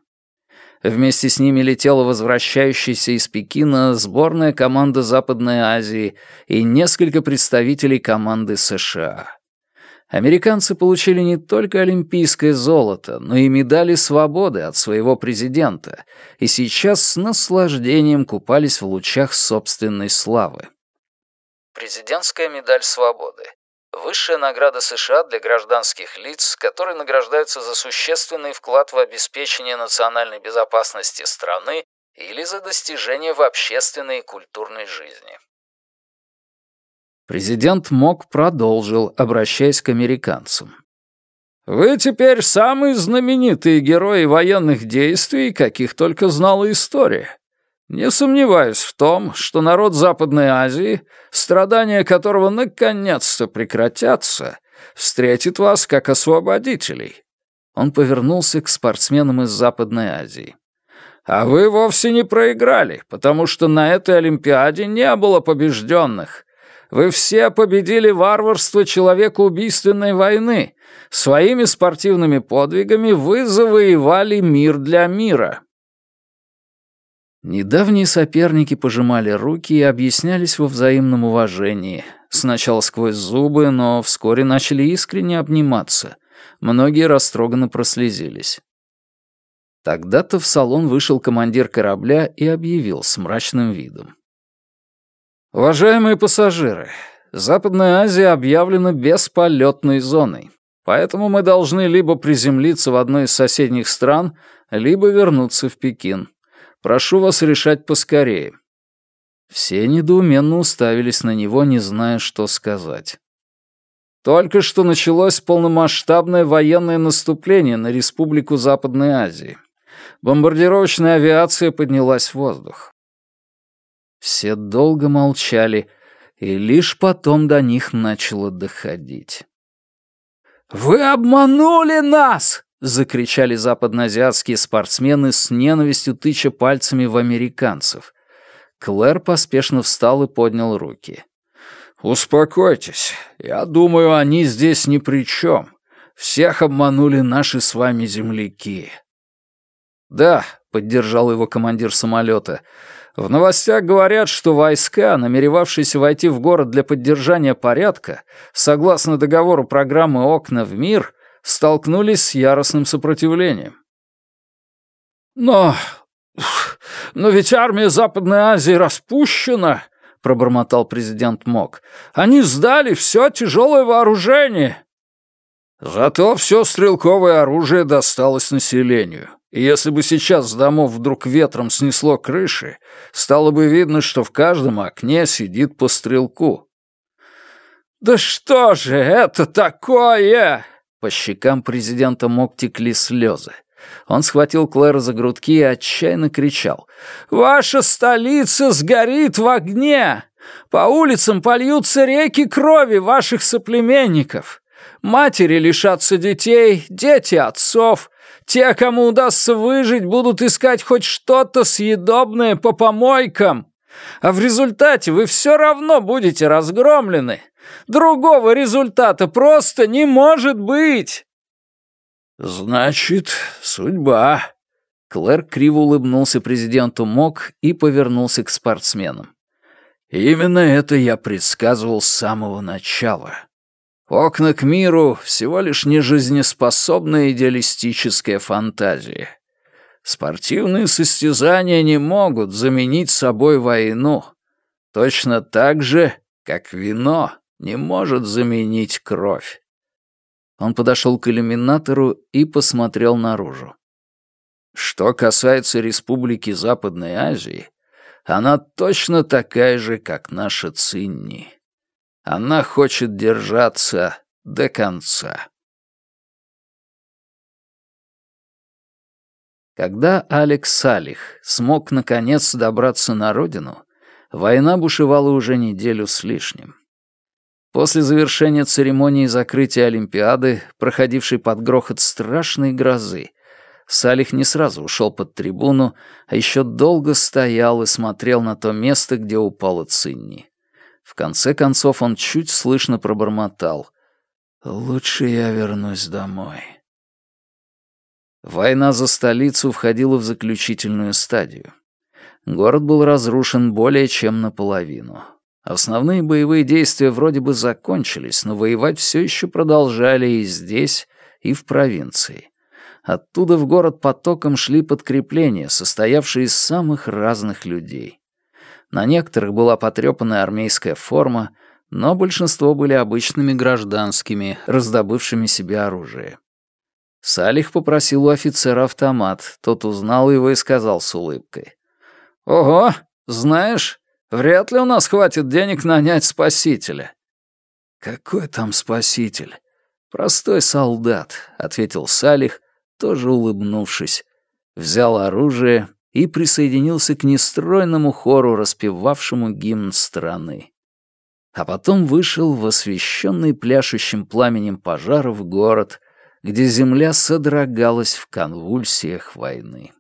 Вместе с ними летела возвращающаяся из Пекина сборная команда Западной Азии и несколько представителей команды США. Американцы получили не только олимпийское золото, но и медали свободы от своего президента, и сейчас с наслаждением купались в лучах собственной славы. Президентская медаль свободы Высшая награда США для гражданских лиц, которые награждаются за существенный вклад в обеспечение национальной безопасности страны или за достижения в общественной и культурной жизни. Президент Мок продолжил, обращаясь к американцам. «Вы теперь самые знаменитые герои военных действий, каких только знала история. Не сомневаюсь в том, что народ Западной Азии, страдания которого наконец-то прекратятся, встретит вас как освободителей. Он повернулся к спортсменам из Западной Азии. А вы вовсе не проиграли, потому что на этой Олимпиаде не было побежденных. Вы все победили варварство человекоубийственной войны. Своими спортивными подвигами вы завоевали мир для мира. Недавние соперники пожимали руки и объяснялись во взаимном уважении. Сначала сквозь зубы, но вскоре начали искренне обниматься. Многие растроганно прослезились. Тогда-то в салон вышел командир корабля и объявил с мрачным видом. «Уважаемые пассажиры, Западная Азия объявлена бесполетной зоной, поэтому мы должны либо приземлиться в одной из соседних стран, либо вернуться в Пекин. Прошу вас решать поскорее». Все недоуменно уставились на него, не зная, что сказать. Только что началось полномасштабное военное наступление на Республику Западной Азии. Бомбардировочная авиация поднялась в воздух. Все долго молчали, и лишь потом до них начало доходить. «Вы обманули нас!» — закричали западноазиатские спортсмены с ненавистью тыча пальцами в американцев. Клэр поспешно встал и поднял руки. «Успокойтесь. Я думаю, они здесь ни при чем. Всех обманули наши с вами земляки. «Да», — поддержал его командир самолета, — «в новостях говорят, что войска, намеревавшиеся войти в город для поддержания порядка, согласно договору программы «Окна в мир», столкнулись с яростным сопротивлением». «Но... но ведь армия Западной Азии распущена», — пробормотал президент Мок. «Они сдали все тяжелое вооружение». «Зато все стрелковое оружие досталось населению», и если бы сейчас с домов вдруг ветром снесло крыши, стало бы видно, что в каждом окне сидит по стрелку. «Да что же это такое?» По щекам президента мог текли слезы. Он схватил Клэра за грудки и отчаянно кричал. «Ваша столица сгорит в огне! По улицам польются реки крови ваших соплеменников! Матери лишатся детей, дети отцов, те, кому удастся выжить, будут искать хоть что-то съедобное по помойкам. А в результате вы все равно будете разгромлены. Другого результата просто не может быть. Значит, судьба. Клэр криво улыбнулся президенту МОК и повернулся к спортсменам. Именно это я предсказывал с самого начала. Окна к миру — всего лишь нежизнеспособная идеалистическая фантазия. Спортивные состязания не могут заменить собой войну. Точно так же, как вино не может заменить кровь. Он подошел к иллюминатору и посмотрел наружу. Что касается Республики Западной Азии, она точно такая же, как наша Цинни. Она хочет держаться до конца. Когда Алекс Салих смог наконец добраться на родину, война бушевала уже неделю с лишним. После завершения церемонии закрытия Олимпиады, проходившей под грохот страшной грозы, Салих не сразу ушел под трибуну, а еще долго стоял и смотрел на то место, где упала Цинни. В конце концов он чуть слышно пробормотал. «Лучше я вернусь домой». Война за столицу входила в заключительную стадию. Город был разрушен более чем наполовину. Основные боевые действия вроде бы закончились, но воевать все еще продолжали и здесь, и в провинции. Оттуда в город потоком шли подкрепления, состоявшие из самых разных людей. На некоторых была потрепанная армейская форма, но большинство были обычными гражданскими, раздобывшими себе оружие. Салих попросил у офицера автомат, тот узнал его и сказал с улыбкой. «Ого, знаешь, вряд ли у нас хватит денег нанять спасителя». «Какой там спаситель?» «Простой солдат», — ответил Салих, тоже улыбнувшись. Взял оружие и присоединился к нестройному хору, распевавшему гимн страны. А потом вышел в освещенный пляшущим пламенем пожаров город, где земля содрогалась в конвульсиях войны.